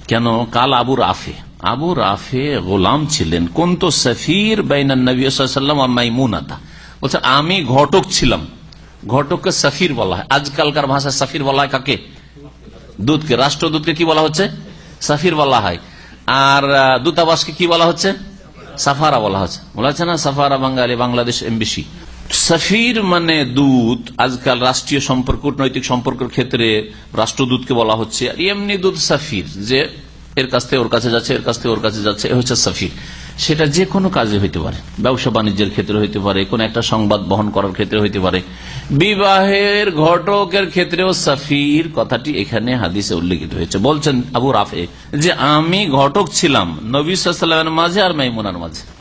কেন? কাল আবু রাফে। আবু রাফে গোলাম ছিলেন। কোন তো সফির বাইনান নবী সাল্লাম মাইমুনাতা। বলছে, আমি ঘটক ছিলাম। ঘটককে সফির বলা হয়। আজকালকার ভাষায় সফির বলা হয় কাকে? দুধকে রাষ্ট্রদূতকে কি বলা হচ্ছে? সাফির বলা হয়। আর দূতাবাসকে কি বলা হচ্ছে? সাফারা বলা হচ্ছে। বলা হচ্ছে না, সাফারা বাঙালি, বাংলাদেশ এমবিসি। সাফির মানে দূত আজকাল রাষ্ট্রীয় সম্পর্ক কূটনৈতিক সম্পর্কের ক্ষেত্রে রাষ্ট্রদূতকে বলা হচ্ছে, আর এমনি দূত সাফির, যে এর কাছ থেকে ওর কাছে যাচ্ছে, এর কাছ থেকে ওর কাছে যাচ্ছে হচ্ছে সাফির। সেটা যে কোনো কাজে হইতে পারে, ব্যবসা বাণিজ্যের ক্ষেত্রে হইতে পারে, কোন একটা সংবাদ বহন করার ক্ষেত্রে হইতে পারে। বিবাহের ঘটকের ক্ষেত্রেও সাফির, কথাটি এখানে হাদিসে উল্লেখিত হয়েছে। বলছেন আবু রাফে যে, আমি ঘটক ছিলাম নবী সাল্লামের মাঝে আর মাইমুনার মাঝে।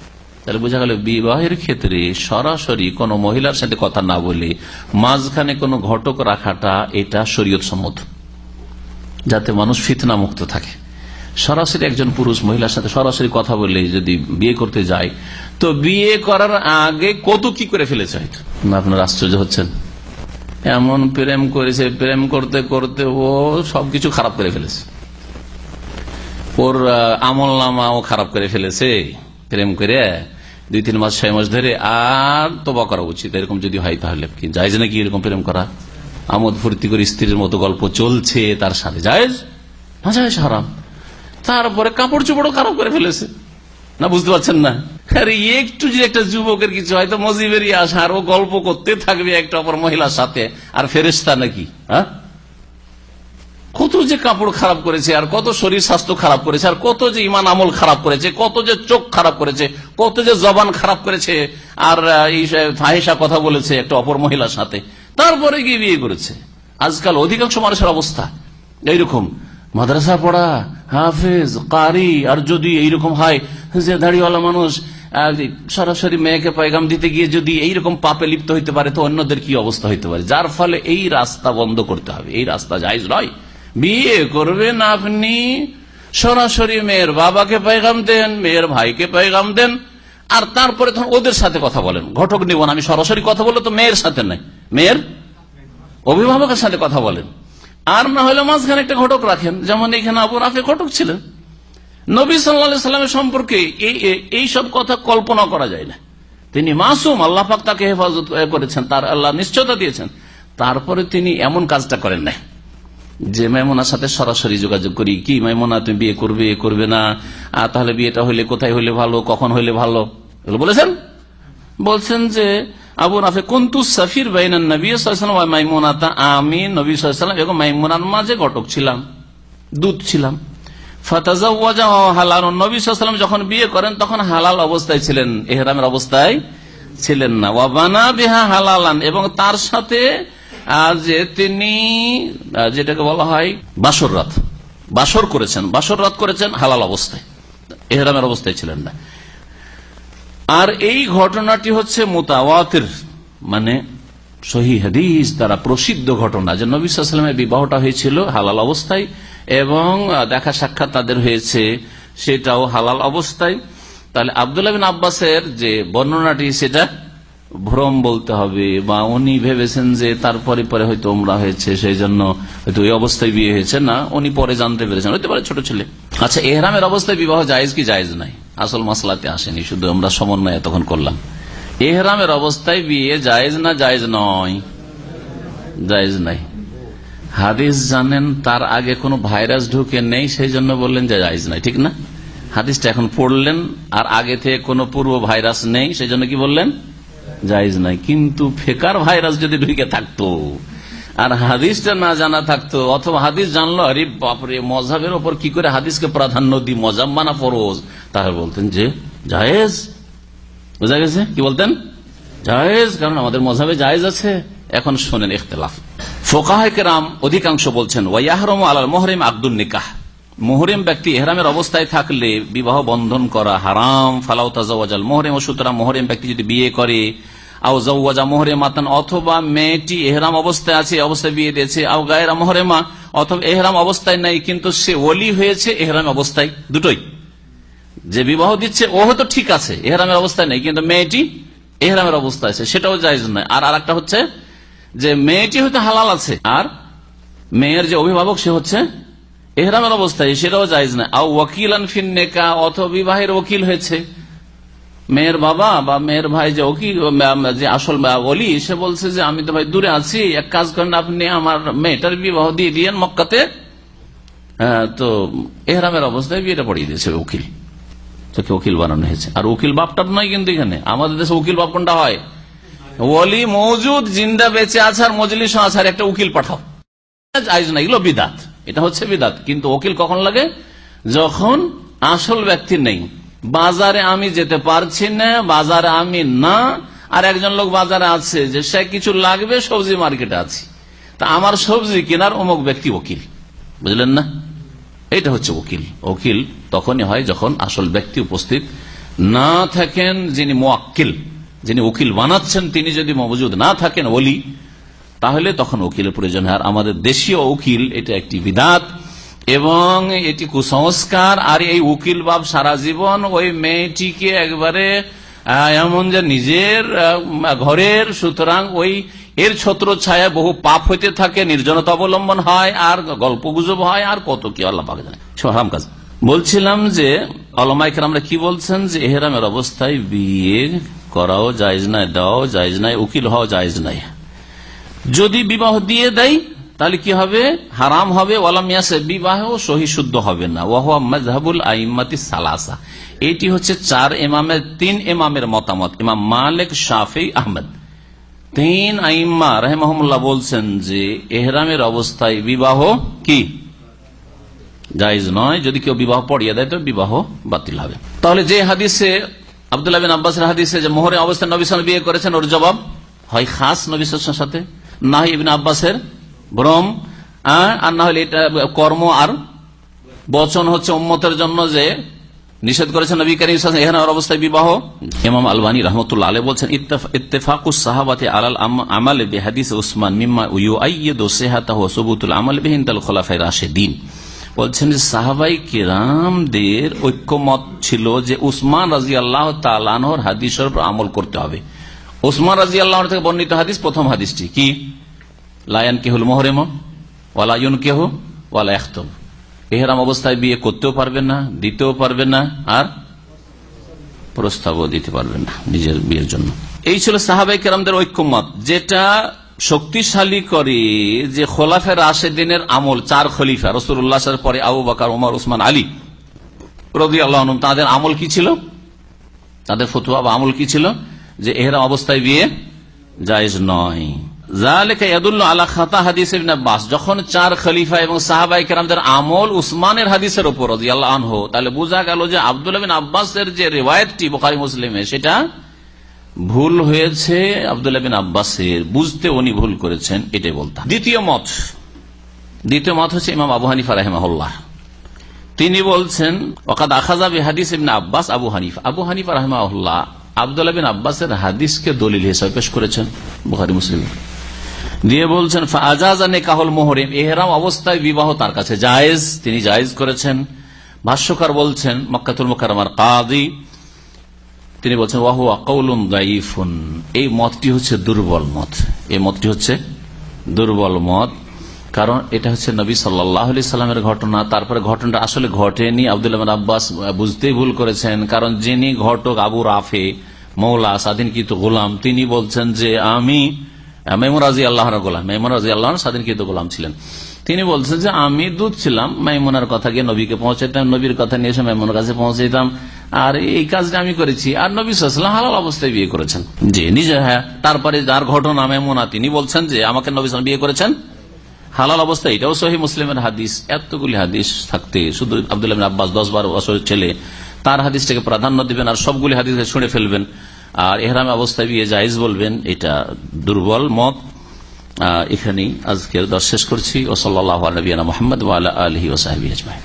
তাহলে বোঝা গেল বিবাহের ক্ষেত্রে সরাসরি কোন মহিলার সাথে কথা না বলে মাঝখানে কোন ঘটক রাখাটা এটা শরীয়ত সম্মত। যাতে মানুষ ফিতনা মুক্ত থাকে। সরাসরি একজন পুরুষ মহিলার সাথে সরাসরি কথা বলে যদি বিয়ে করতে যায়, তো বিয়ে করার আগে কত কি করে ফেলেছে হয়তো? আপনার আশ্চর্য হচ্ছেন। এমন প্রেম করেছে, প্রেম করতে করতে ও সবকিছু খারাপ করে ফেলেছে। ওর আমল নামাও খারাপ করে ফেলেছে। প্রেম করে দুই তিন মাস, ছয় মাস ধরে আর তোবা করা উচিত। এরকম যদি হয় তাহলে কি? যাইজ নাকি এরকম প্রেম করা? আমোদ ফুর্তি করে স্ত্রীর মতো গল্প চলছে তার সাথে। যায়জ না যায় হারাম। তারপরে কাপড় চোপড়ও খারাপ করে ফেলেছে। না, বুঝতে পারছেন না? আরে, একটু যে একটা যুবকের কিছু হয়তো মজিবেরই আসা আর ও গল্প করতে থাকবে একটা অপর মহিলার সাথে। আর ফেরেস্তা নাকি হ্যাঁ? কত যে কাপড় খারাপ করেছে, আর কত শরীর স্বাস্থ্য খারাপ করেছে, আর কত যে ইমান আমল খারাপ করেছে, কত যে চোখ খারাপ করেছে, কত যে জবান খারাপ করেছে, আর এই ফাহেসা কথা বলেছে একটা অপর মহিলার সাথে। তারপরে গিয়ে বিয়ে করেছে। আজকাল অধিকাংশ মানুষের অবস্থা এইরকম। মাদ্রাসা পড়া, হাফেজ, কারি, আর যদি এইরকম হয় যে দাড়িওয়ালা মানুষ সরাসরি মেয়েকে পয়গাম দিতে গিয়ে যদি এইরকম পাপে লিপ্ত হইতে পারে, তো অন্যদের কি অবস্থা হইতে পারে? যার ফলে এই রাস্তা বন্ধ করতে হবে। এই রাস্তা জায়জ নয়। বিয়ে করবেন আপনি? সরাসরি মেয়ের বাবাকে পয়গাম দেন, মেয়ের ভাইকে পয়গাম দেন, আর তারপরে তখন ওদের সাথে কথা বলেন। ঘটক নিব আমি সরাসরি কথা বললে তো মেয়ের সাথে নাই। মেয়ের? অভিভাবকের সাথে কথা বলেন। আর না হলে মাঝখানে একটা ঘটক রাখেন, যেমন এখানে আবু রাফে ঘটক ছিলেন। নবী সাল্লা সাল্লামের সম্পর্কে এই সব কথা কল্পনা করা যায় না। তিনি মাসুম, আল্লাহ পাক তাকে হেফাজত করেছেন, তার আল্লাহ নিশ্চয়তা দিয়েছেন। তারপরে তিনি এমন কাজটা করেন নাই। যে মাইমোনার সাথে সরাসরি যোগাযোগ করি, কি মাইমোনা, তুমি বিয়ে করবে করবে না? আর তাহলে বিয়েটা হইলে কোথায় হইলে ভালো, কখন হইলে ভালো? বলেছেন? বলছেন যে, আবু রাফে কন্তু সাফির বাইনান নবী মাইমোনা তা আমি নবী সাল্লাম এবং মাইমোনার মাঝে ঘটক ছিলাম দুধ ছিলাম। হালাল, নবী সাল্লাম যখন বিয়ে করেন, তখন হালাল অবস্থায় ছিলেন, এহরামের অবস্থায় ছিলেন না। ওয়াবানা বিহা হালালান, এবং তার সাথে যে তিনি যেটাকে বলা হয় বাসর রাত। বাসর করেছেন, বাসর রাত করেছেন হালাল অবস্থায়। এহরামের অবস্থায় ছিলেন না। আর এই ঘটনাটি হচ্ছে মোতাওয়াতের মানে সহি হাদিস দ্বারা প্রসিদ্ধ ঘটনা যে নবী সালামের বিবাহটা হয়েছিল হালাল অবস্থায় এবং দেখা সাক্ষাৎ তাদের হয়েছে সেটাও হালাল অবস্থায়। তাহলে আবদুল্লাহ বিন আব্বাসের যে বর্ণনাটি সেটা ভ্রম বলতে হবে, বা উনি ভেবেছেন যে তারপরে পরে হয়তো ওমরা হয়েছে সেই জন্য হয়তো ওই অবস্থায় বিয়ে হয়েছে। না, উনি পরে জানতে পেরেছেন হইতে পারে ছোট ছেলে। আচ্ছা এহরামের অবস্থায় বিবাহ জায়েজ কি জায়েজ নাই? আসল মশলাতে আসেনি, শুধু আমরা সমন্বয় তখন করলাম। এহরামের অবস্থায় বিয়ে জায়েজ না জায়েজ নয়? জায়েজ নাই। হাদিস জানেন তার আগে কোনো ভাইরাস ঢুকে নেই সেই জন্য বললেন যে জায়েজ নাই, ঠিক না? হাদিসটা এখন পড়লেন, আর আগে থেকে কোনো পূর্ব ভাইরাস নেই সেই জন্য কি বললেন? জায়জ নাই। কিন্তু ফেকার ভাইরাস যদি ঢুকে থাকতো, আর হাদিসটা না জানা থাকতো, অথবা হাদিস জানলো, আরে বাপরে, মজাবের ওপর কি করে হাদিসকে প্রাধান্য দি মজাব মানা ফরোজ। তাহলে বলতেন যে, জায়েজ। বোঝা গেছে? কি বলতেন? জায়েজ, কারণ আমাদের মজাবে জায়েজ আছে। এখন শোনেন ইখতলাফ। ফোকাহাম অধিকাংশ বলছেন ওয়াহরম আলাল মোহরিম আব্দুল নিকাহ। মোহরিম ব্যক্তি এহরামের অবস্থায় থাকলে বিবাহ বন্ধন করা হারাম। ফালাউ তাজাল মোহরিম, ও সুতরাং মোহরিম ব্যক্তি যদি বিয়ে করে, আও জৌজা মোহরে মাতান, অথবা মেয়েটি এহরাম অবস্থায় আছে অবস্থায় বিয়ে দিয়েছে, আও গায়েরা মোহরেমা, অথবা এহরাম অবস্থায় নাই, কিন্তু সে ওলি হয়েছে, এহরাম অবস্থায় দুটোই। যে বিবাহ দিচ্ছে, ও হয়তো ঠিক আছে, এহরামের অবস্থায় নেই, কিন্তু মেয়েটি এহরামের অবস্থায় আছে, সেটাও জায়জ নয়। আর আর একটা হচ্ছে যে মেয়েটি হয়তো হালাল আছে, আর মেয়ের যে অভিভাবক, সে হচ্ছে এহরামের অবস্থায় সেটাও জায়জ না। ওকিল আনফিন্নেকা অথবা বিবাহের ওকিল হয়েছে। মেয়ের বাবা বা মেয়ের ভাই যে ওকিল যে আসল অলি সে বলছে যে, আমি তো ভাই দূরে আছি, এক কাজ করেন আপনি আমার মেয়েটার বিবাহ দিয়ে দিয়েন মক্কাতে। তো এহরামের অবস্থায় বিয়েটা পড়িয়ে দিয়েছে উকিল তোকে উকিল বানানো হয়েছে। আর উকিল বাপটাপ নয় কিন্তু এখানে। আমাদের দেশে উকিল বাপ কোনটা হয়? ওলি মৌজুদ জিন্দা বেঁচে আছে আর মজলিস আছে একটা উকিল পাঠাও। না, এগুলো বিদাত। এটা হচ্ছে বিদাত। কিন্তু উকিল কখন লাগে? যখন আসল ব্যক্তি নেই। বাজারে আমি যেতে পারছি না, বাজারে আমি না। আর একজন লোক বাজারে আছে যে সে কিছু লাগবে, সবজি মার্কেটে আছে। তা আমার সবজি কেনার অমুক ব্যক্তি উকিল বুঝলেন না? এটা হচ্ছে উকিল উকিল তখনই হয় যখন আসল ব্যক্তি উপস্থিত না থাকেন যিনি মোয়াক্কিল, যিনি উকিল বানাচ্ছেন, তিনি যদি মজুদ না থাকেন ওলি তাহলে তখন উকিলের প্রয়োজন হয়। আর আমাদের দেশীয় উকিল, এটা একটি বিদাত, এবং এটি কুসংস্কার, আর এই উকিল বাব সারা জীবন ওই মেয়েটিকে একবারে এমন যে নিজের ঘরের, সুতরাং ওই এর ছত্র ছায়া বহু পাপ হইতে থাকে, নির্জনতা অবলম্বন হয়, আর গল্প গুজব হয়, আর কত কি আল্লাহ পাকে জানে। হারাম কাজ। বলছিলাম যে অলমাইকার আমরা কি বলছেন যে, এহেরামের অবস্থায় বিয়ে করাও জায়জ নাই, দেওয়াও জায়জ নাই, উকিল হওয়া জায়জ নাই। যদি বিবাহ দিয়ে দেয়, তাহলে কি হবে? হারাম হবে। ওয়ালামিয়াসে বিবাহ সহি শুদ্ধ হবে না। ওয়াহুয়া মজহাবুল আইমাতি সালাসা। এটি হচ্ছে চার এমামের তিন এমামের মতামত। ইমাম মালিক, শাফি, আহমদ। তিন আইম্মা রহমহমুল্লাহ বলছেন যে, এহরামের অবস্থায় বিবাহ কি? জায়জ নয়। যদি কেউ বিবাহ পড়িয়ে দেয়, তো বিবাহ বাতিল হবে। তাহলে যে হাদিসে, আবদুল্লাহ বিন আব্বাসের হাদিসে যে মোহরে অবস্থায় নবী বিয়ে করেছেন, ওর জবাব হয় খাস নবী সাথে। না হয় ইবিন আব্বাসের ভ্রম আর না হলে এটা কর্ম আর বচন হচ্ছে উম্মতের জন্য যে নিষেধ করেছেন নবী করিম এখানে অবস্থায় বিবাহ। ইমাম আলবানী রহমতুল্লাহ আলী বলছেন ইত্তেফাকুস সাহাবাতে আলাল আমাল বেহাদিস উসমান মিম্মা ইউ আইয়দ সেহাতাহ সবুতুল আমাল বেহিন তাল খোলাফাই রাশেদিন। বলছেন যে সাহাবাই কিরামদের ঐক্যমত ছিল যে উসমান রাজি আল্লাহ তালানহর হাদিসের উপর আমল করতে হবে। উসমান রাজি আল্লাহ থেকে বর্ণিত হাদিস, প্রথম হাদিসটি কি? লায়ন কেহুল মোহরেম ওয়ালায়ুন কেহ ওয়ালা এখতব এহরাম অবস্থায় বিয়ে করতেও পারবেন না, দিতেও পারবেন না, আর প্রস্তাবও দিতে পারবেন না নিজের বিয়ের জন্য। এই ছিল সাহাবাই কেরামদের ঐক্যমত, যেটা শক্তিশালী করে যে খোলাফের দিনের আমল চার খলিফা রসুল্লাহ পরে আবু বাকার, উমর, উসমান, আলী রবি আল্লাহ তাদের আমল কি ছিল? তাদের ফতুয়া বা আমল কি ছিল? যে এহরাম অবস্থায় বিয়ে জায়জ নয়। যখন চার খলিফা এবং সাহাবাই কেরামদের আমল উসমানের হাদিসের উপর আনহ, তাহলে বোঝা গেল যে আব্দুল আব্বাসের যে রেওয়ায়তটি বোখারি মুসলিমে, সেটা ভুল হয়েছে আবদুল্লাহ বিন আব্বাসের। বুঝতে উনি ভুল করেছেন, এটাই বলতাম। দ্বিতীয় মত দ্বিতীয় মত হচ্ছে ইমাম আবু হানিফা রাহেমাহুল্লাহ। তিনি বলছেন ওকাদ আখাজা হাদিস ইবিন আব্বাস আবু হানিফ। আবু হানিফা রাহমাউল্লাহ আবদুল্লাহ বিন আব্বাসের হাদিসকে দলিল হিসাবে পেশ করেছেন বুহারি মুসলিম। দিয়ে বলছেন আজাজানে কাহল মোহরিম। এহরাম অবস্থায় বিবাহ তার কাছে জায়েজ, তিনি জায়েজ করেছেন। ভাষ্যকার বলছেন, মক্কাতুল মোকারমার কাদি তিনি বলছেন ওয়াহু আকাউলুন দাইফুন এই মতটি হচ্ছে দুর্বল মত। এই মতটি হচ্ছে দুর্বল মত। কারণ এটা হচ্ছে নবী সাল্লাহ সাল্লামের ঘটনা। তারপরে ঘটনাটা আসলে ঘটেনি। আবদুল্লাহ আব্বাস বুঝতেই ভুল করেছেন। কারণ যিনি ঘটক আবু রাফে, মৌলা স্বাধীনকৃত গোলাম, তিনি বলছেন যে আমি মেমন রাজি আল্লাহর গোলাম। মেমন রাজি আল্লাহ স্বাধীনকৃত গোলাম ছিলেন। তিনি বলছেন যে আমি দুধ ছিলাম, মাইমুনার কথা গিয়ে নবীকে পৌঁছাইতাম, নবীর কথা নিয়ে এসে মাইমুনের কাছে পৌঁছাইতাম। আর এই কাজটা আমি করেছি। আর নবী সাল্লাম হালাল অবস্থায় বিয়ে করেছেন। যে নিজে হ্যাঁ তারপরে যার ঘটনা মেমুনা তিনি বলছেন যে আমাকে নবী বিয়ে করেছেন। হালাল অবস্থা, এটাও সহি মুসলিমের হাদিস, এতগুলি হাদিস থাকতে, শুধু আবদুল্লাহ আব্বাস দশ বারো বছরের ছেলে, তার হাদিসটাকে প্রাধান্য দিবেন আর সবগুলি হাদিস শুনে ফেলবেন। আর এহরাম অবস্থায় বিয়ে জায়জ বলবেন, এটা দুর্বল মত। এখানেই আজকের দশ শেষ করছি। ও সাল্লাহ নবীনা মোহাম্মদ আলহি ওসাহাবি আজমাই